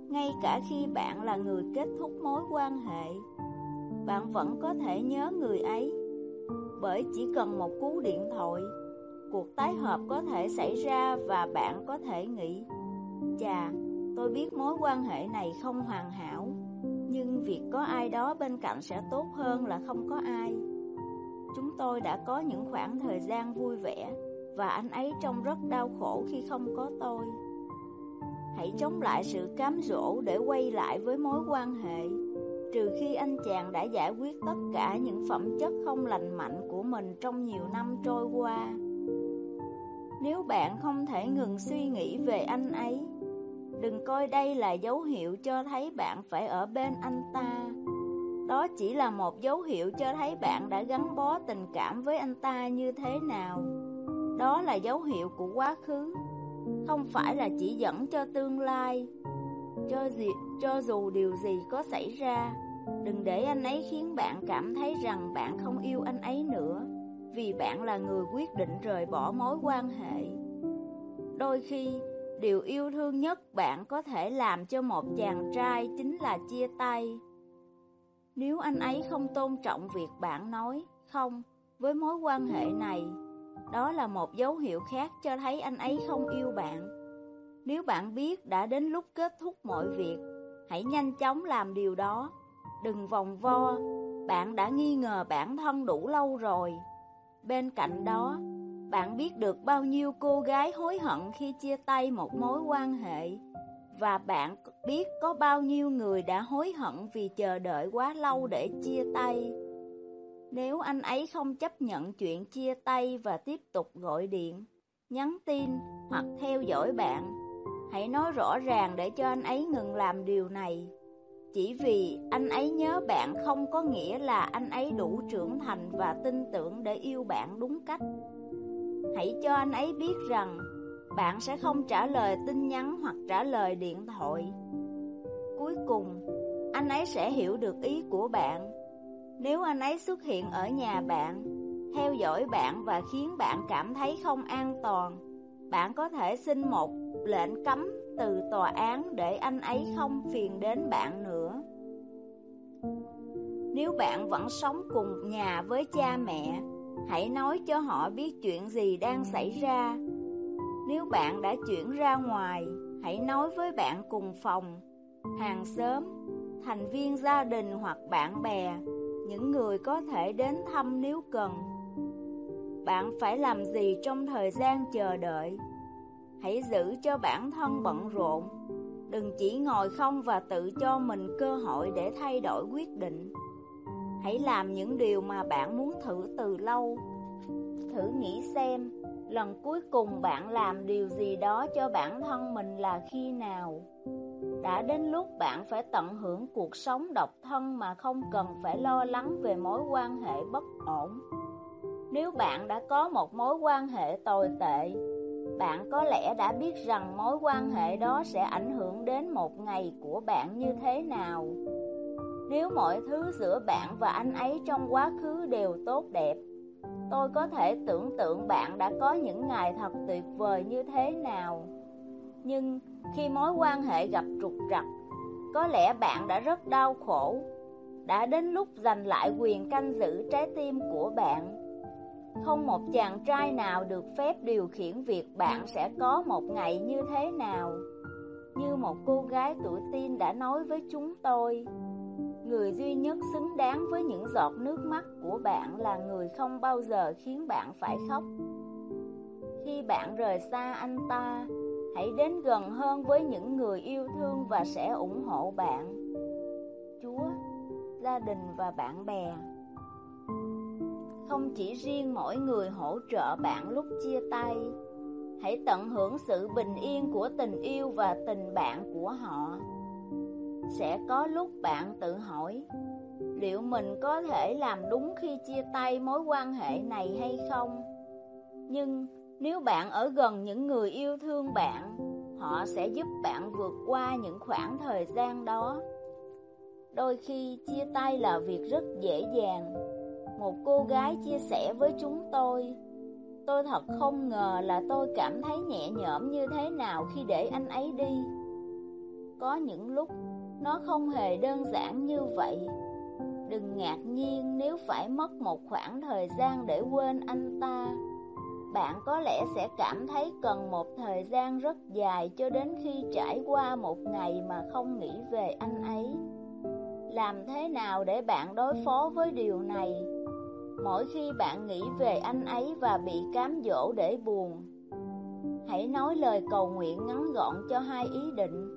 Ngay cả khi bạn là người kết thúc mối quan hệ, bạn vẫn có thể nhớ người ấy. Bởi chỉ cần một cú điện thoại, cuộc tái hợp có thể xảy ra và bạn có thể nghĩ, chà, tôi biết mối quan hệ này không hoàn hảo, nhưng việc có ai đó bên cạnh sẽ tốt hơn là không có ai. Chúng tôi đã có những khoảng thời gian vui vẻ và anh ấy trông rất đau khổ khi không có tôi. Hãy chống lại sự cám dỗ để quay lại với mối quan hệ trừ khi anh chàng đã giải quyết tất cả những phẩm chất không lành mạnh của mình trong nhiều năm trôi qua. Nếu bạn không thể ngừng suy nghĩ về anh ấy, đừng coi đây là dấu hiệu cho thấy bạn phải ở bên anh ta. Đó chỉ là một dấu hiệu cho thấy bạn đã gắn bó tình cảm với anh ta như thế nào. Đó là dấu hiệu của quá khứ, không phải là chỉ dẫn cho tương lai. Cho, gì, cho dù điều gì có xảy ra, đừng để anh ấy khiến bạn cảm thấy rằng bạn không yêu anh ấy nữa, vì bạn là người quyết định rời bỏ mối quan hệ. Đôi khi, điều yêu thương nhất bạn có thể làm cho một chàng trai chính là chia tay. Nếu anh ấy không tôn trọng việc bạn nói không với mối quan hệ này, đó là một dấu hiệu khác cho thấy anh ấy không yêu bạn. Nếu bạn biết đã đến lúc kết thúc mọi việc, hãy nhanh chóng làm điều đó. Đừng vòng vo, bạn đã nghi ngờ bản thân đủ lâu rồi. Bên cạnh đó, bạn biết được bao nhiêu cô gái hối hận khi chia tay một mối quan hệ và bạn biết có bao nhiêu người đã hối hận vì chờ đợi quá lâu để chia tay. Nếu anh ấy không chấp nhận chuyện chia tay và tiếp tục gọi điện, nhắn tin hoặc theo dõi bạn, hãy nói rõ ràng để cho anh ấy ngừng làm điều này. Chỉ vì anh ấy nhớ bạn không có nghĩa là anh ấy đủ trưởng thành và tin tưởng để yêu bạn đúng cách. Hãy cho anh ấy biết rằng bạn sẽ không trả lời tin nhắn hoặc trả lời điện thoại. Cuối cùng, anh ấy sẽ hiểu được ý của bạn. Nếu anh ấy xuất hiện ở nhà bạn, theo dõi bạn và khiến bạn cảm thấy không an toàn, bạn có thể xin một lệnh cấm từ tòa án để anh ấy không phiền đến bạn nữa. Nếu bạn vẫn sống cùng nhà với cha mẹ, hãy nói cho họ biết chuyện gì đang xảy ra. Nếu bạn đã chuyển ra ngoài, hãy nói với bạn cùng phòng, hàng xóm, thành viên gia đình hoặc bạn bè, những người có thể đến thăm nếu cần. Bạn phải làm gì trong thời gian chờ đợi? Hãy giữ cho bản thân bận rộn, đừng chỉ ngồi không và tự cho mình cơ hội để thay đổi quyết định. Hãy làm những điều mà bạn muốn thử từ lâu. Thử nghĩ xem, lần cuối cùng bạn làm điều gì đó cho bản thân mình là khi nào? Đã đến lúc bạn phải tận hưởng cuộc sống độc thân mà không cần phải lo lắng về mối quan hệ bất ổn. Nếu bạn đã có một mối quan hệ tồi tệ, bạn có lẽ đã biết rằng mối quan hệ đó sẽ ảnh hưởng đến một ngày của bạn như thế nào. Nếu mọi thứ giữa bạn và anh ấy trong quá khứ đều tốt đẹp, tôi có thể tưởng tượng bạn đã có những ngày thật tuyệt vời như thế nào. Nhưng khi mối quan hệ gặp trục trặc, có lẽ bạn đã rất đau khổ. Đã đến lúc giành lại quyền canh giữ trái tim của bạn. Không một chàng trai nào được phép điều khiển việc bạn sẽ có một ngày như thế nào. Như một cô gái tuổi tin đã nói với chúng tôi, Người duy nhất xứng đáng với những giọt nước mắt của bạn là người không bao giờ khiến bạn phải khóc. Khi bạn rời xa anh ta, hãy đến gần hơn với những người yêu thương và sẽ ủng hộ bạn. Chúa, gia đình và bạn bè không chỉ riêng mỗi người hỗ trợ bạn lúc chia tay. Hãy tận hưởng sự bình yên của tình yêu và tình bạn của họ. Sẽ có lúc bạn tự hỏi, liệu mình có thể làm đúng khi chia tay mối quan hệ này hay không? Nhưng nếu bạn ở gần những người yêu thương bạn, họ sẽ giúp bạn vượt qua những khoảng thời gian đó. Đôi khi chia tay là việc rất dễ dàng. Một cô gái chia sẻ với chúng tôi, tôi thật không ngờ là tôi cảm thấy nhẹ nhõm như thế nào khi để anh ấy đi. Có những lúc nó không hề đơn giản như vậy. Đừng ngạc nhiên nếu phải mất một khoảng thời gian để quên anh ta bạn có lẽ sẽ cảm thấy cần một thời gian rất dài cho đến khi trải qua một ngày mà không nghĩ về anh ấy. Làm thế nào để bạn đối phó với điều này? Mỗi khi bạn nghĩ về anh ấy và bị cám dỗ để buồn, hãy nói lời cầu nguyện ngắn gọn cho hai ý định,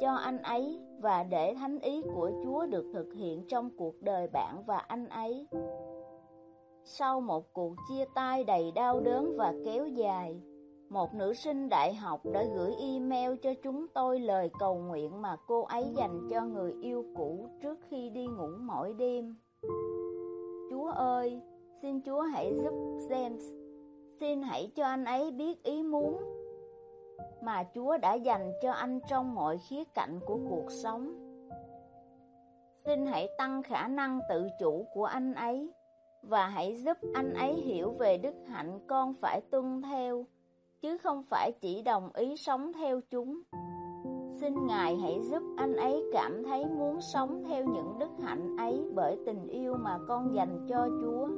cho anh ấy và để thánh ý của Chúa được thực hiện trong cuộc đời bạn và anh ấy. Sau một cuộc chia tay đầy đau đớn và kéo dài, một nữ sinh đại học đã gửi email cho chúng tôi lời cầu nguyện mà cô ấy dành cho người yêu cũ trước khi đi ngủ mỗi đêm. Chúa ơi, xin Chúa hãy giúp James, xin hãy cho anh ấy biết ý muốn mà Chúa đã dành cho anh trong mọi khía cạnh của cuộc sống. Xin hãy tăng khả năng tự chủ của anh ấy và hãy giúp anh ấy hiểu về đức hạnh con phải tuân theo, chứ không phải chỉ đồng ý sống theo chúng. Xin Ngài hãy giúp anh ấy cảm thấy muốn sống theo những đức hạnh ấy bởi tình yêu mà con dành cho Chúa.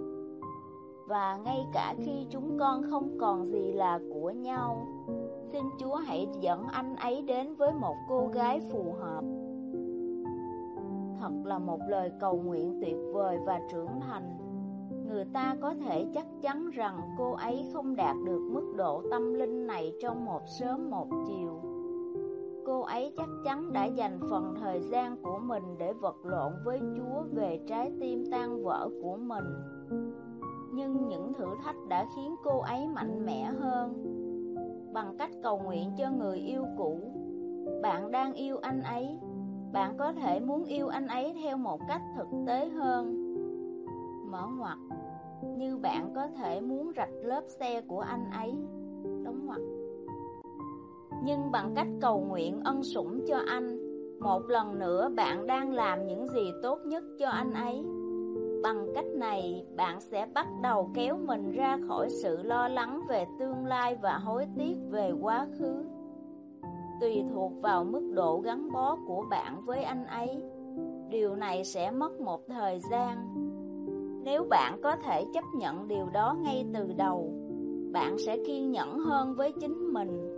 Và ngay cả khi chúng con không còn gì là của nhau, xin Chúa hãy dẫn anh ấy đến với một cô gái phù hợp. Thật là một lời cầu nguyện tuyệt vời và trưởng thành người ta có thể chắc chắn rằng cô ấy không đạt được mức độ tâm linh này trong một sớm một chiều. Cô ấy chắc chắn đã dành phần thời gian của mình để vật lộn với Chúa về trái tim tan vỡ của mình. Nhưng những thử thách đã khiến cô ấy mạnh mẽ hơn. Bằng cách cầu nguyện cho người yêu cũ, bạn đang yêu anh ấy. Bạn có thể muốn yêu anh ấy theo một cách thực tế hơn. Mở ngoặt Như bạn có thể muốn rạch lớp xe của anh ấy. Đóng ngoặt Nhưng bằng cách cầu nguyện ân sủng cho anh Một lần nữa bạn đang làm những gì tốt nhất cho anh ấy. Bằng cách này, bạn sẽ bắt đầu kéo mình ra khỏi sự lo lắng về tương lai và hối tiếc về quá khứ. Tùy thuộc vào mức độ gắn bó của bạn với anh ấy, điều này sẽ mất một thời gian nếu bạn có thể chấp nhận điều đó ngay từ đầu, bạn sẽ kiên nhẫn hơn với chính mình.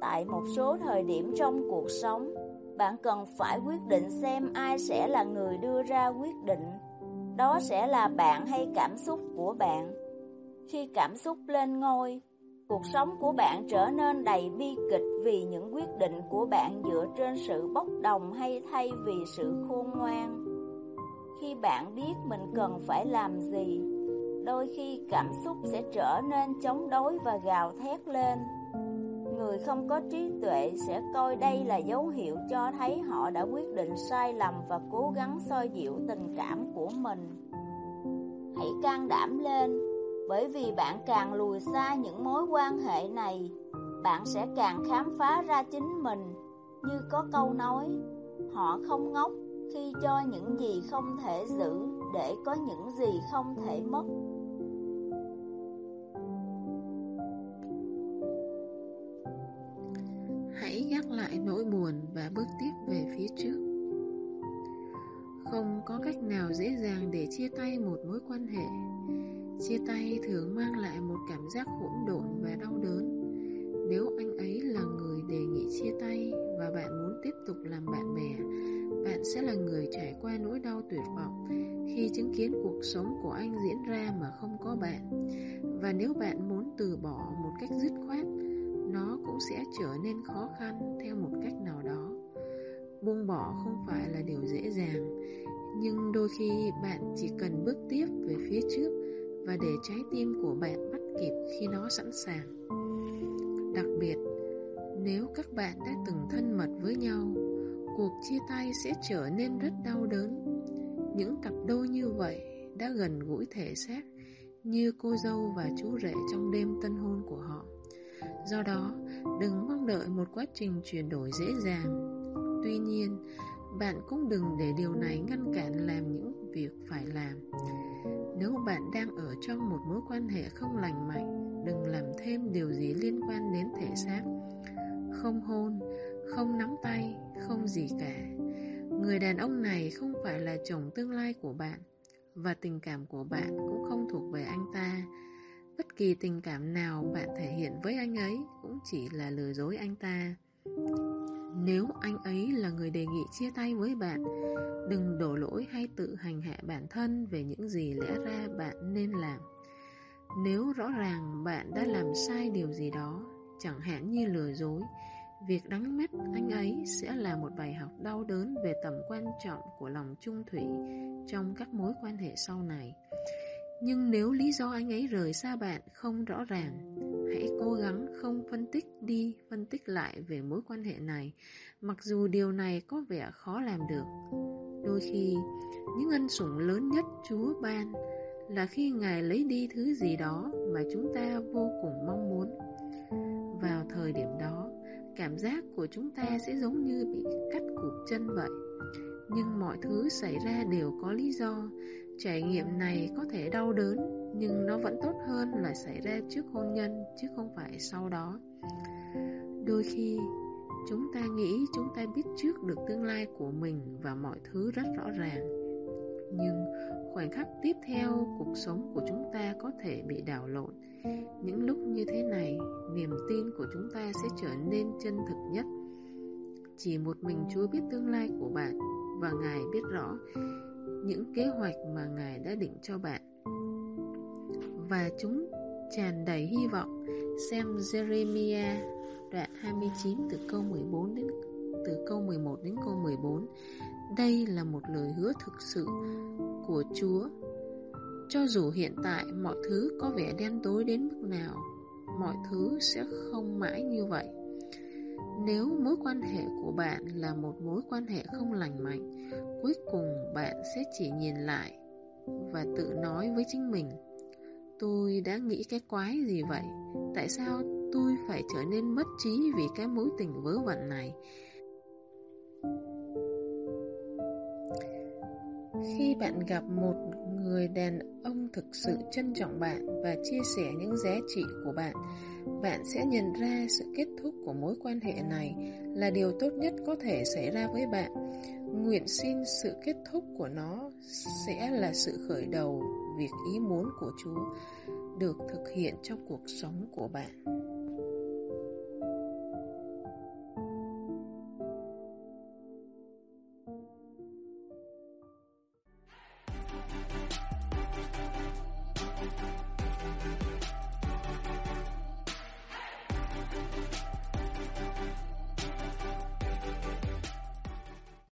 Tại một số thời điểm trong cuộc sống, bạn cần phải quyết định xem ai sẽ là người đưa ra quyết định. Đó sẽ là bạn hay cảm xúc của bạn. Khi cảm xúc lên ngôi, cuộc sống của bạn trở nên đầy bi kịch vì những quyết định của bạn dựa trên sự bốc đồng hay thay vì sự khôn ngoan. Khi bạn biết mình cần phải làm gì, đôi khi cảm xúc sẽ trở nên chống đối và gào thét lên. Người không có trí tuệ sẽ coi đây là dấu hiệu cho thấy họ đã quyết định sai lầm và cố gắng soi dịu tình cảm của mình. Hãy can đảm lên, bởi vì bạn càng lùi xa những mối quan hệ này, bạn sẽ càng khám phá ra chính mình. Như có câu nói, họ không ngốc khi cho những gì không thể giữ để có những gì không thể mất. Hãy gác lại nỗi buồn và bước tiếp về phía trước. Không có cách nào dễ dàng để chia tay một mối quan hệ. Chia tay thường mang lại một cảm giác hỗn độn và đau đớn. Nếu anh ấy là người đề nghị chia tay và bạn muốn tiếp tục làm bạn bè, bạn sẽ là người trải qua nỗi đau tuyệt vọng khi chứng kiến cuộc sống của anh diễn ra mà không có bạn. Và nếu bạn muốn từ bỏ một cách dứt khoát, nó cũng sẽ trở nên khó khăn theo một cách nào đó. Buông bỏ không phải là điều dễ dàng, Nhưng đôi khi bạn chỉ cần bước tiếp về phía trước và để trái tim của bạn bắt kịp khi nó sẵn sàng. Đặc biệt, nếu các bạn đã từng thân mật với nhau, cuộc chia tay sẽ trở nên rất đau đớn. Những cặp đôi như vậy đã gần gũi thể xác như cô dâu và chú rể trong đêm tân hôn của họ. Do đó, đừng mong đợi một quá trình chuyển đổi dễ dàng. Tuy nhiên, bạn cũng đừng để điều này ngăn cản làm những việc phải làm. Nếu bạn đang ở trong một mối quan hệ không lành mạnh, đừng làm thêm điều gì liên quan đến thể xác. Không hôn, không nắm tay, không gì cả. Người đàn ông này không phải là chồng tương lai của bạn và tình cảm của bạn cũng không thuộc về anh ta. Bất kỳ tình cảm nào bạn thể hiện với anh ấy cũng chỉ là lừa dối anh ta. Nếu anh ấy là người đề nghị chia tay với bạn, đừng đổ lỗi hay tự hành hạ bản thân về những gì lẽ ra bạn nên làm. Nếu rõ ràng bạn đã làm sai điều gì đó, chẳng hạn như lừa dối, việc đánh mất anh ấy sẽ là một bài học đau đớn về tầm quan trọng của lòng trung thủy trong các mối quan hệ sau này. Nhưng nếu lý do anh ấy rời xa bạn không rõ ràng, hãy cố gắng không phân tích đi, phân tích lại về mối quan hệ này, mặc dù điều này có vẻ khó làm được. Đôi khi, những ân sủng lớn nhất Chúa ban là khi Ngài lấy đi thứ gì đó mà chúng ta vô cùng mong muốn. Vào thời điểm đó, cảm giác của chúng ta sẽ giống như bị cắt cụt chân vậy. Nhưng mọi thứ xảy ra đều có lý do, Trải nghiệm này có thể đau đớn nhưng nó vẫn tốt hơn là xảy ra trước hôn nhân chứ không phải sau đó. Đôi khi chúng ta nghĩ chúng ta biết trước được tương lai của mình và mọi thứ rất rõ ràng. Nhưng khoảnh khắc tiếp theo cuộc sống của chúng ta có thể bị đảo lộn. Những lúc như thế này, niềm tin của chúng ta sẽ trở nên chân thực nhất. Chỉ một mình Chúa biết tương lai của bạn và Ngài biết rõ những kế hoạch mà Ngài đã định cho bạn. Và chúng tràn đầy hy vọng xem Jeremiah đoạn 29 từ câu 14 đến từ câu 11 đến câu 14. Đây là một lời hứa thực sự của Chúa. Cho dù hiện tại mọi thứ có vẻ đen tối đến mức nào, mọi thứ sẽ không mãi như vậy. Nếu mối quan hệ của bạn là một mối quan hệ không lành mạnh, cuối cùng bạn sẽ chỉ nhìn lại và tự nói với chính mình Tôi đã nghĩ cái quái gì vậy? Tại sao tôi phải trở nên mất trí vì cái mối tình vớ vẩn này? Khi bạn gặp một người đàn ông thực sự trân trọng bạn và chia sẻ những giá trị của bạn, bạn sẽ nhận ra sự kết thúc của mối quan hệ này là điều tốt nhất có thể xảy ra với bạn. Nguyện xin sự kết thúc của nó sẽ là sự khởi đầu việc ý muốn của Chúa được thực hiện trong cuộc sống của bạn.